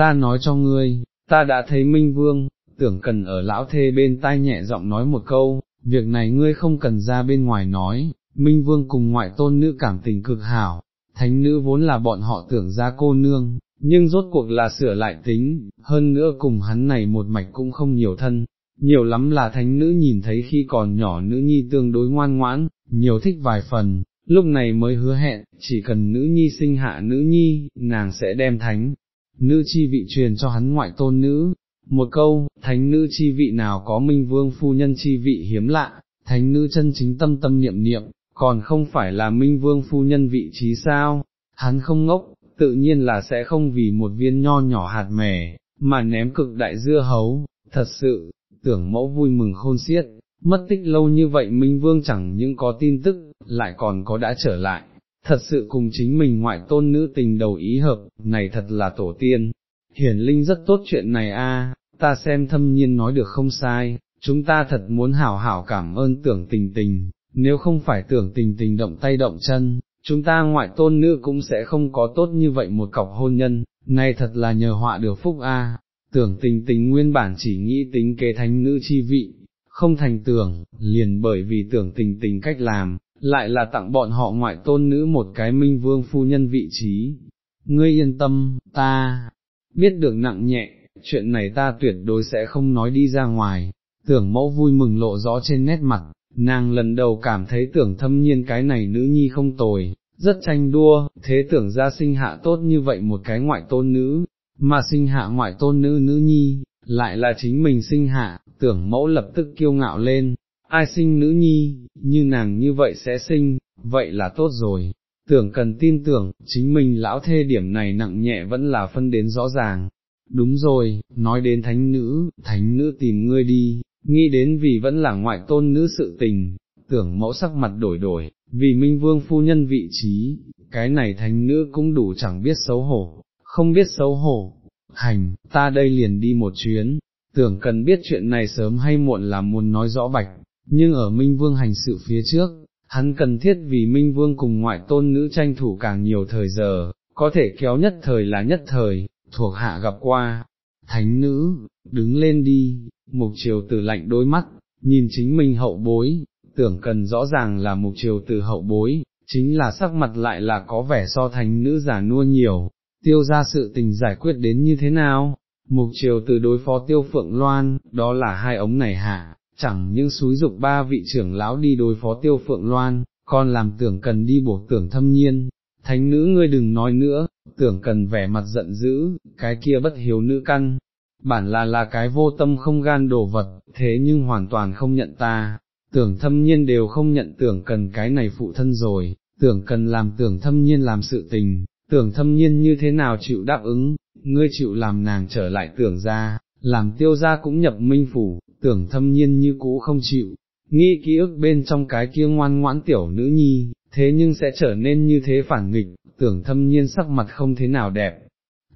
ta nói cho ngươi, ta đã thấy Minh Vương, tưởng cần ở lão thê bên tai nhẹ giọng nói một câu, việc này ngươi không cần ra bên ngoài nói, Minh Vương cùng ngoại tôn nữ cảm tình cực hảo, thánh nữ vốn là bọn họ tưởng ra cô nương, nhưng rốt cuộc là sửa lại tính, hơn nữa cùng hắn này một mạch cũng không nhiều thân, nhiều lắm là thánh nữ nhìn thấy khi còn nhỏ nữ nhi tương đối ngoan ngoãn, nhiều thích vài phần, lúc này mới hứa hẹn, chỉ cần nữ nhi sinh hạ nữ nhi, nàng sẽ đem thánh, nữ chi vị truyền cho hắn ngoại tôn nữ. Một câu, thánh nữ chi vị nào có minh vương phu nhân chi vị hiếm lạ, thánh nữ chân chính tâm tâm niệm niệm, còn không phải là minh vương phu nhân vị trí sao, hắn không ngốc, tự nhiên là sẽ không vì một viên nho nhỏ hạt mè, mà ném cực đại dưa hấu, thật sự, tưởng mẫu vui mừng khôn xiết, mất tích lâu như vậy Minh Vương chẳng những có tin tức, lại còn có đã trở lại, thật sự cùng chính mình ngoại tôn nữ tình đầu ý hợp, này thật là tổ tiên, hiển linh rất tốt chuyện này a, ta xem thâm nhiên nói được không sai, chúng ta thật muốn hảo hảo cảm ơn tưởng tình tình, nếu không phải tưởng tình tình động tay động chân, chúng ta ngoại tôn nữ cũng sẽ không có tốt như vậy một cọc hôn nhân, này thật là nhờ họa được phúc a. Tưởng tình tình nguyên bản chỉ nghĩ tính kế thánh nữ chi vị, không thành tưởng, liền bởi vì tưởng tình tình cách làm, lại là tặng bọn họ ngoại tôn nữ một cái minh vương phu nhân vị trí. Ngươi yên tâm, ta, biết được nặng nhẹ, chuyện này ta tuyệt đối sẽ không nói đi ra ngoài, tưởng mẫu vui mừng lộ rõ trên nét mặt, nàng lần đầu cảm thấy tưởng thâm nhiên cái này nữ nhi không tồi, rất tranh đua, thế tưởng ra sinh hạ tốt như vậy một cái ngoại tôn nữ, mà sinh hạ ngoại tôn nữ nữ nhi, lại là chính mình sinh hạ, tưởng mẫu lập tức kiêu ngạo lên, ai sinh nữ nhi, như nàng như vậy sẽ sinh, vậy là tốt rồi, tưởng cần tin tưởng, chính mình lão thê điểm này nặng nhẹ vẫn là phân đến rõ ràng. Đúng rồi, nói đến thánh nữ, thánh nữ tìm ngươi đi, nghĩ đến vì vẫn là ngoại tôn nữ sự tình, tưởng mẫu sắc mặt đổi đổi, vì minh vương phu nhân vị trí, cái này thánh nữ cũng đủ chẳng biết xấu hổ, không biết xấu hổ, hành, ta đây liền đi một chuyến, tưởng cần biết chuyện này sớm hay muộn là muốn nói rõ bạch, nhưng ở Minh Vương hành sự phía trước, hắn cần thiết vì Minh Vương cùng ngoại tôn nữ tranh thủ càng nhiều thời giờ, có thể kéo nhất thời là nhất thời, thuộc hạ gặp qua, thánh nữ, đứng lên đi, mục triều tử lạnh đôi mắt, nhìn chính mình hậu bối, tưởng cần rõ ràng là mục triều tử hậu bối, chính là sắc mặt lại là có vẻ so thánh nữ giả nua nhiều, tiêu ra sự tình giải quyết đến như thế nào, mục triều từ đối phó tiêu phượng loan, đó là hai ống này hạ chẳng những xúi dục ba vị trưởng lão đi đối phó tiêu phượng loan, còn làm tưởng cần đi buộc tưởng thâm nhiên, thánh nữ ngươi đừng nói nữa, tưởng cần vẻ mặt giận dữ, cái kia bất hiếu nữ căn, bản là là cái vô tâm không gan đồ vật, thế nhưng hoàn toàn không nhận ta, tưởng thâm nhiên đều không nhận tưởng cần cái này phụ thân rồi, tưởng cần làm tưởng thâm nhiên làm sự tình, tưởng thâm nhiên như thế nào chịu đáp ứng, ngươi chịu làm nàng trở lại tưởng ra, làm tiêu ra cũng nhập minh phủ, tưởng thâm nhiên như cũ không chịu, nghĩ ký ức bên trong cái kia ngoan ngoãn tiểu nữ nhi, thế nhưng sẽ trở nên như thế phản nghịch, tưởng thâm nhiên sắc mặt không thế nào đẹp.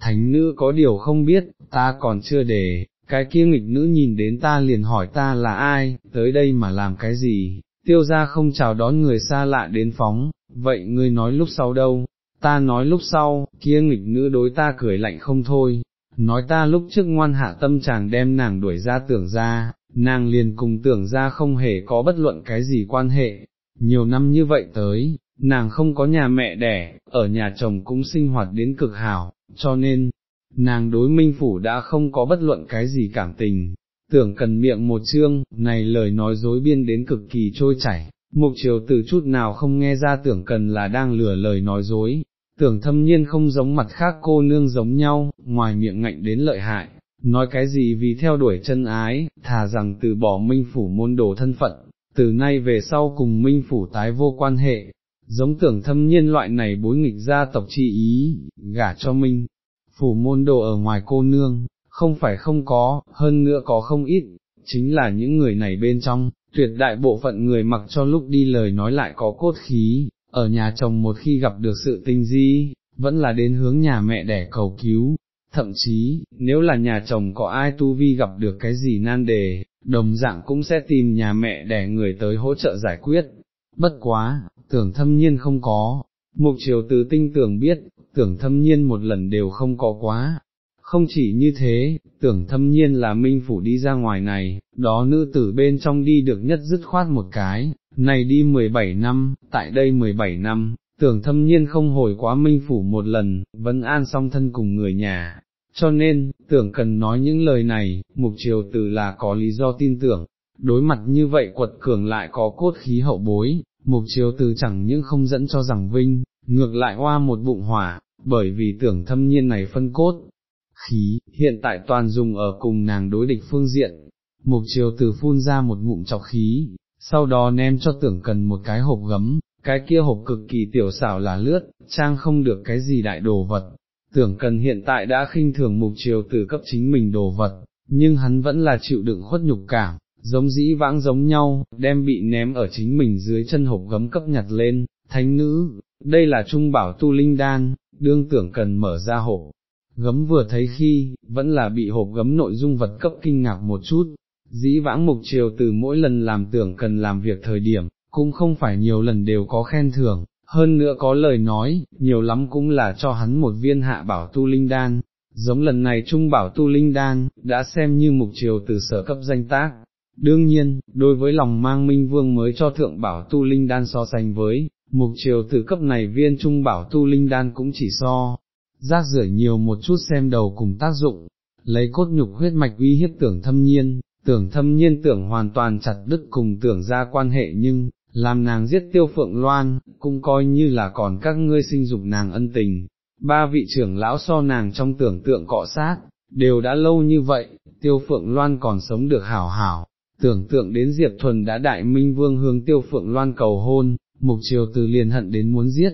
Thánh nữ có điều không biết, ta còn chưa để, cái kia nghịch nữ nhìn đến ta liền hỏi ta là ai, tới đây mà làm cái gì, tiêu ra không chào đón người xa lạ đến phóng, vậy ngươi nói lúc sau đâu, ta nói lúc sau, kia nghịch nữ đối ta cười lạnh không thôi, nói ta lúc trước ngoan hạ tâm chàng đem nàng đuổi ra tưởng ra, nàng liền cùng tưởng ra không hề có bất luận cái gì quan hệ, nhiều năm như vậy tới, nàng không có nhà mẹ đẻ, ở nhà chồng cũng sinh hoạt đến cực hảo, cho nên, nàng đối minh phủ đã không có bất luận cái gì cảm tình, tưởng cần miệng một chương, này lời nói dối biên đến cực kỳ trôi chảy, mục chiều từ chút nào không nghe ra tưởng cần là đang lừa lời nói dối, tưởng thâm nhiên không giống mặt khác cô nương giống nhau, ngoài miệng ngạnh đến lợi hại, nói cái gì vì theo đuổi chân ái, thà rằng từ bỏ minh phủ môn đồ thân phận, từ nay về sau cùng minh phủ tái vô quan hệ, giống tưởng thâm nhiên loại này bối nghịch gia tộc chi ý, gả cho minh, phủ môn đồ ở ngoài cô nương, không phải không có, hơn nữa có không ít, chính là những người này bên trong, tuyệt đại bộ phận người mặc cho lúc đi lời nói lại có cốt khí, ở nhà chồng một khi gặp được sự tinh di, vẫn là đến hướng nhà mẹ đẻ cầu cứu, thậm chí, nếu là nhà chồng có ai tu vi gặp được cái gì nan đề, đồng dạng cũng sẽ tìm nhà mẹ đẻ người tới hỗ trợ giải quyết, bất quá, tưởng thâm nhiên không có, mục triều từ tinh tưởng biết, tưởng thâm nhiên một lần đều không có quá, Không chỉ như thế, tưởng thâm nhiên là minh phủ đi ra ngoài này, đó nữ tử bên trong đi được nhất dứt khoát một cái, này đi 17 năm, tại đây 17 năm, tưởng thâm nhiên không hồi quá minh phủ một lần, vẫn an song thân cùng người nhà. Cho nên, tưởng cần nói những lời này, mục triều tử là có lý do tin tưởng, đối mặt như vậy quật cường lại có cốt khí hậu bối, mục triều tử chẳng những không dẫn cho rằng vinh, ngược lại hoa một bụng hỏa, bởi vì tưởng thâm nhiên này phân cốt, khí, hiện tại toàn dùng ở cùng nàng đối địch phương diện, mục triều tử phun ra một ngụm chọc khí, sau đó ném cho tưởng cần một cái hộp gấm, cái kia hộp cực kỳ tiểu xảo là lướt, trang không được cái gì đại đồ vật, tưởng cần hiện tại đã khinh thường mục triều từ cấp chính mình đồ vật, nhưng hắn vẫn là chịu đựng khuất nhục cảm, giống dĩ vãng giống nhau, đem bị ném ở chính mình dưới chân hộp gấm cấp nhặt lên, thánh nữ, đây là trung bảo tu linh đan, đương tưởng cần mở ra hộp. Gấm vừa thấy khi, vẫn là bị hộp gấm nội dung vật cấp kinh ngạc một chút, dĩ vãng mục triều từ mỗi lần làm tưởng cần làm việc thời điểm, cũng không phải nhiều lần đều có khen thưởng, hơn nữa có lời nói, nhiều lắm cũng là cho hắn một viên hạ bảo tu linh đan, giống lần này trung bảo tu linh đan, đã xem như mục triều từ sở cấp danh tác. Đương nhiên, đối với lòng mang minh vương mới cho thượng bảo tu linh đan so sánh với, mục triều từ cấp này viên trung bảo tu linh đan cũng chỉ so, rác rưởi nhiều một chút xem đầu cùng tác dụng, lấy cốt nhục huyết mạch uy hiếp tưởng thâm nhiên, tưởng thâm nhiên tưởng hoàn toàn chặt đứt cùng tưởng ra quan hệ nhưng, làm nàng giết tiêu phượng loan, cũng coi như là còn các ngươi sinh dục nàng ân tình. Ba vị trưởng lão so nàng trong tưởng tượng cọ sát, đều đã lâu như vậy, tiêu phượng loan còn sống được hảo hảo, tưởng tượng đến Diệp Thuần đã đại minh vương hướng tiêu phượng loan cầu hôn, mục chiều từ liền hận đến muốn giết.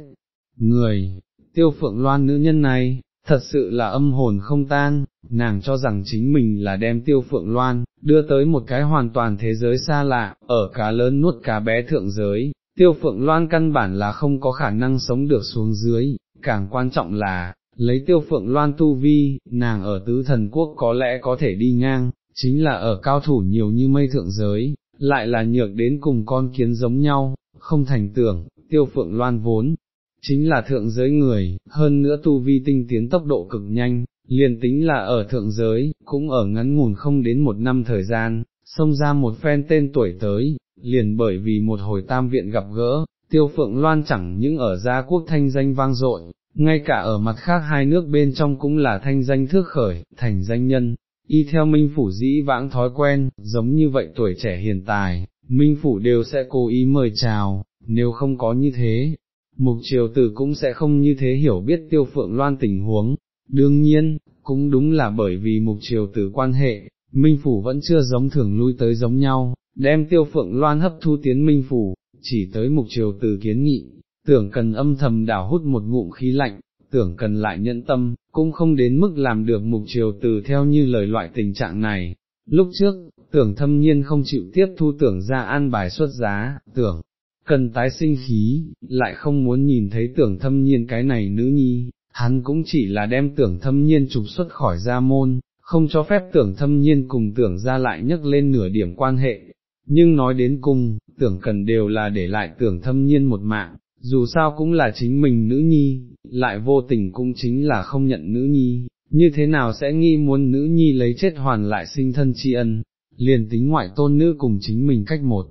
Người, tiêu phượng loan nữ nhân này, thật sự là âm hồn không tan, nàng cho rằng chính mình là đem tiêu phượng loan, đưa tới một cái hoàn toàn thế giới xa lạ, ở cá lớn nuốt cá bé thượng giới, tiêu phượng loan căn bản là không có khả năng sống được xuống dưới, càng quan trọng là, lấy tiêu phượng loan tu vi, nàng ở tứ thần quốc có lẽ có thể đi ngang, chính là ở cao thủ nhiều như mây thượng giới, lại là nhược đến cùng con kiến giống nhau, không thành tưởng, tiêu phượng loan vốn, chính là thượng giới người, hơn nữa tu vi tinh tiến tốc độ cực nhanh, liền tính là ở thượng giới, cũng ở ngắn ngủn không đến một năm thời gian, xông ra một phen tên tuổi tới, liền bởi vì một hồi tam viện gặp gỡ, tiêu phượng loan chẳng những ở gia quốc thanh danh vang dội, ngay cả ở mặt khác hai nước bên trong cũng là thanh danh thước khởi, thành danh nhân. Y theo Minh Phủ dĩ vãng thói quen, giống như vậy tuổi trẻ hiện tài, Minh Phủ đều sẽ cố ý mời chào, nếu không có như thế, mục triều tử cũng sẽ không như thế hiểu biết tiêu phượng loan tình huống. Đương nhiên, cũng đúng là bởi vì mục triều tử quan hệ, Minh Phủ vẫn chưa giống thường lui tới giống nhau, đem tiêu phượng loan hấp thu tiến Minh Phủ, chỉ tới mục triều tử kiến nghị, tưởng cần âm thầm đảo hút một ngụm khí lạnh, tưởng cần lại nhẫn tâm, cũng không đến mức làm được mục triều tử theo như lời loại tình trạng này. Lúc trước, tưởng thâm nhiên không chịu tiếp thu tưởng ra an bài xuất giá, tưởng, cần tái sinh khí, lại không muốn nhìn thấy tưởng thâm nhiên cái này nữ nhi, hắn cũng chỉ là đem tưởng thâm nhiên trục xuất khỏi gia môn, không cho phép tưởng thâm nhiên cùng tưởng ra lại nhấc lên nửa điểm quan hệ, nhưng nói đến cùng, tưởng cần đều là để lại tưởng thâm nhiên một mạng, dù sao cũng là chính mình nữ nhi, lại vô tình cũng chính là không nhận nữ nhi, như thế nào sẽ nghi muốn nữ nhi lấy chết hoàn lại sinh thân tri ân, liền tính ngoại tôn nữ cùng chính mình cách một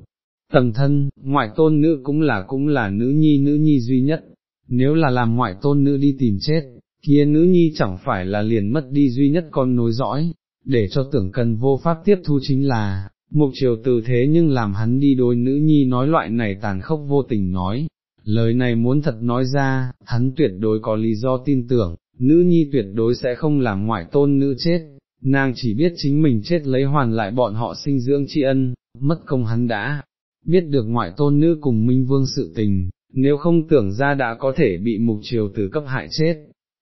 tầng thân, ngoại tôn nữ cũng là cũng là nữ nhi nữ nhi duy nhất, nếu là làm ngoại tôn nữ đi tìm chết, kia nữ nhi chẳng phải là liền mất đi duy nhất con nối dõi, để cho tưởng cần vô pháp tiếp thu chính là, mục triều từ thế nhưng làm hắn đi đối nữ nhi nói loại này tàn khốc vô tình nói, lời này muốn thật nói ra, hắn tuyệt đối có lý do tin tưởng, nữ nhi tuyệt đối sẽ không làm ngoại tôn nữ chết, nàng chỉ biết chính mình chết lấy hoàn lại bọn họ sinh dưỡng tri ân, mất công hắn đã, biết được ngoại tôn nữ cùng minh vương sự tình, nếu không tưởng ra đã có thể bị mục triều từ cấp hại chết,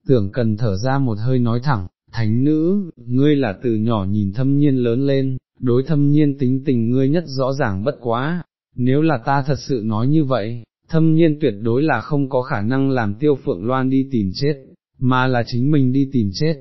tưởng cần thở ra một hơi nói thẳng, thánh nữ, ngươi là từ nhỏ nhìn thâm nhiên lớn lên, đối thâm nhiên tính tình ngươi nhất rõ ràng bất quá, nếu là ta thật sự nói như vậy, thâm nhiên tuyệt đối là không có khả năng làm tiêu phượng loan đi tìm chết, mà là chính mình đi tìm chết.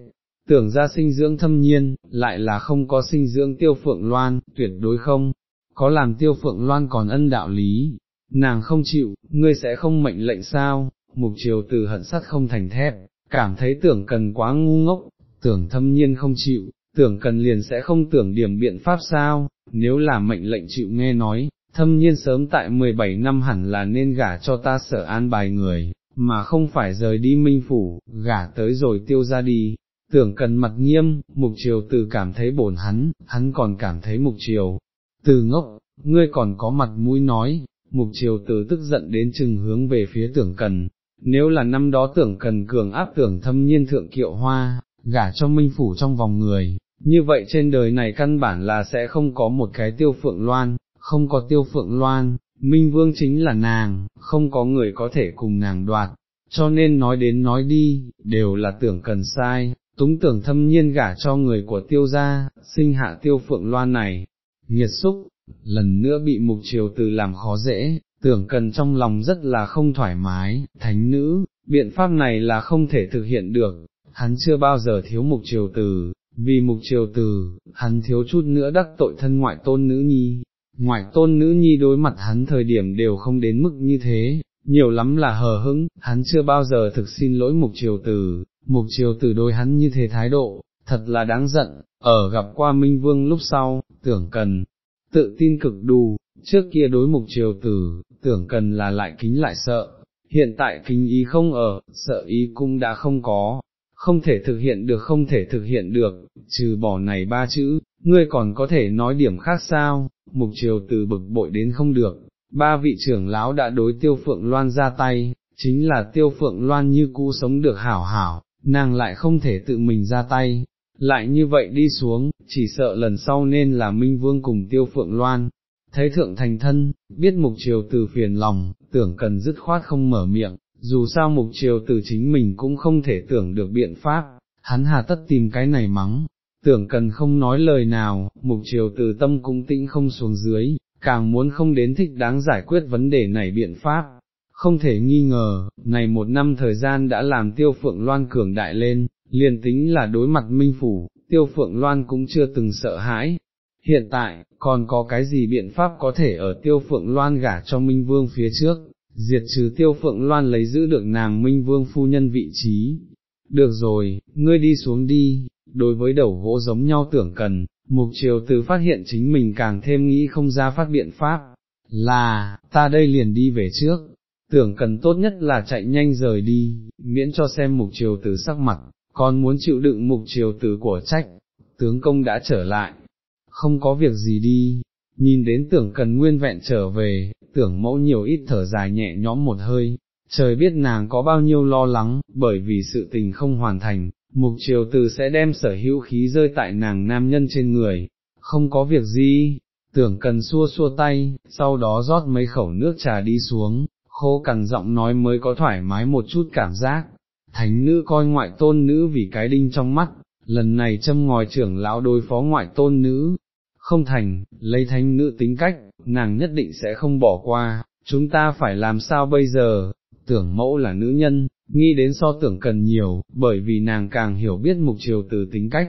Tưởng ra sinh dưỡng thâm nhiên, lại là không có sinh dưỡng tiêu phượng loan, tuyệt đối không, có làm tiêu phượng loan còn ân đạo lý, nàng không chịu, ngươi sẽ không mệnh lệnh sao, mục triều từ hận sắt không thành thép, cảm thấy tưởng cần quá ngu ngốc, tưởng thâm nhiên không chịu, tưởng cần liền sẽ không tưởng điểm biện pháp sao, nếu là mệnh lệnh chịu nghe nói, thâm nhiên sớm tại 17 năm hẳn là nên gả cho ta sở an bài người, mà không phải rời đi minh phủ, gả tới rồi tiêu ra đi. Tưởng cần mặt nghiêm, mục triều từ cảm thấy bổn hắn, hắn còn cảm thấy mục triều, từ ngốc, ngươi còn có mặt mũi nói, mục triều từ tức giận đến chừng hướng về phía tưởng cần, nếu là năm đó tưởng cần cường áp tưởng thâm nhiên thượng kiệu hoa, gả cho minh phủ trong vòng người, như vậy trên đời này căn bản là sẽ không có một cái tiêu phượng loan, không có tiêu phượng loan, minh vương chính là nàng, không có người có thể cùng nàng đoạt, cho nên nói đến nói đi, đều là tưởng cần sai, túng tưởng thâm nhiên gả cho người của tiêu gia, sinh hạ tiêu phượng loan này, nghiệt xúc, lần nữa bị mục triều từ làm khó dễ, tưởng cần trong lòng rất là không thoải mái, thánh nữ, biện pháp này là không thể thực hiện được, hắn chưa bao giờ thiếu mục triều từ, vì mục triều từ, hắn thiếu chút nữa đắc tội thân ngoại tôn nữ nhi, ngoại tôn nữ nhi đối mặt hắn thời điểm đều không đến mức như thế, nhiều lắm là hờ hững, hắn chưa bao giờ thực xin lỗi mục triều từ, mục triều từ đối hắn như thế thái độ, thật là đáng giận, ở gặp qua Minh Vương lúc sau, tưởng cần, tự tin cực đủ, trước kia đối mục triều tử, tưởng cần là lại kính lại sợ, hiện tại kính ý không ở, sợ ý cũng đã không có, không thể thực hiện được không thể thực hiện được, trừ bỏ này ba chữ, ngươi còn có thể nói điểm khác sao, mục triều tử bực bội đến không được, ba vị trưởng lão đã đối tiêu phượng loan ra tay, chính là tiêu phượng loan như cũ sống được hảo hảo, nàng lại không thể tự mình ra tay, lại như vậy đi xuống, chỉ sợ lần sau nên là Minh Vương cùng Tiêu Phượng Loan. Thấy thượng thành thân, biết mục triều từ phiền lòng, tưởng cần dứt khoát không mở miệng, dù sao mục triều từ chính mình cũng không thể tưởng được biện pháp, hắn hà tất tìm cái này mắng, tưởng cần không nói lời nào, mục triều từ tâm cũng tĩnh không xuống dưới, càng muốn không đến thích đáng giải quyết vấn đề này biện pháp. Không thể nghi ngờ, này một năm thời gian đã làm tiêu phượng loan cường đại lên, liền tính là đối mặt minh phủ, tiêu phượng loan cũng chưa từng sợ hãi. Hiện tại, còn có cái gì biện pháp có thể ở tiêu phượng loan gả cho minh vương phía trước, diệt trừ tiêu phượng loan lấy giữ được nàng minh vương phu nhân vị trí. Được rồi, ngươi đi xuống đi, đối với đầu gỗ giống nhau tưởng cần, mục triều từ phát hiện chính mình càng thêm nghĩ không ra phát biện pháp, là, ta đây liền đi về trước, tưởng cần tốt nhất là chạy nhanh rời đi, miễn cho xem mục triều từ sắc mặt, còn muốn chịu đựng mục triều tử của trách, tướng công đã trở lại, không có việc gì đi, nhìn đến tưởng cần nguyên vẹn trở về, tưởng mẫu nhiều ít thở dài nhẹ nhõm một hơi, trời biết nàng có bao nhiêu lo lắng, bởi vì sự tình không hoàn thành, mục triều tử sẽ đem sở hữu khí rơi tại nàng nam nhân trên người, không có việc gì, tưởng cần xua xua tay, sau đó rót mấy khẩu nước trà đi xuống, khô cằn giọng nói mới có thoải mái một chút cảm giác, thánh nữ coi ngoại tôn nữ vì cái đinh trong mắt, lần này châm ngòi trưởng lão đối phó ngoại tôn nữ, không thành, lấy thánh nữ tính cách, nàng nhất định sẽ không bỏ qua, chúng ta phải làm sao bây giờ, tưởng mẫu là nữ nhân, nghĩ đến so tưởng cần nhiều, bởi vì nàng càng hiểu biết mục triều từ tính cách.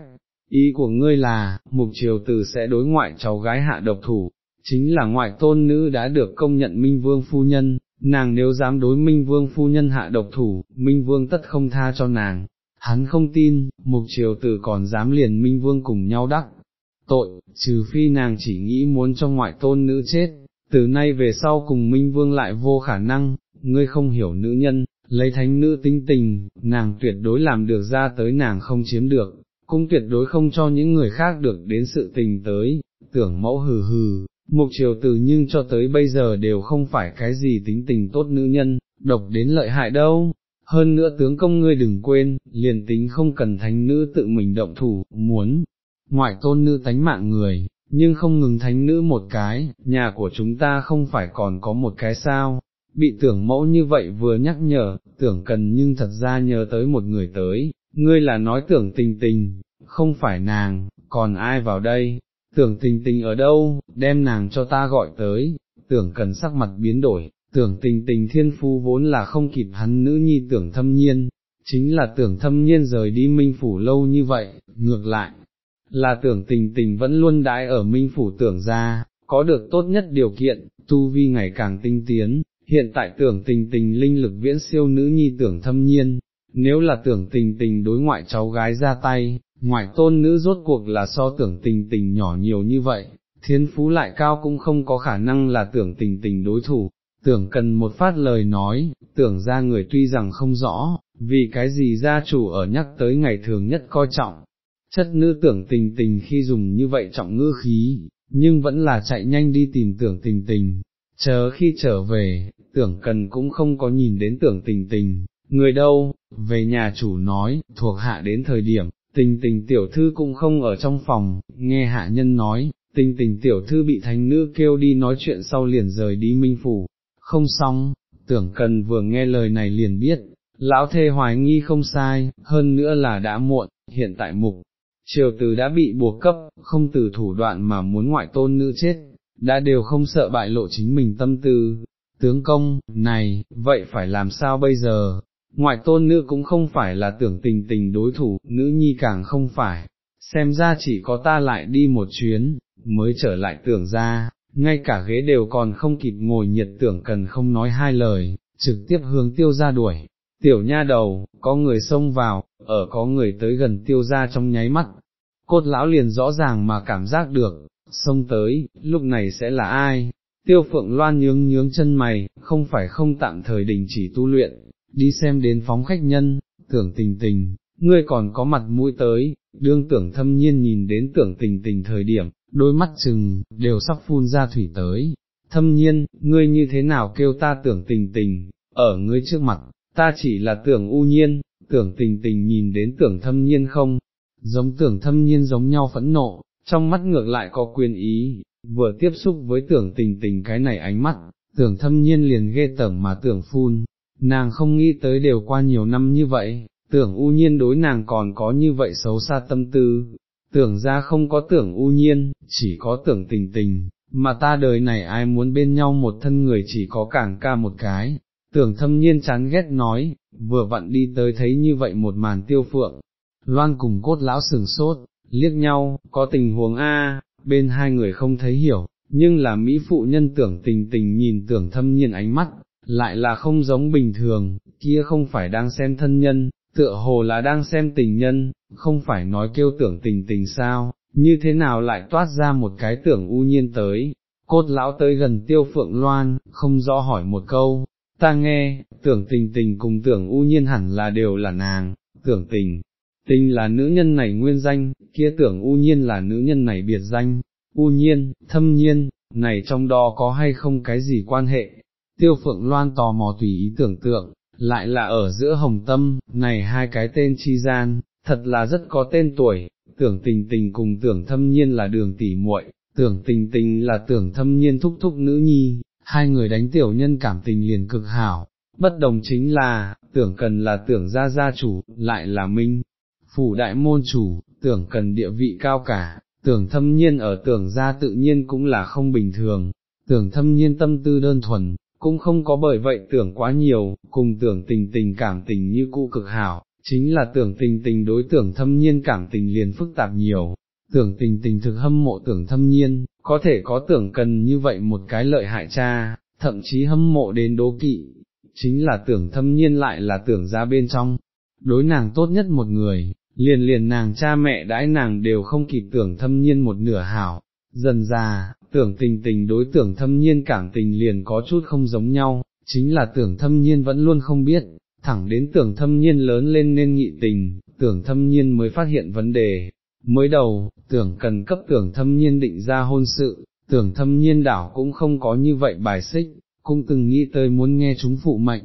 Ý của ngươi là, mục triều từ sẽ đối ngoại cháu gái hạ độc thủ, chính là ngoại tôn nữ đã được công nhận minh vương phu nhân, nàng nếu dám đối Minh Vương phu nhân hạ độc thủ, Minh Vương tất không tha cho nàng, hắn không tin, mục triều tử còn dám liền Minh Vương cùng nhau đắc, tội, trừ phi nàng chỉ nghĩ muốn cho ngoại tôn nữ chết, từ nay về sau cùng Minh Vương lại vô khả năng, ngươi không hiểu nữ nhân, lấy thánh nữ tính tình, nàng tuyệt đối làm được ra tới nàng không chiếm được, cũng tuyệt đối không cho những người khác được đến sự tình tới, tưởng mẫu hừ hừ, Mục triều từ nhưng cho tới bây giờ đều không phải cái gì tính tình tốt nữ nhân, độc đến lợi hại đâu. Hơn nữa tướng công ngươi đừng quên, liền tính không cần thánh nữ tự mình động thủ, muốn, ngoại tôn nữ tánh mạng người, nhưng không ngừng thánh nữ một cái, nhà của chúng ta không phải còn có một cái sao, bị tưởng mẫu như vậy vừa nhắc nhở, tưởng cần nhưng thật ra nhớ tới một người tới, ngươi là nói tưởng tình tình, không phải nàng, còn ai vào đây, tưởng tình tình ở đâu, đem nàng cho ta gọi tới, tưởng cần sắc mặt biến đổi, tưởng tình tình thiên phu vốn là không kịp hắn nữ nhi tưởng thâm nhiên, chính là tưởng thâm nhiên rời đi minh phủ lâu như vậy, ngược lại, là tưởng tình tình vẫn luôn đãi ở minh phủ tưởng ra, có được tốt nhất điều kiện, tu vi ngày càng tinh tiến, hiện tại tưởng tình tình linh lực viễn siêu nữ nhi tưởng thâm nhiên, nếu là tưởng tình tình đối ngoại cháu gái ra tay, ngoại tôn nữ rốt cuộc là so tưởng tình tình nhỏ nhiều như vậy, thiên phú lại cao cũng không có khả năng là tưởng tình tình đối thủ, tưởng cần một phát lời nói, tưởng ra người tuy rằng không rõ, vì cái gì gia chủ ở nhắc tới ngày thường nhất coi trọng, chất nữ tưởng tình tình khi dùng như vậy trọng ngữ khí, nhưng vẫn là chạy nhanh đi tìm tưởng tình tình, chờ khi trở về, tưởng cần cũng không có nhìn đến tưởng tình tình, người đâu, về nhà chủ nói, thuộc hạ đến thời điểm, tình tình tiểu thư cũng không ở trong phòng, nghe hạ nhân nói, tình tình tiểu thư bị thánh nữ kêu đi nói chuyện sau liền rời đi minh phủ, không xong, tưởng cần vừa nghe lời này liền biết, lão thê hoài nghi không sai, hơn nữa là đã muộn, hiện tại mục. Triều từ đã bị buộc cấp, không từ thủ đoạn mà muốn ngoại tôn nữ chết, đã đều không sợ bại lộ chính mình tâm tư, tướng công, này, vậy phải làm sao bây giờ, ngoại tôn nữ cũng không phải là tưởng tình tình đối thủ, nữ nhi càng không phải, xem ra chỉ có ta lại đi một chuyến, mới trở lại tưởng ra, ngay cả ghế đều còn không kịp ngồi nhiệt tưởng cần không nói hai lời, trực tiếp hướng tiêu ra đuổi. Tiểu nha đầu, có người xông vào, ở có người tới gần tiêu ra trong nháy mắt, cốt lão liền rõ ràng mà cảm giác được, xông tới, lúc này sẽ là ai? Tiêu phượng loan nhướng nhướng chân mày, không phải không tạm thời đình chỉ tu luyện, đi xem đến phóng khách nhân, tưởng tình tình, ngươi còn có mặt mũi tới, đương tưởng thâm nhiên nhìn đến tưởng tình tình thời điểm, đôi mắt chừng, đều sắp phun ra thủy tới, thâm nhiên, ngươi như thế nào kêu ta tưởng tình tình, ở ngươi trước mặt, ta chỉ là tưởng u nhiên, tưởng tình tình nhìn đến tưởng thâm nhiên không, giống tưởng thâm nhiên giống nhau phẫn nộ, trong mắt ngược lại có quyền ý, vừa tiếp xúc với tưởng tình tình cái này ánh mắt, tưởng thâm nhiên liền ghê tởm mà tưởng phun, nàng không nghĩ tới đều qua nhiều năm như vậy, tưởng u nhiên đối nàng còn có như vậy xấu xa tâm tư, tưởng ra không có tưởng u nhiên, chỉ có tưởng tình tình, mà ta đời này ai muốn bên nhau một thân người chỉ có cảng ca một cái, tưởng thâm nhiên chán ghét nói, vừa vặn đi tới thấy như vậy một màn tiêu phượng, loan cùng cốt lão sừng sốt, liếc nhau, có tình huống A, bên hai người không thấy hiểu, nhưng là Mỹ phụ nhân tưởng tình tình nhìn tưởng thâm nhiên ánh mắt, lại là không giống bình thường, kia không phải đang xem thân nhân, tựa hồ là đang xem tình nhân, không phải nói kêu tưởng tình tình sao, như thế nào lại toát ra một cái tưởng u nhiên tới, cốt lão tới gần tiêu phượng loan, không rõ hỏi một câu, ta nghe, tưởng tình tình cùng tưởng u nhiên hẳn là đều là nàng, tưởng tình, tình là nữ nhân này nguyên danh, kia tưởng u nhiên là nữ nhân này biệt danh, u nhiên, thâm nhiên, này trong đó có hay không cái gì quan hệ, tiêu phượng loan tò mò tùy ý tưởng tượng, lại là ở giữa hồng tâm, này hai cái tên chi gian, thật là rất có tên tuổi, tưởng tình tình cùng tưởng thâm nhiên là đường tỉ muội, tưởng tình tình là tưởng thâm nhiên thúc thúc nữ nhi, hai người đánh tiểu nhân cảm tình liền cực hảo, bất đồng chính là, tưởng cần là tưởng gia gia chủ, lại là minh, phủ đại môn chủ, tưởng cần địa vị cao cả, tưởng thâm nhiên ở tưởng gia tự nhiên cũng là không bình thường, tưởng thâm nhiên tâm tư đơn thuần, cũng không có bởi vậy tưởng quá nhiều, cùng tưởng tình tình cảm tình như cũ cực hảo, chính là tưởng tình tình đối tưởng thâm nhiên cảm tình liền phức tạp nhiều, tưởng tình tình thực hâm mộ tưởng thâm nhiên, có thể có tưởng cần như vậy một cái lợi hại cha, thậm chí hâm mộ đến đố kỵ, chính là tưởng thâm nhiên lại là tưởng ra bên trong, đối nàng tốt nhất một người, liền liền nàng cha mẹ đãi nàng đều không kịp tưởng thâm nhiên một nửa hảo, dần già, tưởng tình tình đối tưởng thâm nhiên cảm tình liền có chút không giống nhau, chính là tưởng thâm nhiên vẫn luôn không biết, thẳng đến tưởng thâm nhiên lớn lên nên nghị tình, tưởng thâm nhiên mới phát hiện vấn đề. Mới đầu, tưởng cần cấp tưởng thâm nhiên định ra hôn sự, tưởng thâm nhiên đảo cũng không có như vậy bài xích, cũng từng nghĩ tới muốn nghe chúng phụ mệnh,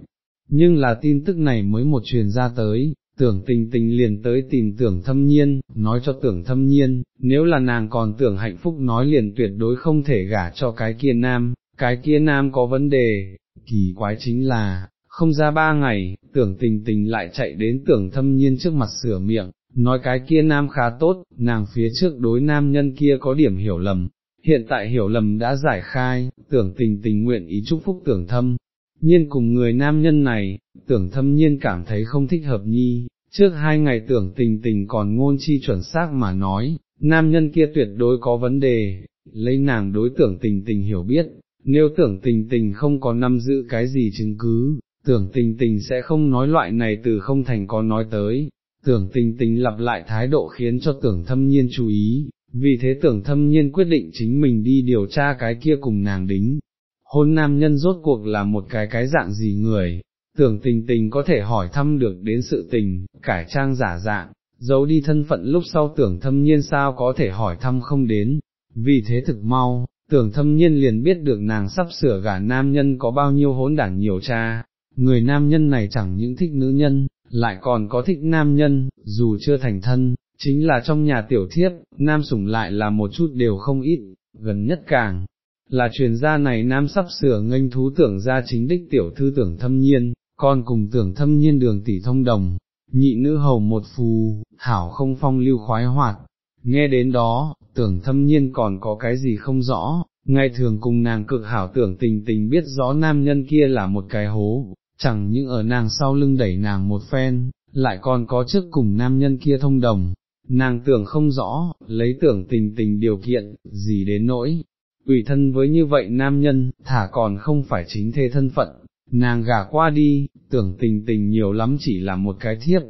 nhưng là tin tức này mới một truyền ra tới, tưởng tình tình liền tới tìm tưởng thâm nhiên, nói cho tưởng thâm nhiên, nếu là nàng còn tưởng hạnh phúc nói liền tuyệt đối không thể gả cho cái kia nam, cái kia nam có vấn đề, kỳ quái chính là, không ra ba ngày, tưởng tình tình lại chạy đến tưởng thâm nhiên trước mặt sửa miệng, nói cái kia nam khá tốt, nàng phía trước đối nam nhân kia có điểm hiểu lầm, hiện tại hiểu lầm đã giải khai, tưởng tình tình nguyện ý chúc phúc tưởng thâm, nhiên cùng người nam nhân này, tưởng thâm nhiên cảm thấy không thích hợp nhi, trước hai ngày tưởng tình tình còn ngôn chi chuẩn xác mà nói, nam nhân kia tuyệt đối có vấn đề, lấy nàng đối tưởng tình tình hiểu biết, nếu tưởng tình tình không có nắm giữ cái gì chứng cứ, tưởng tình tình sẽ không nói loại này từ không thành có nói tới, tưởng tình tình lặp lại thái độ khiến cho tưởng thâm nhiên chú ý, vì thế tưởng thâm nhiên quyết định chính mình đi điều tra cái kia cùng nàng đính. Hôn nam nhân rốt cuộc là một cái cái dạng gì người, tưởng tình tình có thể hỏi thăm được đến sự tình, cải trang giả dạng, giấu đi thân phận lúc sau tưởng thâm nhiên sao có thể hỏi thăm không đến, vì thế thực mau, tưởng thâm nhiên liền biết được nàng sắp sửa gả nam nhân có bao nhiêu hỗn đảng nhiều cha, người nam nhân này chẳng những thích nữ nhân, lại còn có thích nam nhân, dù chưa thành thân, chính là trong nhà tiểu thiếp, nam sủng lại là một chút đều không ít, gần nhất càng, là truyền gia này nam sắp sửa nghênh thú tưởng ra chính đích tiểu thư tưởng thâm nhiên, con cùng tưởng thâm nhiên đường tỷ thông đồng, nhị nữ hầu một phù, hảo không phong lưu khoái hoạt, nghe đến đó, tưởng thâm nhiên còn có cái gì không rõ, ngày thường cùng nàng cực hảo tưởng tình tình biết rõ nam nhân kia là một cái hố, chẳng những ở nàng sau lưng đẩy nàng một phen, lại còn có trước cùng nam nhân kia thông đồng, nàng tưởng không rõ, lấy tưởng tình tình điều kiện, gì đến nỗi, ủy thân với như vậy nam nhân, thả còn không phải chính thê thân phận, nàng gả qua đi, tưởng tình tình nhiều lắm chỉ là một cái thiếp,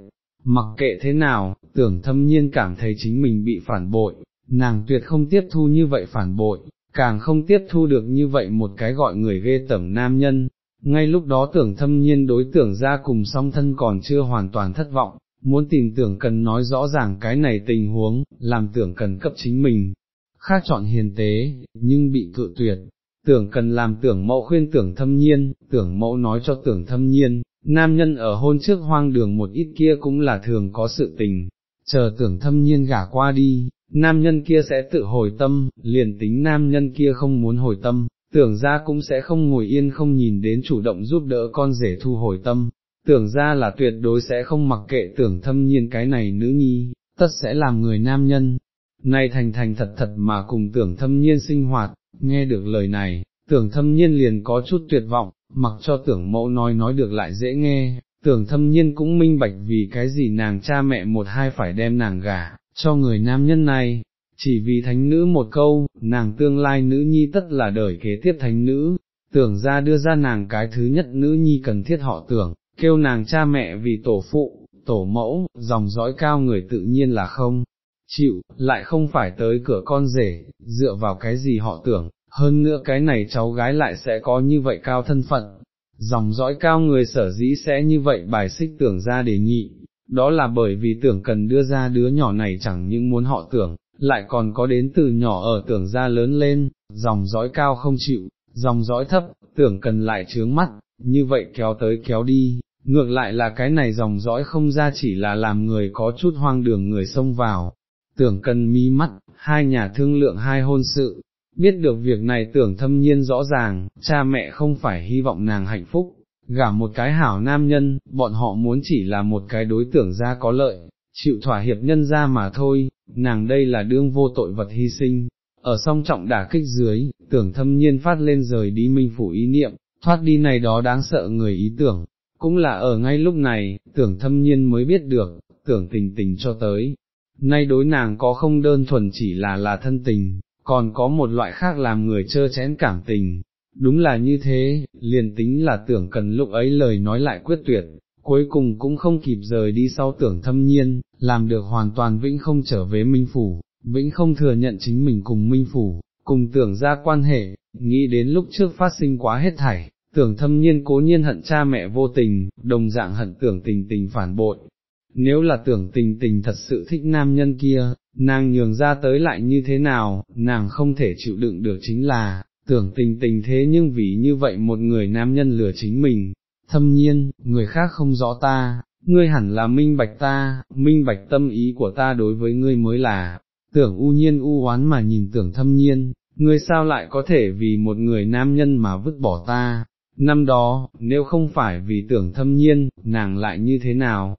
mặc kệ thế nào, tưởng thâm nhiên cảm thấy chính mình bị phản bội, nàng tuyệt không tiếp thu như vậy phản bội, càng không tiếp thu được như vậy một cái gọi người ghê tẩm nam nhân. Ngay lúc đó tưởng thâm nhiên đối tưởng ra cùng song thân còn chưa hoàn toàn thất vọng, muốn tìm tưởng cần nói rõ ràng cái này tình huống, làm tưởng cần cấp chính mình, khác chọn hiền tế, nhưng bị cự tuyệt, tưởng cần làm tưởng mẫu khuyên tưởng thâm nhiên, tưởng mẫu nói cho tưởng thâm nhiên, nam nhân ở hôn trước hoang đường một ít kia cũng là thường có sự tình, chờ tưởng thâm nhiên gả qua đi, nam nhân kia sẽ tự hồi tâm, liền tính nam nhân kia không muốn hồi tâm, tưởng ra cũng sẽ không ngồi yên không nhìn đến chủ động giúp đỡ con rể thu hồi tâm, tưởng ra là tuyệt đối sẽ không mặc kệ tưởng thâm nhiên cái này nữ nhi, tất sẽ làm người nam nhân. Này thành thành thật thật mà cùng tưởng thâm nhiên sinh hoạt, nghe được lời này, tưởng thâm nhiên liền có chút tuyệt vọng, mặc cho tưởng mẫu nói nói được lại dễ nghe, tưởng thâm nhiên cũng minh bạch vì cái gì nàng cha mẹ một hai phải đem nàng gả, cho người nam nhân này, chỉ vì thánh nữ một câu, nàng tương lai nữ nhi tất là đời kế tiếp thánh nữ, tưởng ra đưa ra nàng cái thứ nhất nữ nhi cần thiết họ tưởng, kêu nàng cha mẹ vì tổ phụ, tổ mẫu, dòng dõi cao người tự nhiên là không, chịu, lại không phải tới cửa con rể, dựa vào cái gì họ tưởng, hơn nữa cái này cháu gái lại sẽ có như vậy cao thân phận, dòng dõi cao người sở dĩ sẽ như vậy bài xích tưởng ra đề nghị, đó là bởi vì tưởng cần đưa ra đứa nhỏ này chẳng những muốn họ tưởng, lại còn có đến từ nhỏ ở tưởng ra lớn lên, dòng dõi cao không chịu, dòng dõi thấp, tưởng cần lại trướng mắt, như vậy kéo tới kéo đi, ngược lại là cái này dòng dõi không ra chỉ là làm người có chút hoang đường người xông vào, tưởng cần mí mắt, hai nhà thương lượng hai hôn sự, biết được việc này tưởng thâm nhiên rõ ràng, cha mẹ không phải hy vọng nàng hạnh phúc, gả một cái hảo nam nhân, bọn họ muốn chỉ là một cái đối tưởng ra có lợi, chịu thỏa hiệp nhân ra mà thôi, nàng đây là đương vô tội vật hy sinh. Ở song trọng đả kích dưới, tưởng thâm nhiên phát lên rời đi minh phủ ý niệm, thoát đi này đó đáng sợ người ý tưởng, cũng là ở ngay lúc này, tưởng thâm nhiên mới biết được, tưởng tình tình cho tới, nay đối nàng có không đơn thuần chỉ là là thân tình, còn có một loại khác làm người chơ chén cảm tình. Đúng là như thế, liền tính là tưởng cần lúc ấy lời nói lại quyết tuyệt, cuối cùng cũng không kịp rời đi sau tưởng thâm nhiên, làm được hoàn toàn vĩnh không trở về Minh Phủ, vĩnh không thừa nhận chính mình cùng Minh Phủ, cùng tưởng ra quan hệ, nghĩ đến lúc trước phát sinh quá hết thảy, tưởng thâm nhiên cố nhiên hận cha mẹ vô tình, đồng dạng hận tưởng tình tình phản bội. Nếu là tưởng tình tình thật sự thích nam nhân kia, nàng nhường ra tới lại như thế nào, nàng không thể chịu đựng được chính là, tưởng tình tình thế nhưng vì như vậy một người nam nhân lừa chính mình, thâm nhiên, người khác không rõ ta, ngươi hẳn là minh bạch ta, minh bạch tâm ý của ta đối với ngươi mới là, tưởng u nhiên u oán mà nhìn tưởng thâm nhiên, ngươi sao lại có thể vì một người nam nhân mà vứt bỏ ta, năm đó, nếu không phải vì tưởng thâm nhiên, nàng lại như thế nào,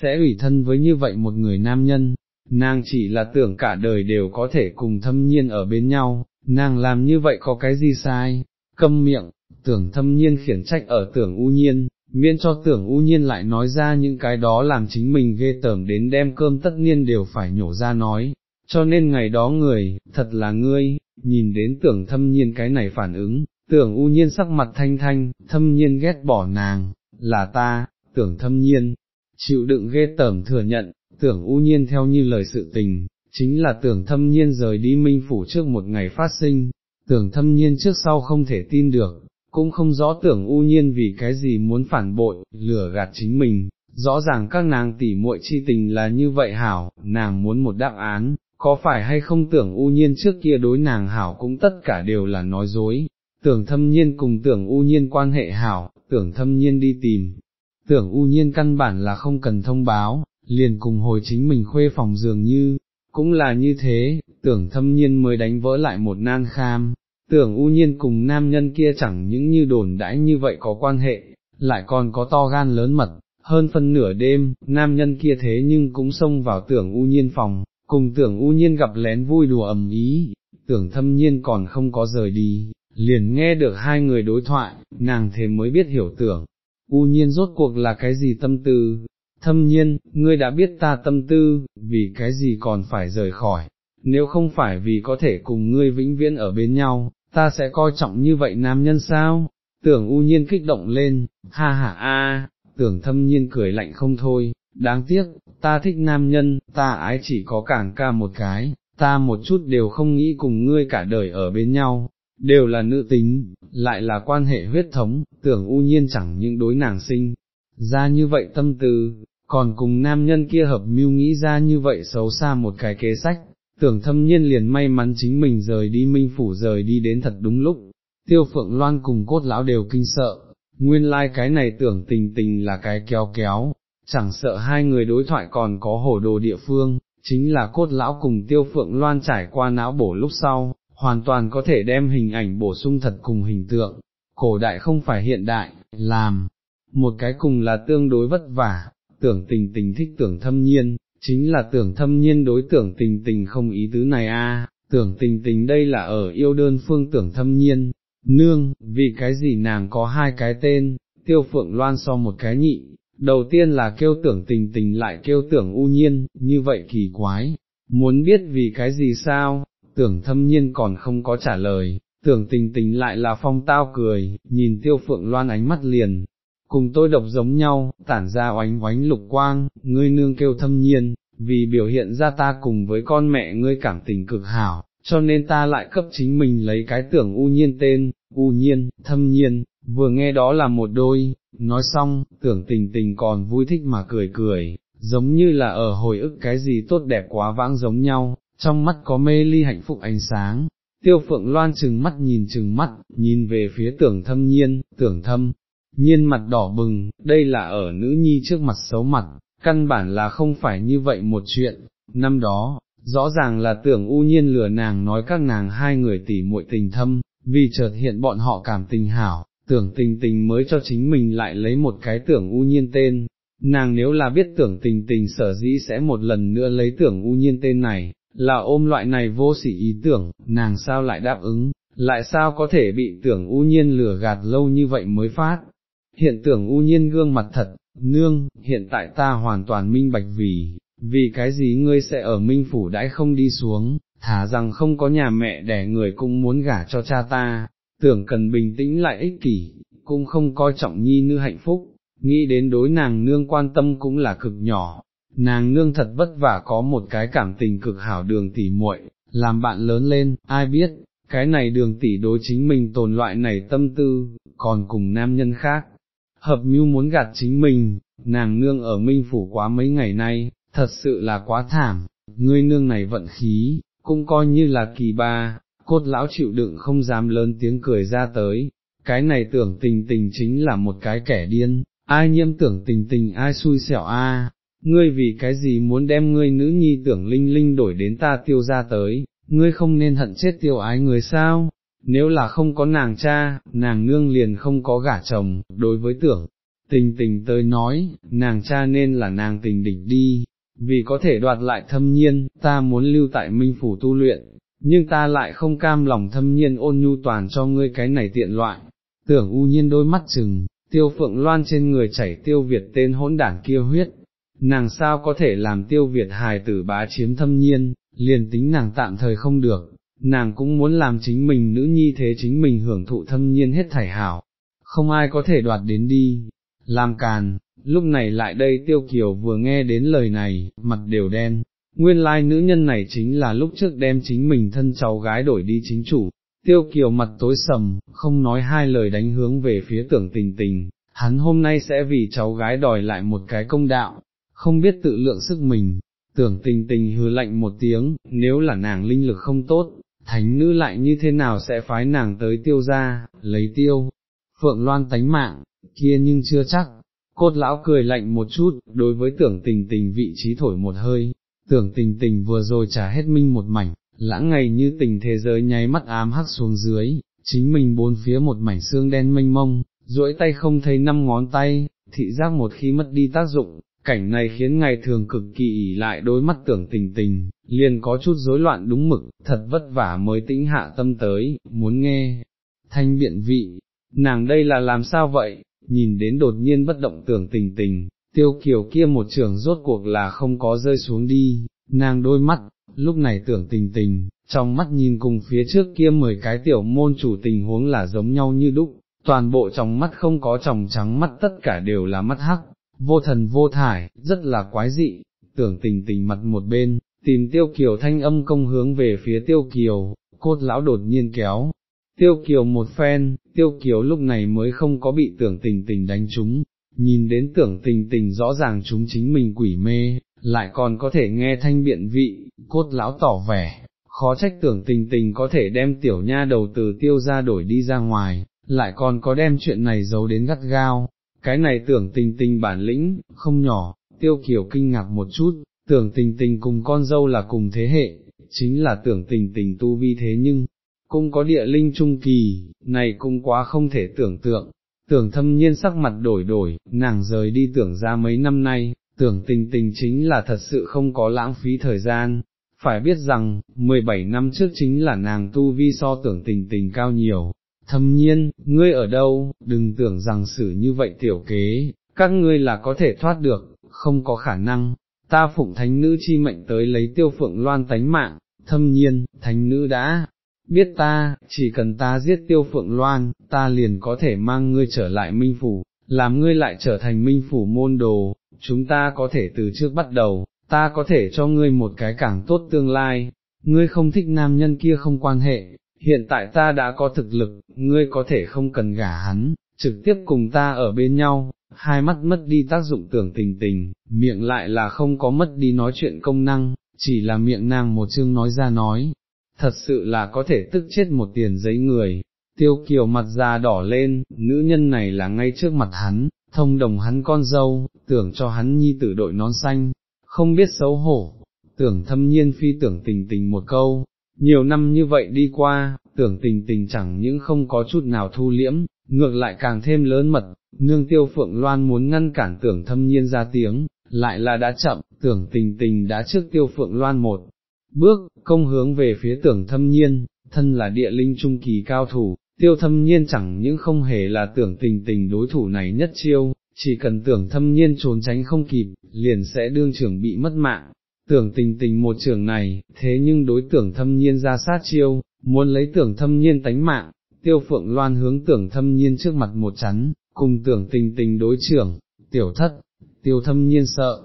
sẽ ủy thân với như vậy một người nam nhân, nàng chỉ là tưởng cả đời đều có thể cùng thâm nhiên ở bên nhau, nàng làm như vậy có cái gì sai, câm miệng, tưởng thâm nhiên khiển trách ở tưởng u nhiên, miễn cho tưởng u nhiên lại nói ra những cái đó làm chính mình ghê tởm đến đem cơm tất nhiên đều phải nhổ ra nói, cho nên ngày đó người, thật là ngươi, nhìn đến tưởng thâm nhiên cái này phản ứng, tưởng u nhiên sắc mặt thanh thanh, thâm nhiên ghét bỏ nàng, là ta, tưởng thâm nhiên, chịu đựng ghê tởm thừa nhận, tưởng u nhiên theo như lời sự tình, chính là tưởng thâm nhiên rời đi minh phủ trước một ngày phát sinh, tưởng thâm nhiên trước sau không thể tin được, cũng không rõ tưởng u nhiên vì cái gì muốn phản bội, lừa gạt chính mình, rõ ràng các nàng tỉ muội chi tình là như vậy hảo, nàng muốn một đáp án, có phải hay không tưởng u nhiên trước kia đối nàng hảo cũng tất cả đều là nói dối, tưởng thâm nhiên cùng tưởng u nhiên quan hệ hảo, tưởng thâm nhiên đi tìm, tưởng u nhiên căn bản là không cần thông báo, liền cùng hồi chính mình khuê phòng dường như, cũng là như thế, tưởng thâm nhiên mới đánh vỡ lại một nan kham, tưởng u nhiên cùng nam nhân kia chẳng những như đồn đãi như vậy có quan hệ, lại còn có to gan lớn mật, hơn phân nửa đêm, nam nhân kia thế nhưng cũng xông vào tưởng u nhiên phòng, cùng tưởng u nhiên gặp lén vui đùa ầm ý, tưởng thâm nhiên còn không có rời đi, liền nghe được hai người đối thoại, nàng thế mới biết hiểu tưởng, u nhiên rốt cuộc là cái gì tâm tư, thâm nhiên, ngươi đã biết ta tâm tư, vì cái gì còn phải rời khỏi, nếu không phải vì có thể cùng ngươi vĩnh viễn ở bên nhau, ta sẽ coi trọng như vậy nam nhân sao, tưởng u nhiên kích động lên, ha ha a, tưởng thâm nhiên cười lạnh không thôi, đáng tiếc, ta thích nam nhân, ta ái chỉ có cảng ca một cái, ta một chút đều không nghĩ cùng ngươi cả đời ở bên nhau, đều là nữ tính, lại là quan hệ huyết thống, tưởng u nhiên chẳng những đối nàng sinh, ra như vậy tâm tư, còn cùng nam nhân kia hợp mưu nghĩ ra như vậy xấu xa một cái kế sách, tưởng thâm nhiên liền may mắn chính mình rời đi minh phủ rời đi đến thật đúng lúc, tiêu phượng loan cùng cốt lão đều kinh sợ, nguyên lai like cái này tưởng tình tình là cái kéo kéo, chẳng sợ hai người đối thoại còn có hổ đồ địa phương, chính là cốt lão cùng tiêu phượng loan trải qua não bổ lúc sau, hoàn toàn có thể đem hình ảnh bổ sung thật cùng hình tượng, cổ đại không phải hiện đại, làm, một cái cùng là tương đối vất vả, tưởng tình tình thích tưởng thâm nhiên, chính là tưởng thâm nhiên đối tưởng tình tình không ý tứ này a. tưởng tình tình đây là ở yêu đơn phương tưởng thâm nhiên, nương, vì cái gì nàng có hai cái tên, tiêu phượng loan so một cái nhị, đầu tiên là kêu tưởng tình tình lại kêu tưởng u nhiên, như vậy kỳ quái, muốn biết vì cái gì sao, tưởng thâm nhiên còn không có trả lời, tưởng tình tình lại là phong tao cười, nhìn tiêu phượng loan ánh mắt liền, cùng tôi độc giống nhau, tản ra oánh oánh lục quang, ngươi nương kêu thâm nhiên, vì biểu hiện ra ta cùng với con mẹ ngươi cảm tình cực hảo, cho nên ta lại cấp chính mình lấy cái tưởng u nhiên tên, u nhiên, thâm nhiên, vừa nghe đó là một đôi, nói xong, tưởng tình tình còn vui thích mà cười cười, giống như là ở hồi ức cái gì tốt đẹp quá vãng giống nhau, trong mắt có mê ly hạnh phúc ánh sáng. Tiêu phượng loan chừng mắt nhìn chừng mắt, nhìn về phía tưởng thâm nhiên, tưởng thâm, nhiên mặt đỏ bừng, đây là ở nữ nhi trước mặt xấu mặt, căn bản là không phải như vậy một chuyện, năm đó, rõ ràng là tưởng u nhiên lừa nàng nói các nàng hai người tỉ muội tình thâm, vì chợt hiện bọn họ cảm tình hảo, tưởng tình tình mới cho chính mình lại lấy một cái tưởng u nhiên tên, nàng nếu là biết tưởng tình tình sở dĩ sẽ một lần nữa lấy tưởng u nhiên tên này, là ôm loại này vô sỉ ý tưởng, nàng sao lại đáp ứng, lại sao có thể bị tưởng u nhiên lừa gạt lâu như vậy mới phát. Hiện tưởng u nhiên gương mặt thật, nương, hiện tại ta hoàn toàn minh bạch vì, vì cái gì ngươi sẽ ở minh phủ đãi không đi xuống, thả rằng không có nhà mẹ đẻ người cũng muốn gả cho cha ta, tưởng cần bình tĩnh lại ích kỷ, cũng không coi trọng nhi nữ hạnh phúc, nghĩ đến đối nàng nương quan tâm cũng là cực nhỏ, nàng nương thật vất vả có một cái cảm tình cực hảo đường tỷ muội, làm bạn lớn lên, ai biết, cái này đường tỷ đối chính mình tồn loại này tâm tư, còn cùng nam nhân khác, hợp mưu muốn gạt chính mình, nàng nương ở minh phủ quá mấy ngày nay, thật sự là quá thảm, ngươi nương này vận khí, cũng coi như là kỳ ba, cốt lão chịu đựng không dám lớn tiếng cười ra tới, cái này tưởng tình tình chính là một cái kẻ điên, ai nhiễm tưởng tình tình ai xui xẻo a. Ngươi vì cái gì muốn đem ngươi nữ nhi tưởng linh linh đổi đến ta tiêu ra tới, ngươi không nên hận chết tiêu ái người sao, nếu là không có nàng cha, nàng nương liền không có gả chồng, đối với tưởng, tình tình tới nói, nàng cha nên là nàng tình địch đi, vì có thể đoạt lại thâm nhiên, ta muốn lưu tại minh phủ tu luyện, nhưng ta lại không cam lòng thâm nhiên ôn nhu toàn cho ngươi cái này tiện loại, tưởng u nhiên đôi mắt chừng, tiêu phượng loan trên người chảy tiêu Việt tên hỗn đảng kia huyết, nàng sao có thể làm tiêu Việt hài tử bá chiếm thâm nhiên, liền tính nàng tạm thời không được, nàng cũng muốn làm chính mình nữ nhi thế chính mình hưởng thụ thâm nhiên hết thảy hảo, không ai có thể đoạt đến đi, làm càn, lúc này lại đây tiêu kiều vừa nghe đến lời này, mặt đều đen, nguyên lai nữ nhân này chính là lúc trước đem chính mình thân cháu gái đổi đi chính chủ, tiêu kiều mặt tối sầm, không nói hai lời đánh hướng về phía tưởng tình tình, hắn hôm nay sẽ vì cháu gái đòi lại một cái công đạo, không biết tự lượng sức mình, tưởng tình tình hứa lạnh một tiếng, nếu là nàng linh lực không tốt, thánh nữ lại như thế nào sẽ phái nàng tới tiêu ra, lấy tiêu, phượng loan tánh mạng, kia nhưng chưa chắc, cốt lão cười lạnh một chút, đối với tưởng tình tình vị trí thổi một hơi, tưởng tình tình vừa rồi trả hết minh một mảnh, lãng ngày như tình thế giới nháy mắt ám hắc xuống dưới, chính mình bốn phía một mảnh xương đen mênh mông, duỗi tay không thấy năm ngón tay, thị giác một khi mất đi tác dụng, cảnh này khiến ngày thường cực kỳ ỉ lại đôi mắt tưởng tình tình, liền có chút rối loạn đúng mực, thật vất vả mới tĩnh hạ tâm tới, muốn nghe, thanh biện vị, nàng đây là làm sao vậy, nhìn đến đột nhiên bất động tưởng tình tình, tiêu kiều kia một trường rốt cuộc là không có rơi xuống đi, nàng đôi mắt, lúc này tưởng tình tình, trong mắt nhìn cùng phía trước kia mười cái tiểu môn chủ tình huống là giống nhau như đúc, toàn bộ trong mắt không có tròng trắng mắt tất cả đều là mắt hắc, vô thần vô thải, rất là quái dị, tưởng tình tình mặt một bên, tìm tiêu kiều thanh âm công hướng về phía tiêu kiều, cốt lão đột nhiên kéo. Tiêu kiều một phen, tiêu kiều lúc này mới không có bị tưởng tình tình đánh trúng, nhìn đến tưởng tình tình rõ ràng chúng chính mình quỷ mê, lại còn có thể nghe thanh biện vị, cốt lão tỏ vẻ, khó trách tưởng tình tình có thể đem tiểu nha đầu từ tiêu ra đổi đi ra ngoài, lại còn có đem chuyện này giấu đến gắt gao, cái này tưởng tình tình bản lĩnh, không nhỏ, tiêu kiểu kinh ngạc một chút, tưởng tình tình cùng con dâu là cùng thế hệ, chính là tưởng tình tình tu vi thế nhưng, cũng có địa linh trung kỳ, này cũng quá không thể tưởng tượng, tưởng thâm nhiên sắc mặt đổi đổi, nàng rời đi tưởng ra mấy năm nay, tưởng tình tình chính là thật sự không có lãng phí thời gian, phải biết rằng, 17 năm trước chính là nàng tu vi so tưởng tình tình cao nhiều, thâm nhiên, ngươi ở đâu, đừng tưởng rằng xử như vậy tiểu kế, các ngươi là có thể thoát được, không có khả năng, ta phụng thánh nữ chi mệnh tới lấy tiêu phượng loan tánh mạng, thâm nhiên, thánh nữ đã, biết ta, chỉ cần ta giết tiêu phượng loan, ta liền có thể mang ngươi trở lại minh phủ, làm ngươi lại trở thành minh phủ môn đồ, chúng ta có thể từ trước bắt đầu, ta có thể cho ngươi một cái càng tốt tương lai, ngươi không thích nam nhân kia không quan hệ, hiện tại ta đã có thực lực, ngươi có thể không cần gả hắn, trực tiếp cùng ta ở bên nhau, hai mắt mất đi tác dụng tưởng tình tình, miệng lại là không có mất đi nói chuyện công năng, chỉ là miệng nàng một chương nói ra nói, thật sự là có thể tức chết một tiền giấy người. Tiêu kiều mặt già đỏ lên, nữ nhân này là ngay trước mặt hắn, thông đồng hắn con dâu, tưởng cho hắn nhi tử đội nón xanh, không biết xấu hổ, tưởng thâm nhiên phi tưởng tình tình một câu, nhiều năm như vậy đi qua, tưởng tình tình chẳng những không có chút nào thu liễm, ngược lại càng thêm lớn mật, nương tiêu phượng loan muốn ngăn cản tưởng thâm nhiên ra tiếng, lại là đã chậm, tưởng tình tình đã trước tiêu phượng loan một bước, công hướng về phía tưởng thâm nhiên, thân là địa linh trung kỳ cao thủ, tiêu thâm nhiên chẳng những không hề là tưởng tình tình đối thủ này nhất chiêu, chỉ cần tưởng thâm nhiên trốn tránh không kịp, liền sẽ đương trưởng bị mất mạng, tưởng tình tình một trường này, thế nhưng đối tưởng thâm nhiên ra sát chiêu, muốn lấy tưởng thâm nhiên tánh mạng, tiêu phượng loan hướng tưởng thâm nhiên trước mặt một chắn, cùng tưởng tình tình đối trưởng, tiểu thất, tiêu thâm nhiên sợ,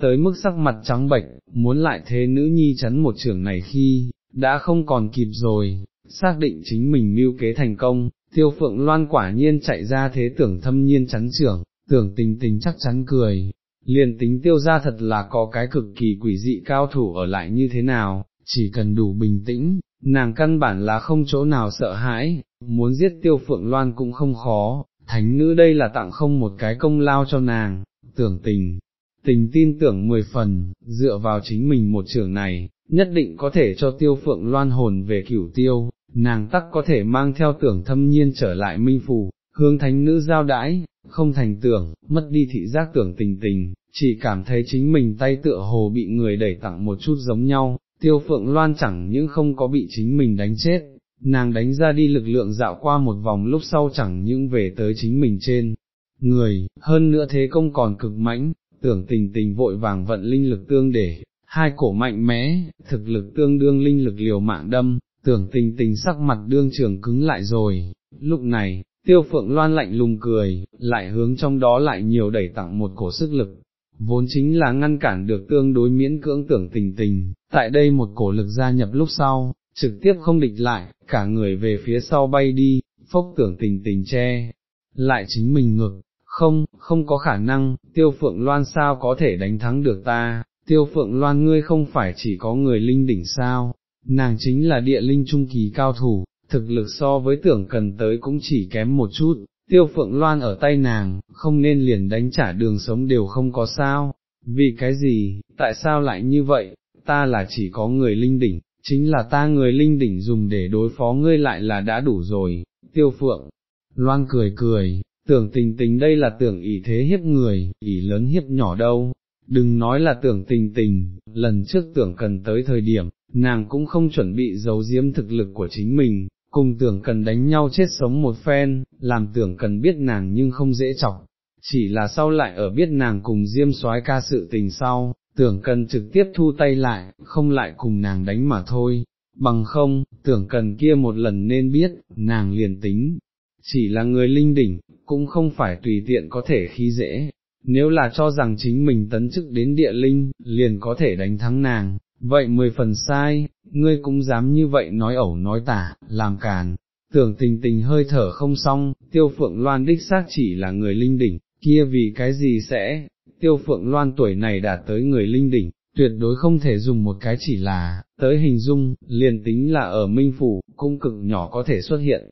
tới mức sắc mặt trắng bệch, muốn lại thế nữ nhi chắn một trường này khi, đã không còn kịp rồi, xác định chính mình mưu kế thành công, tiêu phượng loan quả nhiên chạy ra thế tưởng thâm nhiên chắn trưởng, tưởng tình tình chắc chắn cười, liền tính tiêu ra thật là có cái cực kỳ quỷ dị cao thủ ở lại như thế nào, chỉ cần đủ bình tĩnh, nàng căn bản là không chỗ nào sợ hãi, muốn giết tiêu phượng loan cũng không khó, thánh nữ đây là tặng không một cái công lao cho nàng, tưởng tình, tình tin tưởng mười phần, dựa vào chính mình một trường này, nhất định có thể cho tiêu phượng loan hồn về cửu tiêu, nàng tắc có thể mang theo tưởng thâm nhiên trở lại minh phù, hướng thánh nữ giao đãi, không thành tưởng, mất đi thị giác tưởng tình tình, chỉ cảm thấy chính mình tay tựa hồ bị người đẩy tặng một chút giống nhau, tiêu phượng loan chẳng những không có bị chính mình đánh chết, nàng đánh ra đi lực lượng dạo qua một vòng lúc sau chẳng những về tới chính mình trên người, hơn nữa thế công còn cực mãnh, tưởng tình tình vội vàng vận linh lực tương để, hai cổ mạnh mẽ, thực lực tương đương linh lực liều mạng đâm, tưởng tình tình sắc mặt đương trường cứng lại rồi, lúc này, tiêu phượng loan lạnh lùng cười, lại hướng trong đó lại nhiều đẩy tặng một cổ sức lực, vốn chính là ngăn cản được tương đối miễn cưỡng tưởng tình tình, tại đây một cổ lực gia nhập lúc sau, trực tiếp không địch lại, cả người về phía sau bay đi, phốc tưởng tình tình che, lại chính mình ngực, không, không có khả năng, tiêu phượng loan sao có thể đánh thắng được ta, tiêu phượng loan ngươi không phải chỉ có người linh đỉnh sao, nàng chính là địa linh trung kỳ cao thủ, thực lực so với tưởng cần tới cũng chỉ kém một chút, tiêu phượng loan ở tay nàng, không nên liền đánh trả đường sống đều không có sao, vì cái gì, tại sao lại như vậy, ta là chỉ có người linh đỉnh, chính là ta người linh đỉnh dùng để đối phó ngươi lại là đã đủ rồi, tiêu phượng, loan cười cười, tưởng tình tình đây là tưởng ỷ thế hiếp người, ỷ lớn hiếp nhỏ đâu, đừng nói là tưởng tình tình, lần trước tưởng cần tới thời điểm, nàng cũng không chuẩn bị giấu giếm thực lực của chính mình, cùng tưởng cần đánh nhau chết sống một phen, làm tưởng cần biết nàng nhưng không dễ chọc, chỉ là sau lại ở biết nàng cùng diêm soái ca sự tình sau, tưởng cần trực tiếp thu tay lại, không lại cùng nàng đánh mà thôi, bằng không, tưởng cần kia một lần nên biết, nàng liền tính, chỉ là người linh đỉnh, cũng không phải tùy tiện có thể khi dễ, nếu là cho rằng chính mình tấn chức đến địa linh, liền có thể đánh thắng nàng, vậy mười phần sai, ngươi cũng dám như vậy nói ẩu nói tả, làm càn, tưởng tình tình hơi thở không xong, tiêu phượng loan đích xác chỉ là người linh đỉnh, kia vì cái gì sẽ, tiêu phượng loan tuổi này đạt tới người linh đỉnh, tuyệt đối không thể dùng một cái chỉ là, tới hình dung, liền tính là ở minh phủ, cung cực nhỏ có thể xuất hiện.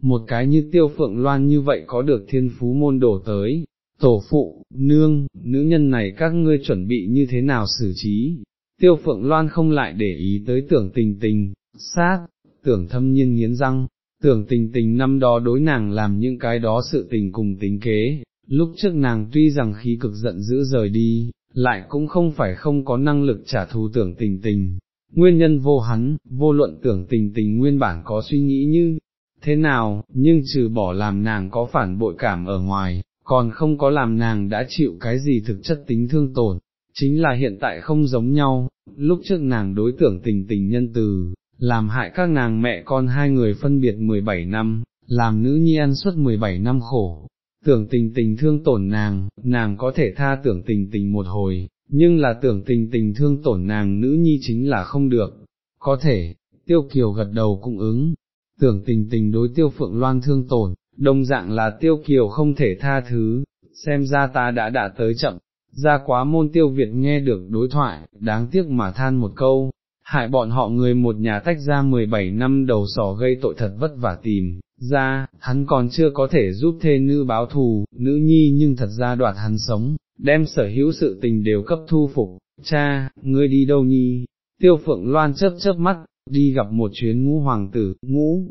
Một cái như tiêu phượng loan như vậy có được thiên phú môn đổ tới, tổ phụ, nương, nữ nhân này các ngươi chuẩn bị như thế nào xử trí, tiêu phượng loan không lại để ý tới tưởng tình tình, sát, tưởng thâm nhiên nghiến răng, tưởng tình tình năm đó đối nàng làm những cái đó sự tình cùng tính kế, lúc trước nàng tuy rằng khí cực giận dữ rời đi, lại cũng không phải không có năng lực trả thù tưởng tình tình. Nguyên nhân vô hắn, vô luận tưởng tình tình nguyên bản có suy nghĩ như thế nào, nhưng trừ bỏ làm nàng có phản bội cảm ở ngoài, còn không có làm nàng đã chịu cái gì thực chất tính thương tổn, chính là hiện tại không giống nhau, lúc trước nàng đối tưởng tình tình nhân từ, làm hại các nàng mẹ con hai người phân biệt 17 năm, làm nữ nhi ăn suốt 17 năm khổ, tưởng tình tình thương tổn nàng, nàng có thể tha tưởng tình tình một hồi, nhưng là tưởng tình tình thương tổn nàng nữ nhi chính là không được, có thể, tiêu kiều gật đầu cũng ứng, tưởng tình tình đối tiêu phượng loan thương tổn, đồng dạng là tiêu kiều không thể tha thứ, xem ra ta đã đã tới chậm, ra quá môn tiêu Việt nghe được đối thoại, đáng tiếc mà than một câu, hại bọn họ người một nhà tách ra 17 năm đầu sỏ gây tội thật vất vả tìm, ra, hắn còn chưa có thể giúp thê nữ báo thù, nữ nhi nhưng thật ra đoạt hắn sống, đem sở hữu sự tình đều cấp thu phục, cha, ngươi đi đâu nhi, tiêu phượng loan chớp chớp mắt, đi gặp một chuyến ngũ hoàng tử, ngũ,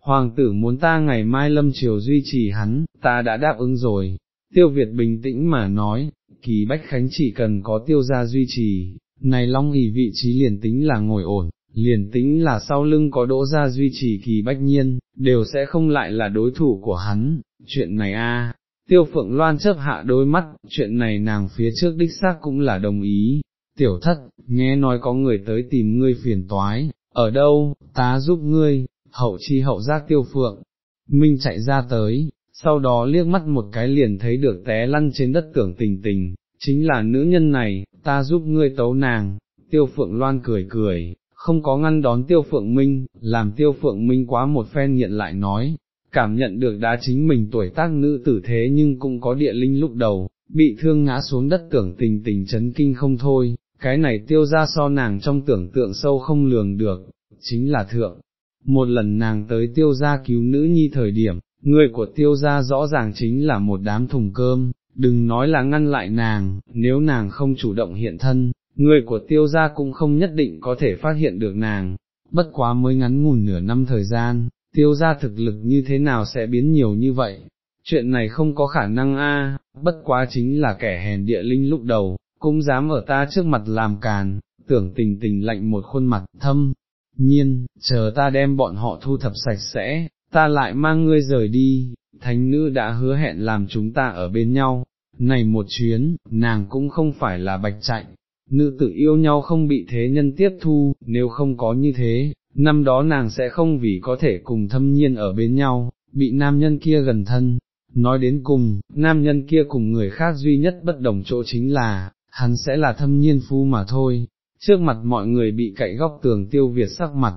hoàng tử muốn ta ngày mai lâm triều duy trì hắn, ta đã đáp ứng rồi, tiêu Việt bình tĩnh mà nói, kỳ bách khánh chỉ cần có tiêu gia duy trì, này long ỉ vị trí liền tính là ngồi ổn, liền tính là sau lưng có đỗ gia duy trì kỳ bách nhiên, đều sẽ không lại là đối thủ của hắn, chuyện này a. Tiêu Phượng Loan chớp hạ đôi mắt, chuyện này nàng phía trước đích xác cũng là đồng ý, tiểu thất, nghe nói có người tới tìm ngươi phiền toái, ở đâu, ta giúp ngươi, hậu chi hậu giác tiêu phượng, Minh chạy ra tới, sau đó liếc mắt một cái liền thấy được té lăn trên đất tưởng tình tình, chính là nữ nhân này, ta giúp ngươi tấu nàng, tiêu phượng loan cười cười, không có ngăn đón tiêu phượng minh, làm tiêu phượng minh quá một phen nhận lại nói, cảm nhận được đá chính mình tuổi tác nữ tử thế nhưng cũng có địa linh lúc đầu, bị thương ngã xuống đất tưởng tình tình chấn kinh không thôi, cái này tiêu ra so nàng trong tưởng tượng sâu không lường được, chính là thượng. Một lần nàng tới tiêu gia cứu nữ nhi thời điểm, người của tiêu gia rõ ràng chính là một đám thùng cơm, đừng nói là ngăn lại nàng, nếu nàng không chủ động hiện thân, người của tiêu gia cũng không nhất định có thể phát hiện được nàng, bất quá mới ngắn ngủn nửa năm thời gian, tiêu gia thực lực như thế nào sẽ biến nhiều như vậy, chuyện này không có khả năng a, bất quá chính là kẻ hèn địa linh lúc đầu, cũng dám ở ta trước mặt làm càn, tưởng tình tình lạnh một khuôn mặt thâm, nhiên, chờ ta đem bọn họ thu thập sạch sẽ, ta lại mang ngươi rời đi, thánh nữ đã hứa hẹn làm chúng ta ở bên nhau, này một chuyến, nàng cũng không phải là bạch chạy, nữ tự yêu nhau không bị thế nhân tiếp thu, nếu không có như thế, năm đó nàng sẽ không vì có thể cùng thâm nhiên ở bên nhau, bị nam nhân kia gần thân, nói đến cùng, nam nhân kia cùng người khác duy nhất bất đồng chỗ chính là, hắn sẽ là thâm nhiên phu mà thôi, trước mặt mọi người bị cậy góc tường tiêu Việt sắc mặt,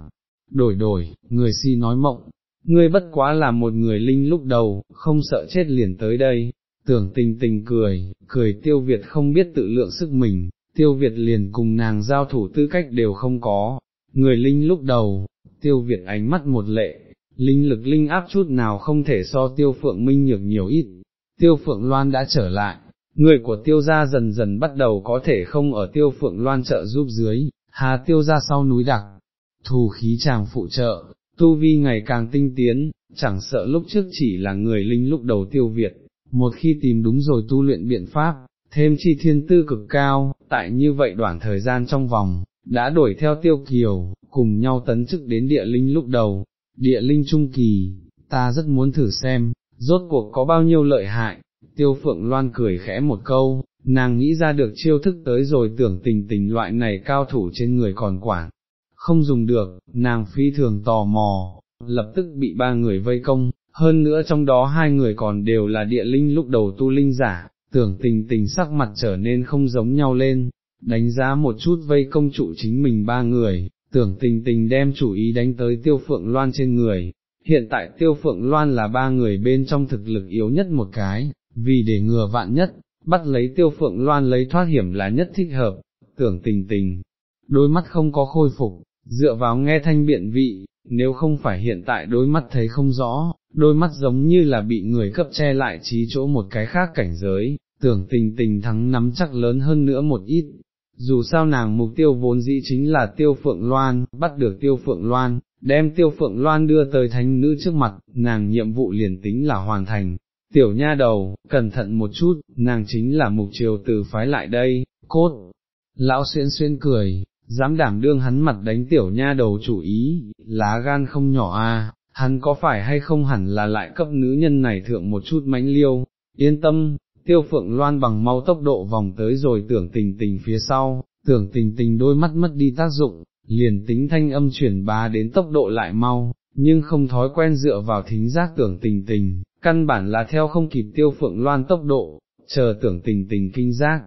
đổi đổi, người si nói mộng, ngươi bất quá là một người linh lúc đầu, không sợ chết liền tới đây, tưởng tình tình cười, cười tiêu Việt không biết tự lượng sức mình, tiêu Việt liền cùng nàng giao thủ tư cách đều không có, người linh lúc đầu, tiêu Việt ánh mắt một lệ, linh lực linh áp chút nào không thể so tiêu phượng minh nhược nhiều ít, tiêu phượng loan đã trở lại, người của tiêu gia dần dần bắt đầu có thể không ở tiêu phượng loan trợ giúp dưới, hà tiêu gia sau núi đặc, thù khí chàng phụ trợ, tu vi ngày càng tinh tiến, chẳng sợ lúc trước chỉ là người linh lúc đầu tiêu Việt, một khi tìm đúng rồi tu luyện biện pháp, thêm chi thiên tư cực cao, tại như vậy đoạn thời gian trong vòng, đã đuổi theo tiêu kiều, cùng nhau tấn chức đến địa linh lúc đầu, địa linh trung kỳ, ta rất muốn thử xem, rốt cuộc có bao nhiêu lợi hại, tiêu phượng loan cười khẽ một câu, nàng nghĩ ra được chiêu thức tới rồi tưởng tình tình loại này cao thủ trên người còn quảng, không dùng được, nàng phi thường tò mò, lập tức bị ba người vây công, hơn nữa trong đó hai người còn đều là địa linh lúc đầu tu linh giả, tưởng tình tình sắc mặt trở nên không giống nhau lên, đánh giá một chút vây công trụ chính mình ba người, tưởng tình tình đem chủ ý đánh tới tiêu phượng loan trên người, hiện tại tiêu phượng loan là ba người bên trong thực lực yếu nhất một cái, vì để ngừa vạn nhất, bắt lấy tiêu phượng loan lấy thoát hiểm là nhất thích hợp, tưởng tình tình, đôi mắt không có khôi phục, dựa vào nghe thanh biện vị, nếu không phải hiện tại đôi mắt thấy không rõ, đôi mắt giống như là bị người cấp che lại trí chỗ một cái khác cảnh giới, tưởng tình tình thắng nắm chắc lớn hơn nữa một ít. Dù sao nàng mục tiêu vốn dĩ chính là tiêu phượng loan, bắt được tiêu phượng loan, đem tiêu phượng loan đưa tới thánh nữ trước mặt, nàng nhiệm vụ liền tính là hoàn thành. Tiểu nha đầu, cẩn thận một chút, nàng chính là mục triều từ phái lại đây, cốt. Lão xuyên xuyên cười, dám đảm đương hắn mặt đánh tiểu nha đầu chủ ý, lá gan không nhỏ a, hắn có phải hay không hẳn là lại cấp nữ nhân này thượng một chút mánh liêu, yên tâm, tiêu phượng loan bằng mau tốc độ vòng tới rồi tưởng tình tình phía sau, tưởng tình tình đôi mắt mất đi tác dụng, liền tính thanh âm chuyển bá đến tốc độ lại mau, nhưng không thói quen dựa vào thính giác tưởng tình tình, căn bản là theo không kịp tiêu phượng loan tốc độ, chờ tưởng tình tình kinh giác,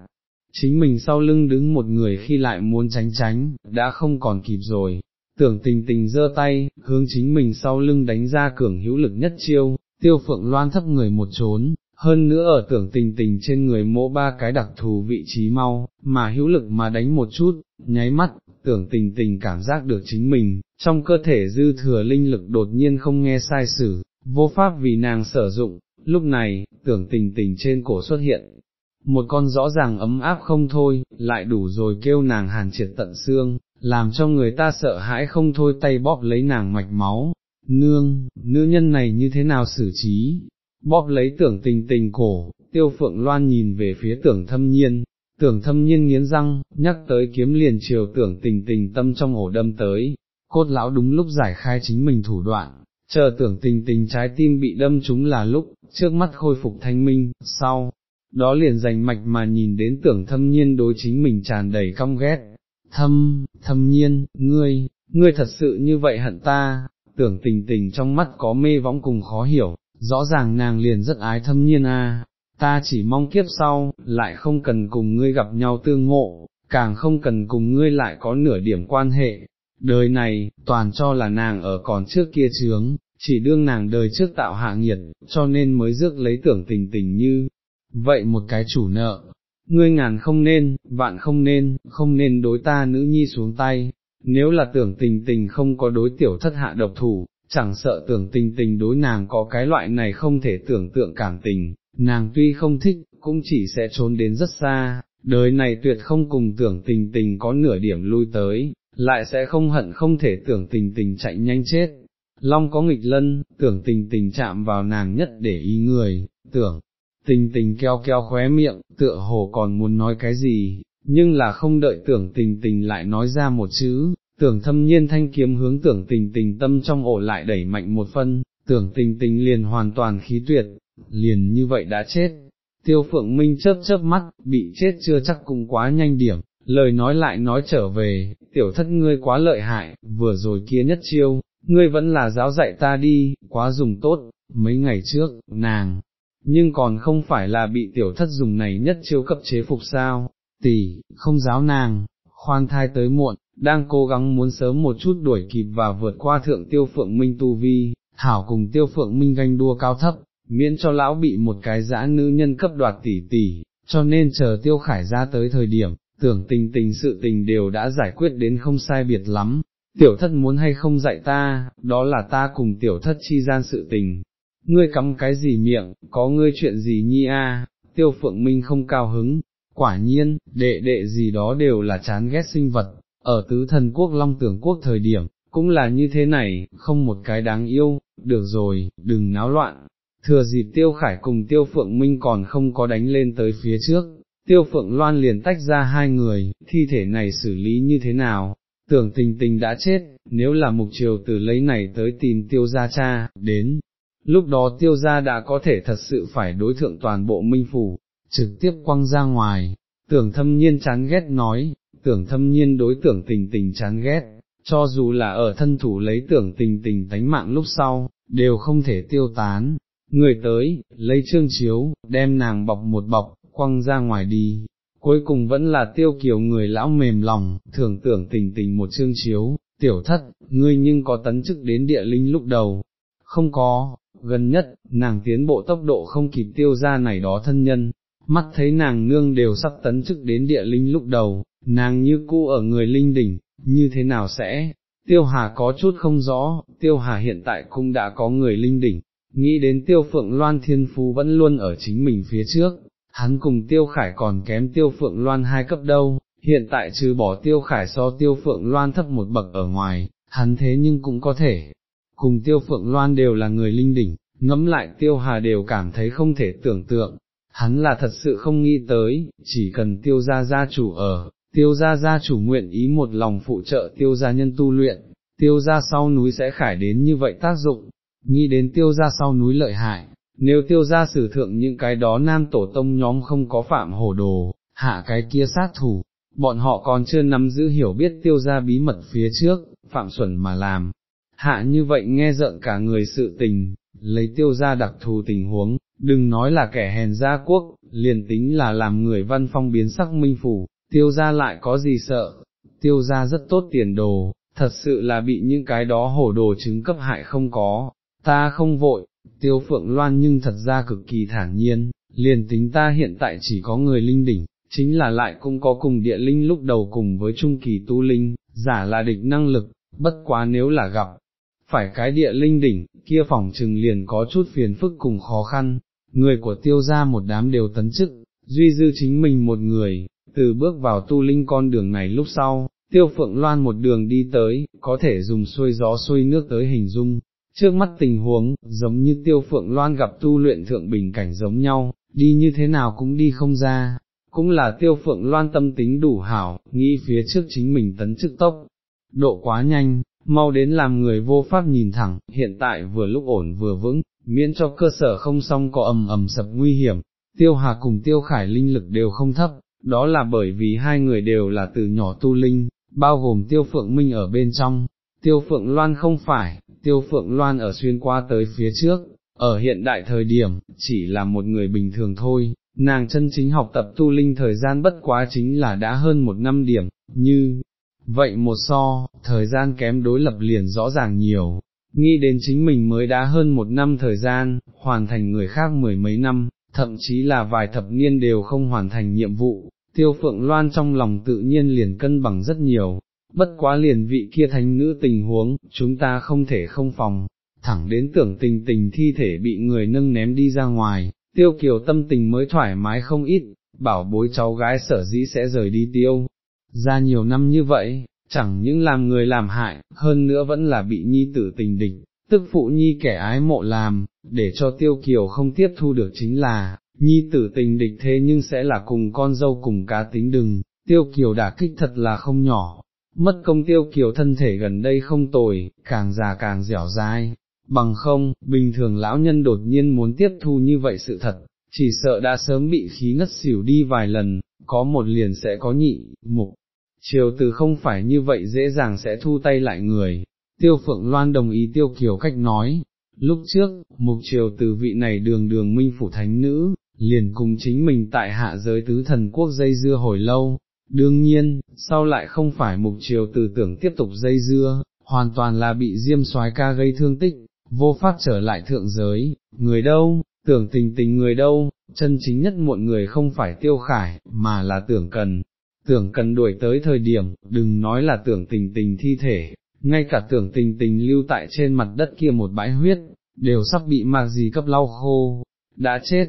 chính mình sau lưng đứng một người khi lại muốn tránh tránh, đã không còn kịp rồi, tưởng tình tình giơ tay, hướng chính mình sau lưng đánh ra cường hữu lực nhất chiêu, tiêu phượng loan thấp người một trốn, hơn nữa ở tưởng tình tình trên người mỗ ba cái đặc thù vị trí mau, mà hữu lực mà đánh một chút, nháy mắt, tưởng tình tình cảm giác được chính mình, trong cơ thể dư thừa linh lực đột nhiên không nghe sai sử, vô pháp vì nàng sử dụng, lúc này, tưởng tình tình trên cổ xuất hiện, một con rõ ràng ấm áp không thôi, lại đủ rồi kêu nàng hàn triệt tận xương, làm cho người ta sợ hãi không thôi tay bóp lấy nàng mạch máu, nương, nữ nhân này như thế nào xử trí, bóp lấy tưởng tình tình cổ, tiêu phượng loan nhìn về phía tưởng thâm nhiên, tưởng thâm nhiên nghiến răng, nhắc tới kiếm liền chiều tưởng tình tình tâm trong ổ đâm tới, cốt lão đúng lúc giải khai chính mình thủ đoạn, chờ tưởng tình tình trái tim bị đâm chúng là lúc, trước mắt khôi phục thanh minh, sau, đó liền dành mạch mà nhìn đến tưởng thâm nhiên đối chính mình tràn đầy căm ghét, thâm, thâm nhiên, ngươi, ngươi thật sự như vậy hận ta, tưởng tình tình trong mắt có mê võng cùng khó hiểu, rõ ràng nàng liền rất ái thâm nhiên a. ta chỉ mong kiếp sau, lại không cần cùng ngươi gặp nhau tương ngộ, càng không cần cùng ngươi lại có nửa điểm quan hệ, đời này, toàn cho là nàng ở còn trước kia chướng, chỉ đương nàng đời trước tạo hạ nghiệt, cho nên mới rước lấy tưởng tình tình như, vậy một cái chủ nợ, ngươi ngàn không nên, vạn không nên, không nên đối ta nữ nhi xuống tay, nếu là tưởng tình tình không có đối tiểu thất hạ độc thủ, chẳng sợ tưởng tình tình đối nàng có cái loại này không thể tưởng tượng cảm tình, nàng tuy không thích, cũng chỉ sẽ trốn đến rất xa, đời này tuyệt không cùng tưởng tình tình có nửa điểm lui tới, lại sẽ không hận không thể tưởng tình tình chạy nhanh chết. Long có nghịch lân, tưởng tình tình chạm vào nàng nhất để ý người, tưởng, tình tình keo keo khóe miệng, tựa hồ còn muốn nói cái gì, nhưng là không đợi tưởng tình tình lại nói ra một chữ, tưởng thâm nhiên thanh kiếm hướng tưởng tình tình tâm trong ổ lại đẩy mạnh một phân, tưởng tình tình liền hoàn toàn khí tuyệt, liền như vậy đã chết. Tiêu phượng minh chớp chớp mắt, bị chết chưa chắc cũng quá nhanh điểm, lời nói lại nói trở về, tiểu thất ngươi quá lợi hại, vừa rồi kia nhất chiêu, ngươi vẫn là giáo dạy ta đi, quá dùng tốt, mấy ngày trước, nàng, nhưng còn không phải là bị tiểu thất dùng này nhất chiêu cấp chế phục sao, tỷ, không giáo nàng, khoan thai tới muộn, đang cố gắng muốn sớm một chút đuổi kịp và vượt qua thượng tiêu phượng minh tu vi, thảo cùng tiêu phượng minh ganh đua cao thấp, miễn cho lão bị một cái dã nữ nhân cấp đoạt tỷ tỷ, cho nên chờ tiêu khải ra tới thời điểm, tưởng tình tình sự tình đều đã giải quyết đến không sai biệt lắm, tiểu thất muốn hay không dạy ta, đó là ta cùng tiểu thất chi gian sự tình. Ngươi cắm cái gì miệng, có ngươi chuyện gì nhi a? tiêu phượng minh không cao hứng, quả nhiên, đệ đệ gì đó đều là chán ghét sinh vật, ở tứ thần quốc long tưởng quốc thời điểm, cũng là như thế này, không một cái đáng yêu, được rồi, đừng náo loạn. Thừa dịp tiêu khải cùng tiêu phượng minh còn không có đánh lên tới phía trước, tiêu phượng loan liền tách ra hai người, thi thể này xử lý như thế nào, tưởng tình tình đã chết, nếu là mục triều từ lấy này tới tìm tiêu gia cha, đến, lúc đó tiêu gia đã có thể thật sự phải đối thượng toàn bộ minh phủ, trực tiếp quăng ra ngoài, tưởng thâm nhiên chán ghét nói, tưởng thâm nhiên đối tưởng tình tình chán ghét, cho dù là ở thân thủ lấy tưởng tình tình tánh mạng lúc sau, đều không thể tiêu tán, người tới, lấy trương chiếu, đem nàng bọc một bọc, quăng ra ngoài đi, cuối cùng vẫn là tiêu kiều người lão mềm lòng, thường tưởng tình tình một trương chiếu, tiểu thất, ngươi nhưng có tấn chức đến địa linh lúc đầu, không có, gần nhất, nàng tiến bộ tốc độ không kịp tiêu ra này đó thân nhân, mắt thấy nàng nương đều sắp tấn chức đến địa linh lúc đầu, nàng như cũ ở người linh đỉnh, như thế nào sẽ, tiêu hà có chút không rõ, tiêu hà hiện tại cũng đã có người linh đỉnh, nghĩ đến tiêu phượng loan thiên phú vẫn luôn ở chính mình phía trước, hắn cùng tiêu khải còn kém tiêu phượng loan hai cấp đâu, hiện tại trừ bỏ tiêu khải so tiêu phượng loan thấp một bậc ở ngoài, hắn thế nhưng cũng có thể, cùng tiêu phượng loan đều là người linh đỉnh, ngẫm lại tiêu hà đều cảm thấy không thể tưởng tượng, hắn là thật sự không nghĩ tới, chỉ cần tiêu gia gia chủ ở, tiêu gia gia chủ nguyện ý một lòng phụ trợ tiêu gia nhân tu luyện, tiêu gia sau núi sẽ khải đến như vậy tác dụng, nghĩ đến tiêu gia sau núi lợi hại, nếu tiêu gia sử thượng những cái đó nam tổ tông nhóm không có phạm hổ đồ, hạ cái kia sát thủ, bọn họ còn chưa nắm giữ hiểu biết tiêu gia bí mật phía trước, phạm xuẩn mà làm, hạ như vậy nghe giận cả người sự tình, lấy tiêu gia đặc thù tình huống, đừng nói là kẻ hèn gia quốc, liền tính là làm người văn phong biến sắc minh phủ, tiêu gia lại có gì sợ, tiêu gia rất tốt tiền đồ, thật sự là bị những cái đó hổ đồ chứng cấp hại không có, ta không vội, tiêu phượng loan nhưng thật ra cực kỳ thản nhiên, liền tính ta hiện tại chỉ có người linh đỉnh, chính là lại cũng có cùng địa linh lúc đầu cùng với trung kỳ tu linh, giả là địch năng lực, bất quá nếu là gặp, phải cái địa linh đỉnh, kia phòng trừng liền có chút phiền phức cùng khó khăn, người của tiêu gia một đám đều tấn chức, duy dư chính mình một người, từ bước vào tu linh con đường này lúc sau, tiêu phượng loan một đường đi tới, có thể dùng xuôi gió xuôi nước tới hình dung, trước mắt tình huống, giống như tiêu phượng loan gặp tu luyện thượng bình cảnh giống nhau, đi như thế nào cũng đi không ra, cũng là tiêu phượng loan tâm tính đủ hảo, nghĩ phía trước chính mình tấn chức tốc, độ quá nhanh, mau đến làm người vô pháp nhìn thẳng, hiện tại vừa lúc ổn vừa vững, miễn cho cơ sở không xong có ầm ầm sập nguy hiểm, tiêu hà cùng tiêu khải linh lực đều không thấp, đó là bởi vì hai người đều là từ nhỏ tu linh, bao gồm tiêu phượng minh ở bên trong, tiêu phượng loan không phải, tiêu phượng loan ở xuyên qua tới phía trước, ở hiện đại thời điểm, chỉ là một người bình thường thôi, nàng chân chính học tập tu linh thời gian bất quá chính là đã hơn một năm điểm, như, vậy một so, thời gian kém đối lập liền rõ ràng nhiều, nghĩ đến chính mình mới đã hơn một năm thời gian, hoàn thành người khác mười mấy năm, thậm chí là vài thập niên đều không hoàn thành nhiệm vụ, tiêu phượng loan trong lòng tự nhiên liền cân bằng rất nhiều, bất quá liền vị kia thánh nữ tình huống, chúng ta không thể không phòng, thẳng đến tưởng tình tình thi thể bị người nâng ném đi ra ngoài, tiêu kiều tâm tình mới thoải mái không ít, bảo bối cháu gái sở dĩ sẽ rời đi tiêu, ra nhiều năm như vậy, chẳng những làm người làm hại, hơn nữa vẫn là bị nhi tử tình địch, tức phụ nhi kẻ ái mộ làm, để cho tiêu kiều không tiếp thu được chính là, nhi tử tình địch thế nhưng sẽ là cùng con dâu cùng cá tính đừng, tiêu kiều đả kích thật là không nhỏ, mất công tiêu kiều thân thể gần đây không tồi, càng già càng dẻo dai, bằng không, bình thường lão nhân đột nhiên muốn tiếp thu như vậy sự thật, chỉ sợ đã sớm bị khí ngất xỉu đi vài lần, có một liền sẽ có nhị, mục, triều từ không phải như vậy dễ dàng sẽ thu tay lại người, tiêu phượng loan đồng ý tiêu kiều cách nói, lúc trước, mục triều từ vị này đường đường minh phủ thánh nữ, liền cùng chính mình tại hạ giới tứ thần quốc dây dưa hồi lâu, đương nhiên, sau lại không phải mục triều từ tưởng tiếp tục dây dưa, hoàn toàn là bị diêm soái ca gây thương tích, vô pháp trở lại thượng giới, người đâu, tưởng tình tình người đâu, chân chính nhất muộn người không phải tiêu khải, mà là tưởng cần, tưởng cần đuổi tới thời điểm, đừng nói là tưởng tình tình thi thể, ngay cả tưởng tình tình lưu tại trên mặt đất kia một bãi huyết, đều sắp bị mạc gì cấp lau khô, đã chết,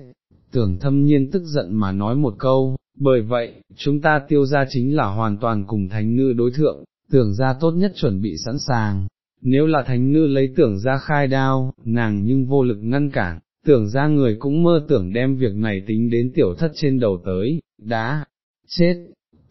tưởng thâm nhiên tức giận mà nói một câu, bởi vậy, chúng ta tiêu ra chính là hoàn toàn cùng thánh nữ đối thượng, tưởng ra tốt nhất chuẩn bị sẵn sàng, nếu là thánh nữ lấy tưởng ra khai đao, nàng nhưng vô lực ngăn cản, tưởng ra người cũng mơ tưởng đem việc này tính đến tiểu thất trên đầu tới, đã, chết,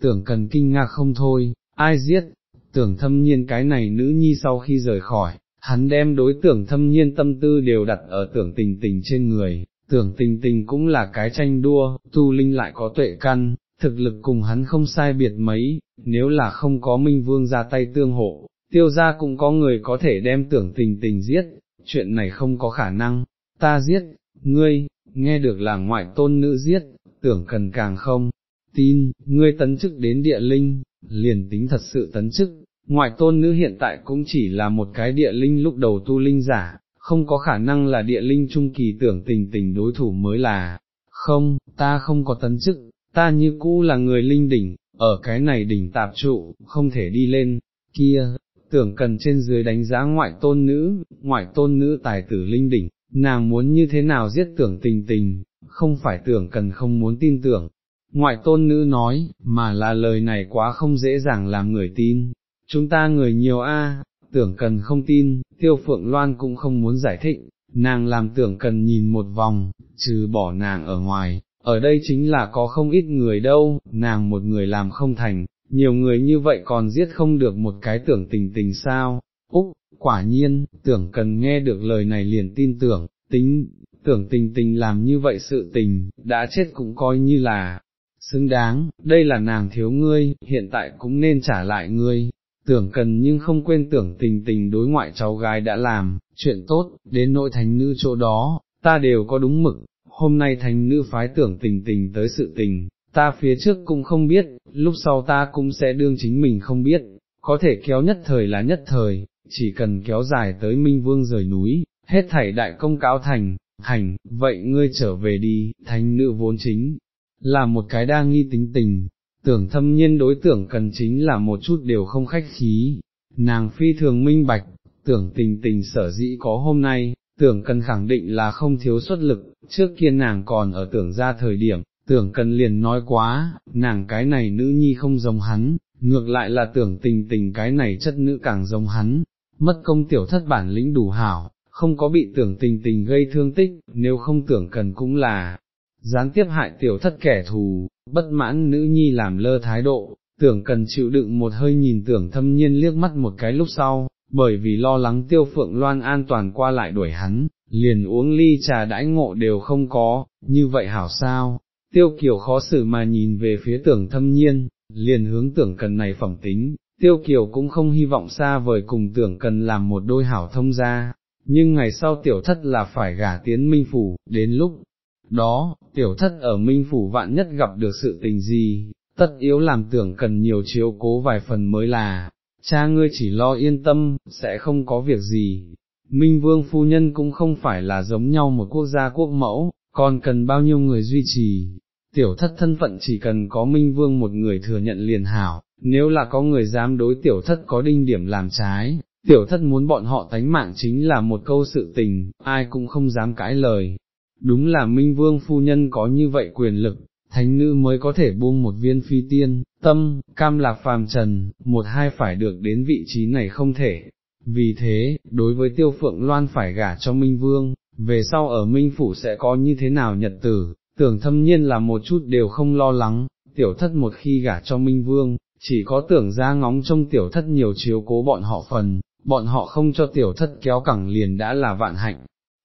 tưởng cần kinh ngạc không thôi, ai giết, tưởng thâm nhiên cái này nữ nhi sau khi rời khỏi, hắn đem đối tưởng thâm nhiên tâm tư đều đặt ở tưởng tình tình trên người, tưởng tình tình cũng là cái tranh đua, tu linh lại có tuệ căn, thực lực cùng hắn không sai biệt mấy, nếu là không có minh vương ra tay tương hộ, tiêu ra cũng có người có thể đem tưởng tình tình giết, chuyện này không có khả năng, ta giết, ngươi, nghe được là ngoại tôn nữ giết, tưởng cần càng không, tin, ngươi tấn chức đến địa linh, liền tính thật sự tấn chức, ngoại tôn nữ hiện tại cũng chỉ là một cái địa linh lúc đầu tu linh giả, không có khả năng là địa linh trung kỳ tưởng tình tình đối thủ mới là, không, ta không có tấn chức, ta như cũ là người linh đỉnh, ở cái này đỉnh tạp trụ, không thể đi lên, kia, tưởng cần trên dưới đánh giá ngoại tôn nữ, ngoại tôn nữ tài tử linh đỉnh, nàng muốn như thế nào giết tưởng tình tình, không phải tưởng cần không muốn tin tưởng. Ngoại tôn nữ nói, mà là lời này quá không dễ dàng làm người tin, chúng ta người nhiều a, tưởng cần không tin, tiêu phượng loan cũng không muốn giải thích, nàng làm tưởng cần nhìn một vòng, trừ bỏ nàng ở ngoài, ở đây chính là có không ít người đâu, nàng một người làm không thành, nhiều người như vậy còn giết không được một cái tưởng tình tình sao, úc, quả nhiên, tưởng cần nghe được lời này liền tin tưởng, tính, tưởng tình tình làm như vậy sự tình, đã chết cũng coi như là, xứng đáng, đây là nàng thiếu ngươi, hiện tại cũng nên trả lại ngươi, tưởng cần nhưng không quên tưởng tình tình đối ngoại cháu gái đã làm, chuyện tốt, đến nội thánh nữ chỗ đó, ta đều có đúng mực, hôm nay thánh nữ phái tưởng tình tình tới sự tình, ta phía trước cũng không biết, lúc sau ta cũng sẽ đương chính mình không biết, có thể kéo nhất thời là nhất thời, chỉ cần kéo dài tới Minh Vương rời núi, hết thảy đại công cáo thành, thành vậy ngươi trở về đi, thành nữ vốn chính, là một cái đa nghi tính tình, tưởng thâm nhiên đối tưởng cần chính là một chút đều không khách khí, nàng phi thường minh bạch, tưởng tình tình sở dĩ có hôm nay, tưởng cần khẳng định là không thiếu xuất lực, trước kia nàng còn ở tưởng ra thời điểm, tưởng cần liền nói quá, nàng cái này nữ nhi không giống hắn, ngược lại là tưởng tình tình cái này chất nữ càng giống hắn, mất công tiểu thất bản lĩnh đủ hảo, không có bị tưởng tình tình gây thương tích, nếu không tưởng cần cũng là, gián tiếp hại tiểu thất kẻ thù, bất mãn nữ nhi làm lơ thái độ, tưởng cần chịu đựng một hơi nhìn tưởng thâm nhiên liếc mắt một cái lúc sau, bởi vì lo lắng tiêu phượng loan an toàn qua lại đuổi hắn, liền uống ly trà đãi ngộ đều không có, như vậy hảo sao, tiêu kiều khó xử mà nhìn về phía tưởng thâm nhiên, liền hướng tưởng cần này phẩm tính, tiêu kiều cũng không hy vọng xa vời cùng tưởng cần làm một đôi hảo thông gia, nhưng ngày sau tiểu thất là phải gả tiến minh phủ, đến lúc đó, tiểu thất ở minh phủ vạn nhất gặp được sự tình gì, tất yếu làm tưởng cần nhiều chiếu cố vài phần mới là, cha ngươi chỉ lo yên tâm, sẽ không có việc gì. Minh vương phu nhân cũng không phải là giống nhau một quốc gia quốc mẫu, còn cần bao nhiêu người duy trì, tiểu thất thân phận chỉ cần có minh vương một người thừa nhận liền hảo, nếu là có người dám đối tiểu thất có đinh điểm làm trái, tiểu thất muốn bọn họ tánh mạng chính là một câu sự tình, ai cũng không dám cãi lời. Đúng là minh vương phu nhân có như vậy quyền lực, thánh nữ mới có thể buông một viên phi tiên, tâm, cam lạc phàm trần, một hai phải được đến vị trí này không thể. Vì thế, đối với tiêu phượng loan phải gả cho Minh Vương, về sau ở Minh Phủ sẽ có như thế nào nhật tử, tưởng thâm nhiên là một chút đều không lo lắng, tiểu thất một khi gả cho Minh Vương, chỉ có tưởng ra ngóng trong tiểu thất nhiều chiếu cố bọn họ phần, bọn họ không cho tiểu thất kéo cẳng liền đã là vạn hạnh,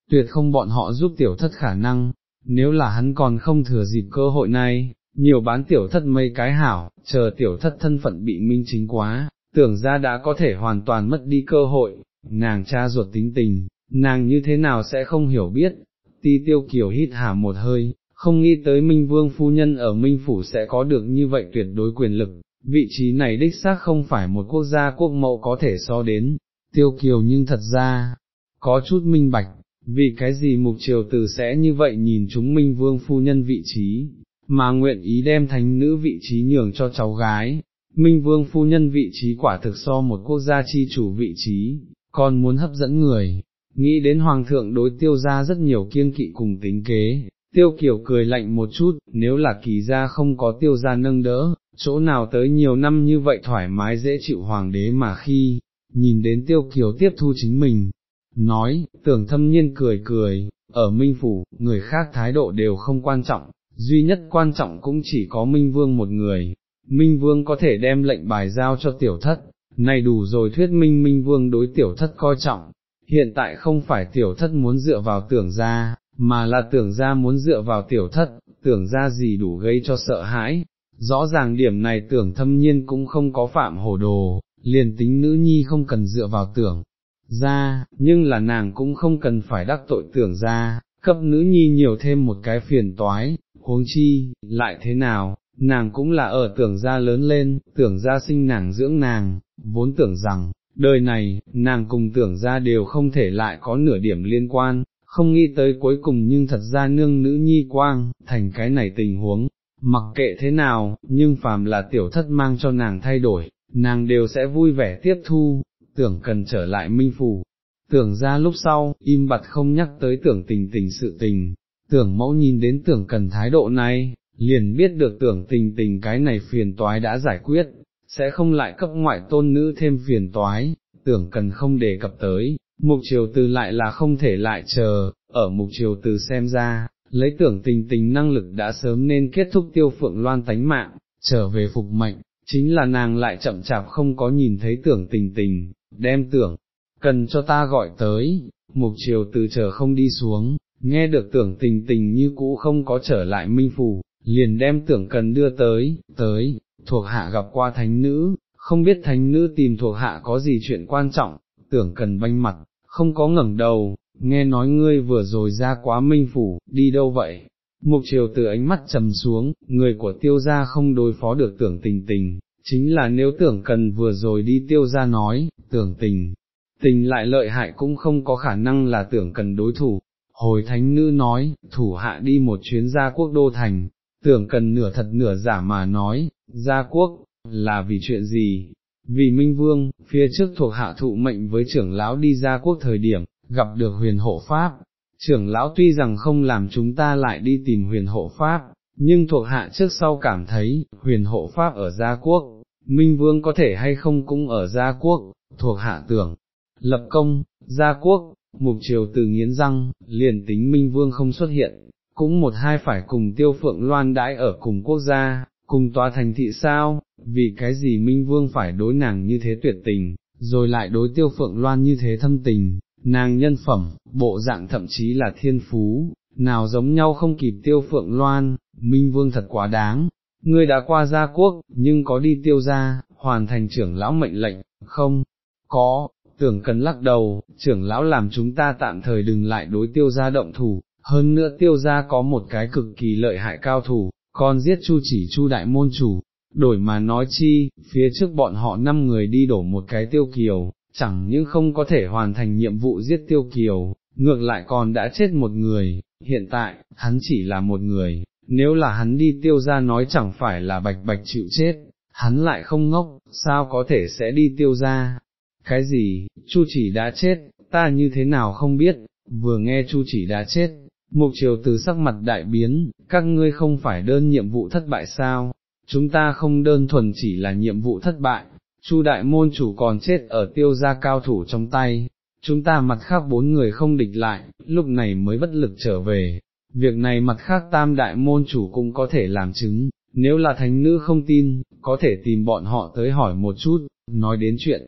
tuyệt không bọn họ giúp tiểu thất khả năng, nếu là hắn còn không thừa dịp cơ hội này, nhiều bán tiểu thất mấy cái hảo, chờ tiểu thất thân phận bị minh chính quá, tưởng ra đã có thể hoàn toàn mất đi cơ hội, nàng cha ruột tính tình, nàng như thế nào sẽ không hiểu biết, ti tiêu kiều hít hà một hơi, không nghĩ tới Minh Vương phu nhân ở Minh Phủ sẽ có được như vậy tuyệt đối quyền lực, vị trí này đích xác không phải một quốc gia quốc mẫu có thể so đến, tiêu kiều nhưng thật ra, có chút minh bạch, vì cái gì mục triều tử sẽ như vậy nhìn chúng Minh Vương phu nhân vị trí, mà nguyện ý đem thánh nữ vị trí nhường cho cháu gái. Minh Vương phu nhân vị trí quả thực so một quốc gia chi chủ vị trí, còn muốn hấp dẫn người, nghĩ đến Hoàng thượng đối tiêu ra rất nhiều kiêng kỵ cùng tính kế, tiêu kiểu cười lạnh một chút, nếu là kỳ gia không có tiêu gia nâng đỡ, chỗ nào tới nhiều năm như vậy thoải mái dễ chịu hoàng đế mà khi, nhìn đến tiêu kiều tiếp thu chính mình, nói, tưởng thâm nhiên cười cười, ở Minh Phủ, người khác thái độ đều không quan trọng, duy nhất quan trọng cũng chỉ có Minh Vương một người, Minh Vương có thể đem lệnh bài giao cho tiểu thất, này đủ rồi thuyết minh Minh Vương đối tiểu thất coi trọng, hiện tại không phải tiểu thất muốn dựa vào tưởng ra, mà là tưởng ra muốn dựa vào tiểu thất, tưởng ra gì đủ gây cho sợ hãi, rõ ràng điểm này tưởng thâm nhiên cũng không có phạm hồ đồ, liền tính nữ nhi không cần dựa vào tưởng ra, nhưng là nàng cũng không cần phải đắc tội tưởng ra, cấp nữ nhi nhiều thêm một cái phiền toái, huống chi, lại thế nào, nàng cũng là ở tưởng ra lớn lên, tưởng ra sinh nàng dưỡng nàng, vốn tưởng rằng, đời này, nàng cùng tưởng ra đều không thể lại có nửa điểm liên quan, không nghĩ tới cuối cùng nhưng thật ra nương nữ nhi quang, thành cái này tình huống, mặc kệ thế nào, nhưng phàm là tiểu thất mang cho nàng thay đổi, nàng đều sẽ vui vẻ tiếp thu, tưởng cần trở lại minh phủ. Tưởng ra lúc sau, im bặt không nhắc tới tưởng tình tình sự tình, tưởng mẫu nhìn đến tưởng cần thái độ này, liền biết được tưởng tình tình cái này phiền toái đã giải quyết, sẽ không lại cấp ngoại tôn nữ thêm phiền toái, tưởng cần không đề cập tới, mục triều từ lại là không thể lại chờ, ở mục triều từ xem ra, lấy tưởng tình tình năng lực đã sớm nên kết thúc tiêu phượng loan tánh mạng, trở về phục mệnh, chính là nàng lại chậm chạp không có nhìn thấy tưởng tình tình, đem tưởng, cần cho ta gọi tới, mục chiều từ chờ không đi xuống, nghe được tưởng tình tình như cũ không có trở lại minh phủ, liền đem tưởng cần đưa tới, tới, thuộc hạ gặp qua thánh nữ, không biết thánh nữ tìm thuộc hạ có gì chuyện quan trọng, tưởng cần banh mặt, không có ngẩng đầu, nghe nói ngươi vừa rồi ra quá minh phủ, đi đâu vậy? Mục triều từ ánh mắt trầm xuống, người của tiêu gia không đối phó được tưởng tình tình, chính là nếu tưởng cần vừa rồi đi tiêu gia nói, tưởng tình, tình lại lợi hại cũng không có khả năng là tưởng cần đối thủ. Hồi thánh nữ nói, thủ hạ đi một chuyến gia quốc đô thành, tưởng cần nửa thật nửa giả mà nói, gia quốc, là vì chuyện gì? Vì Minh Vương, phía trước thuộc hạ thụ mệnh với trưởng lão đi gia quốc thời điểm, gặp được huyền hộ Pháp, trưởng lão tuy rằng không làm chúng ta lại đi tìm huyền hộ Pháp, nhưng thuộc hạ trước sau cảm thấy, huyền hộ Pháp ở gia quốc, Minh Vương có thể hay không cũng ở gia quốc, thuộc hạ tưởng, lập công, gia quốc, mục triều từ nghiến răng, liền tính Minh Vương không xuất hiện, cũng một hai phải cùng tiêu phượng loan đãi ở cùng quốc gia, cùng tòa thành thị sao, vì cái gì Minh Vương phải đối nàng như thế tuyệt tình, rồi lại đối tiêu phượng loan như thế thâm tình, nàng nhân phẩm, bộ dạng thậm chí là thiên phú, nào giống nhau không kịp tiêu phượng loan, Minh Vương thật quá đáng. Ngươi đã qua gia quốc, nhưng có đi tiêu gia, hoàn thành trưởng lão mệnh lệnh, không, có, tưởng cần lắc đầu, trưởng lão làm chúng ta tạm thời đừng lại đối tiêu gia động thủ, hơn nữa tiêu gia có một cái cực kỳ lợi hại cao thủ, còn giết chu chỉ chu đại môn chủ, đổi mà nói chi, phía trước bọn họ năm người đi đổ một cái tiêu kiều, chẳng những không có thể hoàn thành nhiệm vụ giết tiêu kiều, ngược lại còn đã chết một người, hiện tại, hắn chỉ là một người, nếu là hắn đi tiêu ra nói chẳng phải là bạch bạch chịu chết, hắn lại không ngốc, sao có thể sẽ đi tiêu ra, cái gì, chu chỉ đã chết, ta như thế nào không biết, vừa nghe chu chỉ đã chết, mục triều từ sắc mặt đại biến, các ngươi không phải đơn nhiệm vụ thất bại sao, chúng ta không đơn thuần chỉ là nhiệm vụ thất bại, chu đại môn chủ còn chết ở tiêu gia cao thủ trong tay, chúng ta mặt khác bốn người không địch lại, lúc này mới bất lực trở về, việc này mặt khác tam đại môn chủ cũng có thể làm chứng, nếu là thánh nữ không tin, có thể tìm bọn họ tới hỏi một chút, nói đến chuyện.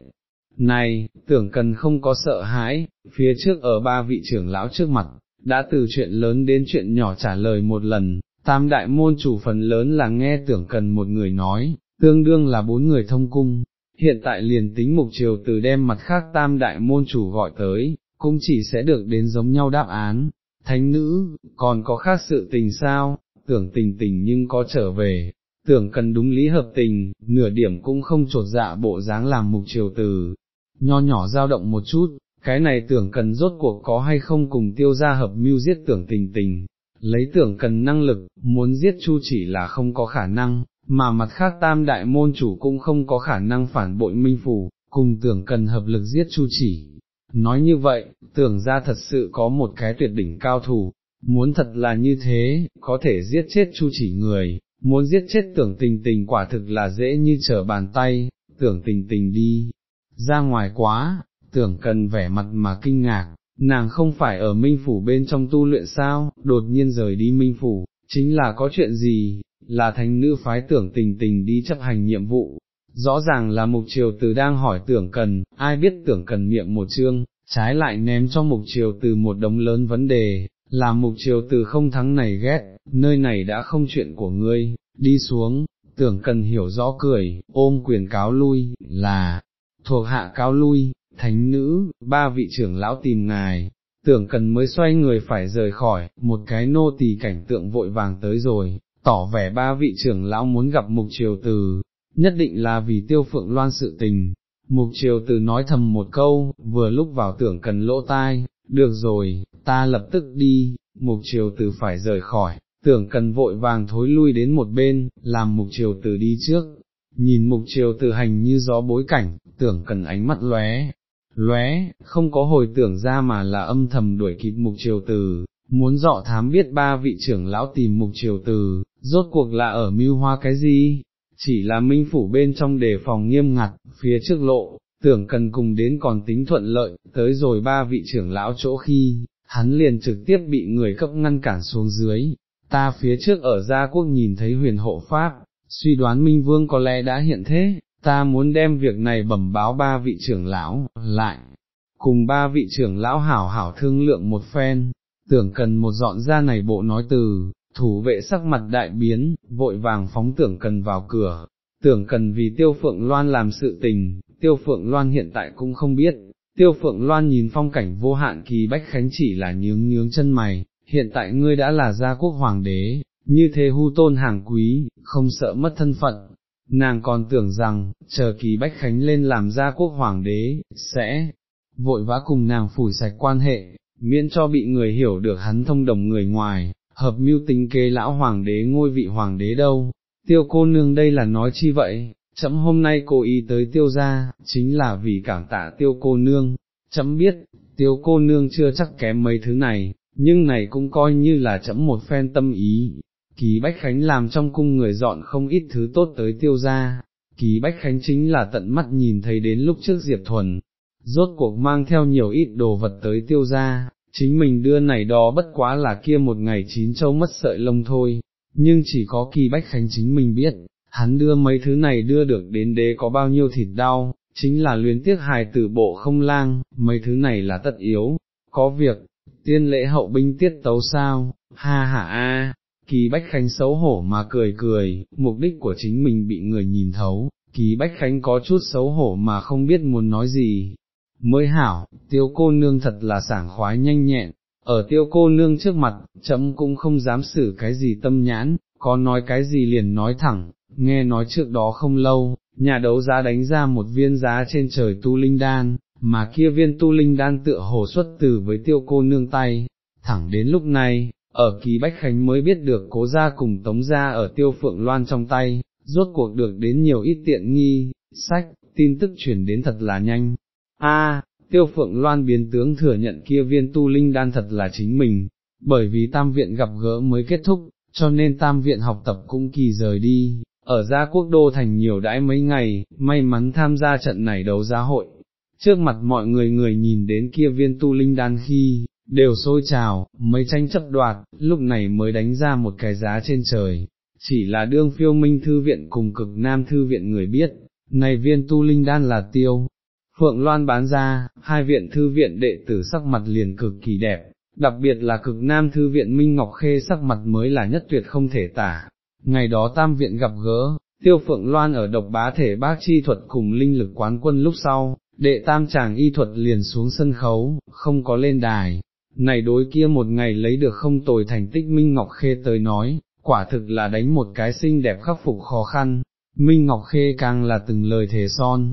Này, tưởng cần không có sợ hãi, phía trước ở ba vị trưởng lão trước mặt, đã từ chuyện lớn đến chuyện nhỏ trả lời một lần, tam đại môn chủ phần lớn là nghe tưởng cần một người nói, tương đương là bốn người thông cung, hiện tại liền tính mục triều từ đem mặt khác tam đại môn chủ gọi tới, cũng chỉ sẽ được đến giống nhau đáp án. Thánh nữ, còn có khác sự tình sao, tưởng tình tình nhưng có trở về, tưởng cần đúng lý hợp tình, nửa điểm cũng không trột dạ bộ dáng làm mục triều từ, nho nhỏ dao động một chút, cái này tưởng cần rốt cuộc có hay không cùng tiêu gia hợp mưu giết tưởng tình tình, lấy tưởng cần năng lực, muốn giết chu chỉ là không có khả năng, mà mặt khác tam đại môn chủ cũng không có khả năng phản bội minh phủ, cùng tưởng cần hợp lực giết chu chỉ. Nói như vậy, tưởng ra thật sự có một cái tuyệt đỉnh cao thủ, muốn thật là như thế, có thể giết chết chu chỉ người, muốn giết chết tưởng tình tình quả thực là dễ như trở bàn tay, tưởng tình tình đi, ra ngoài quá, tưởng cần vẻ mặt mà kinh ngạc, nàng không phải ở minh phủ bên trong tu luyện sao, đột nhiên rời đi minh phủ, chính là có chuyện gì, là thánh nữ phái tưởng tình tình đi chấp hành nhiệm vụ. Rõ ràng là mục triều từ đang hỏi tưởng cần, ai biết tưởng cần miệng một chương, trái lại ném cho mục triều từ một đống lớn vấn đề, làm mục triều từ không thắng này ghét, nơi này đã không chuyện của ngươi, đi xuống, tưởng cần hiểu rõ cười, ôm quyền cáo lui, là, thuộc hạ cáo lui, thánh nữ, ba vị trưởng lão tìm ngài, tưởng cần mới xoay người phải rời khỏi, một cái nô tỳ cảnh tượng vội vàng tới rồi, tỏ vẻ ba vị trưởng lão muốn gặp mục triều từ, nhất định là vì tiêu phượng loan sự tình. Mục triều từ nói thầm một câu, vừa lúc vào tưởng cần lỗ tai, được rồi, ta lập tức đi, mục triều từ phải rời khỏi, tưởng cần vội vàng thối lui đến một bên, làm mục triều từ đi trước, nhìn mục triều từ hành như gió bối cảnh, tưởng cần ánh mắt lóe, lóe, không có hồi tưởng ra mà là âm thầm đuổi kịp mục triều từ, muốn dọ thám biết ba vị trưởng lão tìm mục triều từ, rốt cuộc là ở mưu hoa cái gì, chỉ là minh phủ bên trong đề phòng nghiêm ngặt, phía trước lộ, tưởng cần cùng đến còn tính thuận lợi, tới rồi ba vị trưởng lão chỗ khi, hắn liền trực tiếp bị người cấp ngăn cản xuống dưới, ta phía trước ở gia quốc nhìn thấy huyền hộ pháp, suy đoán Minh Vương có lẽ đã hiện thế, ta muốn đem việc này bẩm báo ba vị trưởng lão, lại, cùng ba vị trưởng lão hảo hảo thương lượng một phen, tưởng cần một dọn ra này bộ nói từ, thủ vệ sắc mặt đại biến, vội vàng phóng tưởng cần vào cửa, tưởng cần vì tiêu phượng loan làm sự tình, tiêu phượng loan hiện tại cũng không biết, tiêu phượng loan nhìn phong cảnh vô hạn kỳ bách khánh chỉ là nhướng nhướng chân mày, hiện tại ngươi đã là gia quốc hoàng đế, như thế hu tôn hàng quý, không sợ mất thân phận, nàng còn tưởng rằng, chờ kỳ bách khánh lên làm gia quốc hoàng đế, sẽ vội vã cùng nàng phủi sạch quan hệ, miễn cho bị người hiểu được hắn thông đồng người ngoài, hợp mưu tính kế lão hoàng đế ngôi vị hoàng đế đâu, tiêu cô nương đây là nói chi vậy, chấm hôm nay cố ý tới tiêu gia, chính là vì cảm tạ tiêu cô nương, chấm biết, tiêu cô nương chưa chắc kém mấy thứ này, nhưng này cũng coi như là chấm một phen tâm ý. Kỳ Bách Khánh làm trong cung người dọn không ít thứ tốt tới tiêu gia, Kỳ Bách Khánh chính là tận mắt nhìn thấy đến lúc trước Diệp Thuần, rốt cuộc mang theo nhiều ít đồ vật tới tiêu gia, chính mình đưa này đó bất quá là kia một ngày chín châu mất sợi lông thôi, nhưng chỉ có kỳ bách khánh chính mình biết, hắn đưa mấy thứ này đưa được đến đế có bao nhiêu thịt đau, chính là luyến tiếc hài tử bộ không lang, mấy thứ này là tất yếu, có việc, tiên lễ hậu binh tiết tấu sao, ha ha a. Kỳ Bách Khánh xấu hổ mà cười cười, mục đích của chính mình bị người nhìn thấu, Kỳ Bách Khánh có chút xấu hổ mà không biết muốn nói gì, mới hảo, tiêu cô nương thật là sảng khoái nhanh nhẹn, ở tiêu cô nương trước mặt, chấm cũng không dám xử cái gì tâm nhãn, có nói cái gì liền nói thẳng, nghe nói trước đó không lâu, nhà đấu giá đánh ra một viên giá trên trời tu linh đan, mà kia viên tu linh đan tựa hồ xuất từ với tiêu cô nương tay, thẳng đến lúc này, ở kỳ Bách Khánh mới biết được cố gia cùng tống gia ở tiêu phượng loan trong tay, rốt cuộc được đến nhiều ít tiện nghi, sách, tin tức chuyển đến thật là nhanh, A, tiêu phượng loan biến tướng thừa nhận kia viên tu linh đan thật là chính mình, bởi vì tam viện gặp gỡ mới kết thúc, cho nên tam viện học tập cũng kỳ rời đi, ở gia quốc đô thành nhiều đãi mấy ngày, may mắn tham gia trận này đấu giá hội. Trước mặt mọi người người nhìn đến kia viên tu linh đan khi, đều sôi trào, mấy tranh chấp đoạt, lúc này mới đánh ra một cái giá trên trời, chỉ là đương phiêu minh thư viện cùng cực nam thư viện người biết, này viên tu linh đan là tiêu, Phượng Loan bán ra, hai viện thư viện đệ tử sắc mặt liền cực kỳ đẹp, đặc biệt là cực nam thư viện Minh Ngọc Khê sắc mặt mới là nhất tuyệt không thể tả. Ngày đó tam viện gặp gỡ, tiêu phượng loan ở độc bá thể bác chi thuật cùng linh lực quán quân lúc sau, đệ tam chàng y thuật liền xuống sân khấu, không có lên đài, này đối kia một ngày lấy được không tồi thành tích Minh Ngọc Khê tới nói, quả thực là đánh một cái xinh đẹp khắc phục khó khăn, Minh Ngọc Khê càng là từng lời thề son,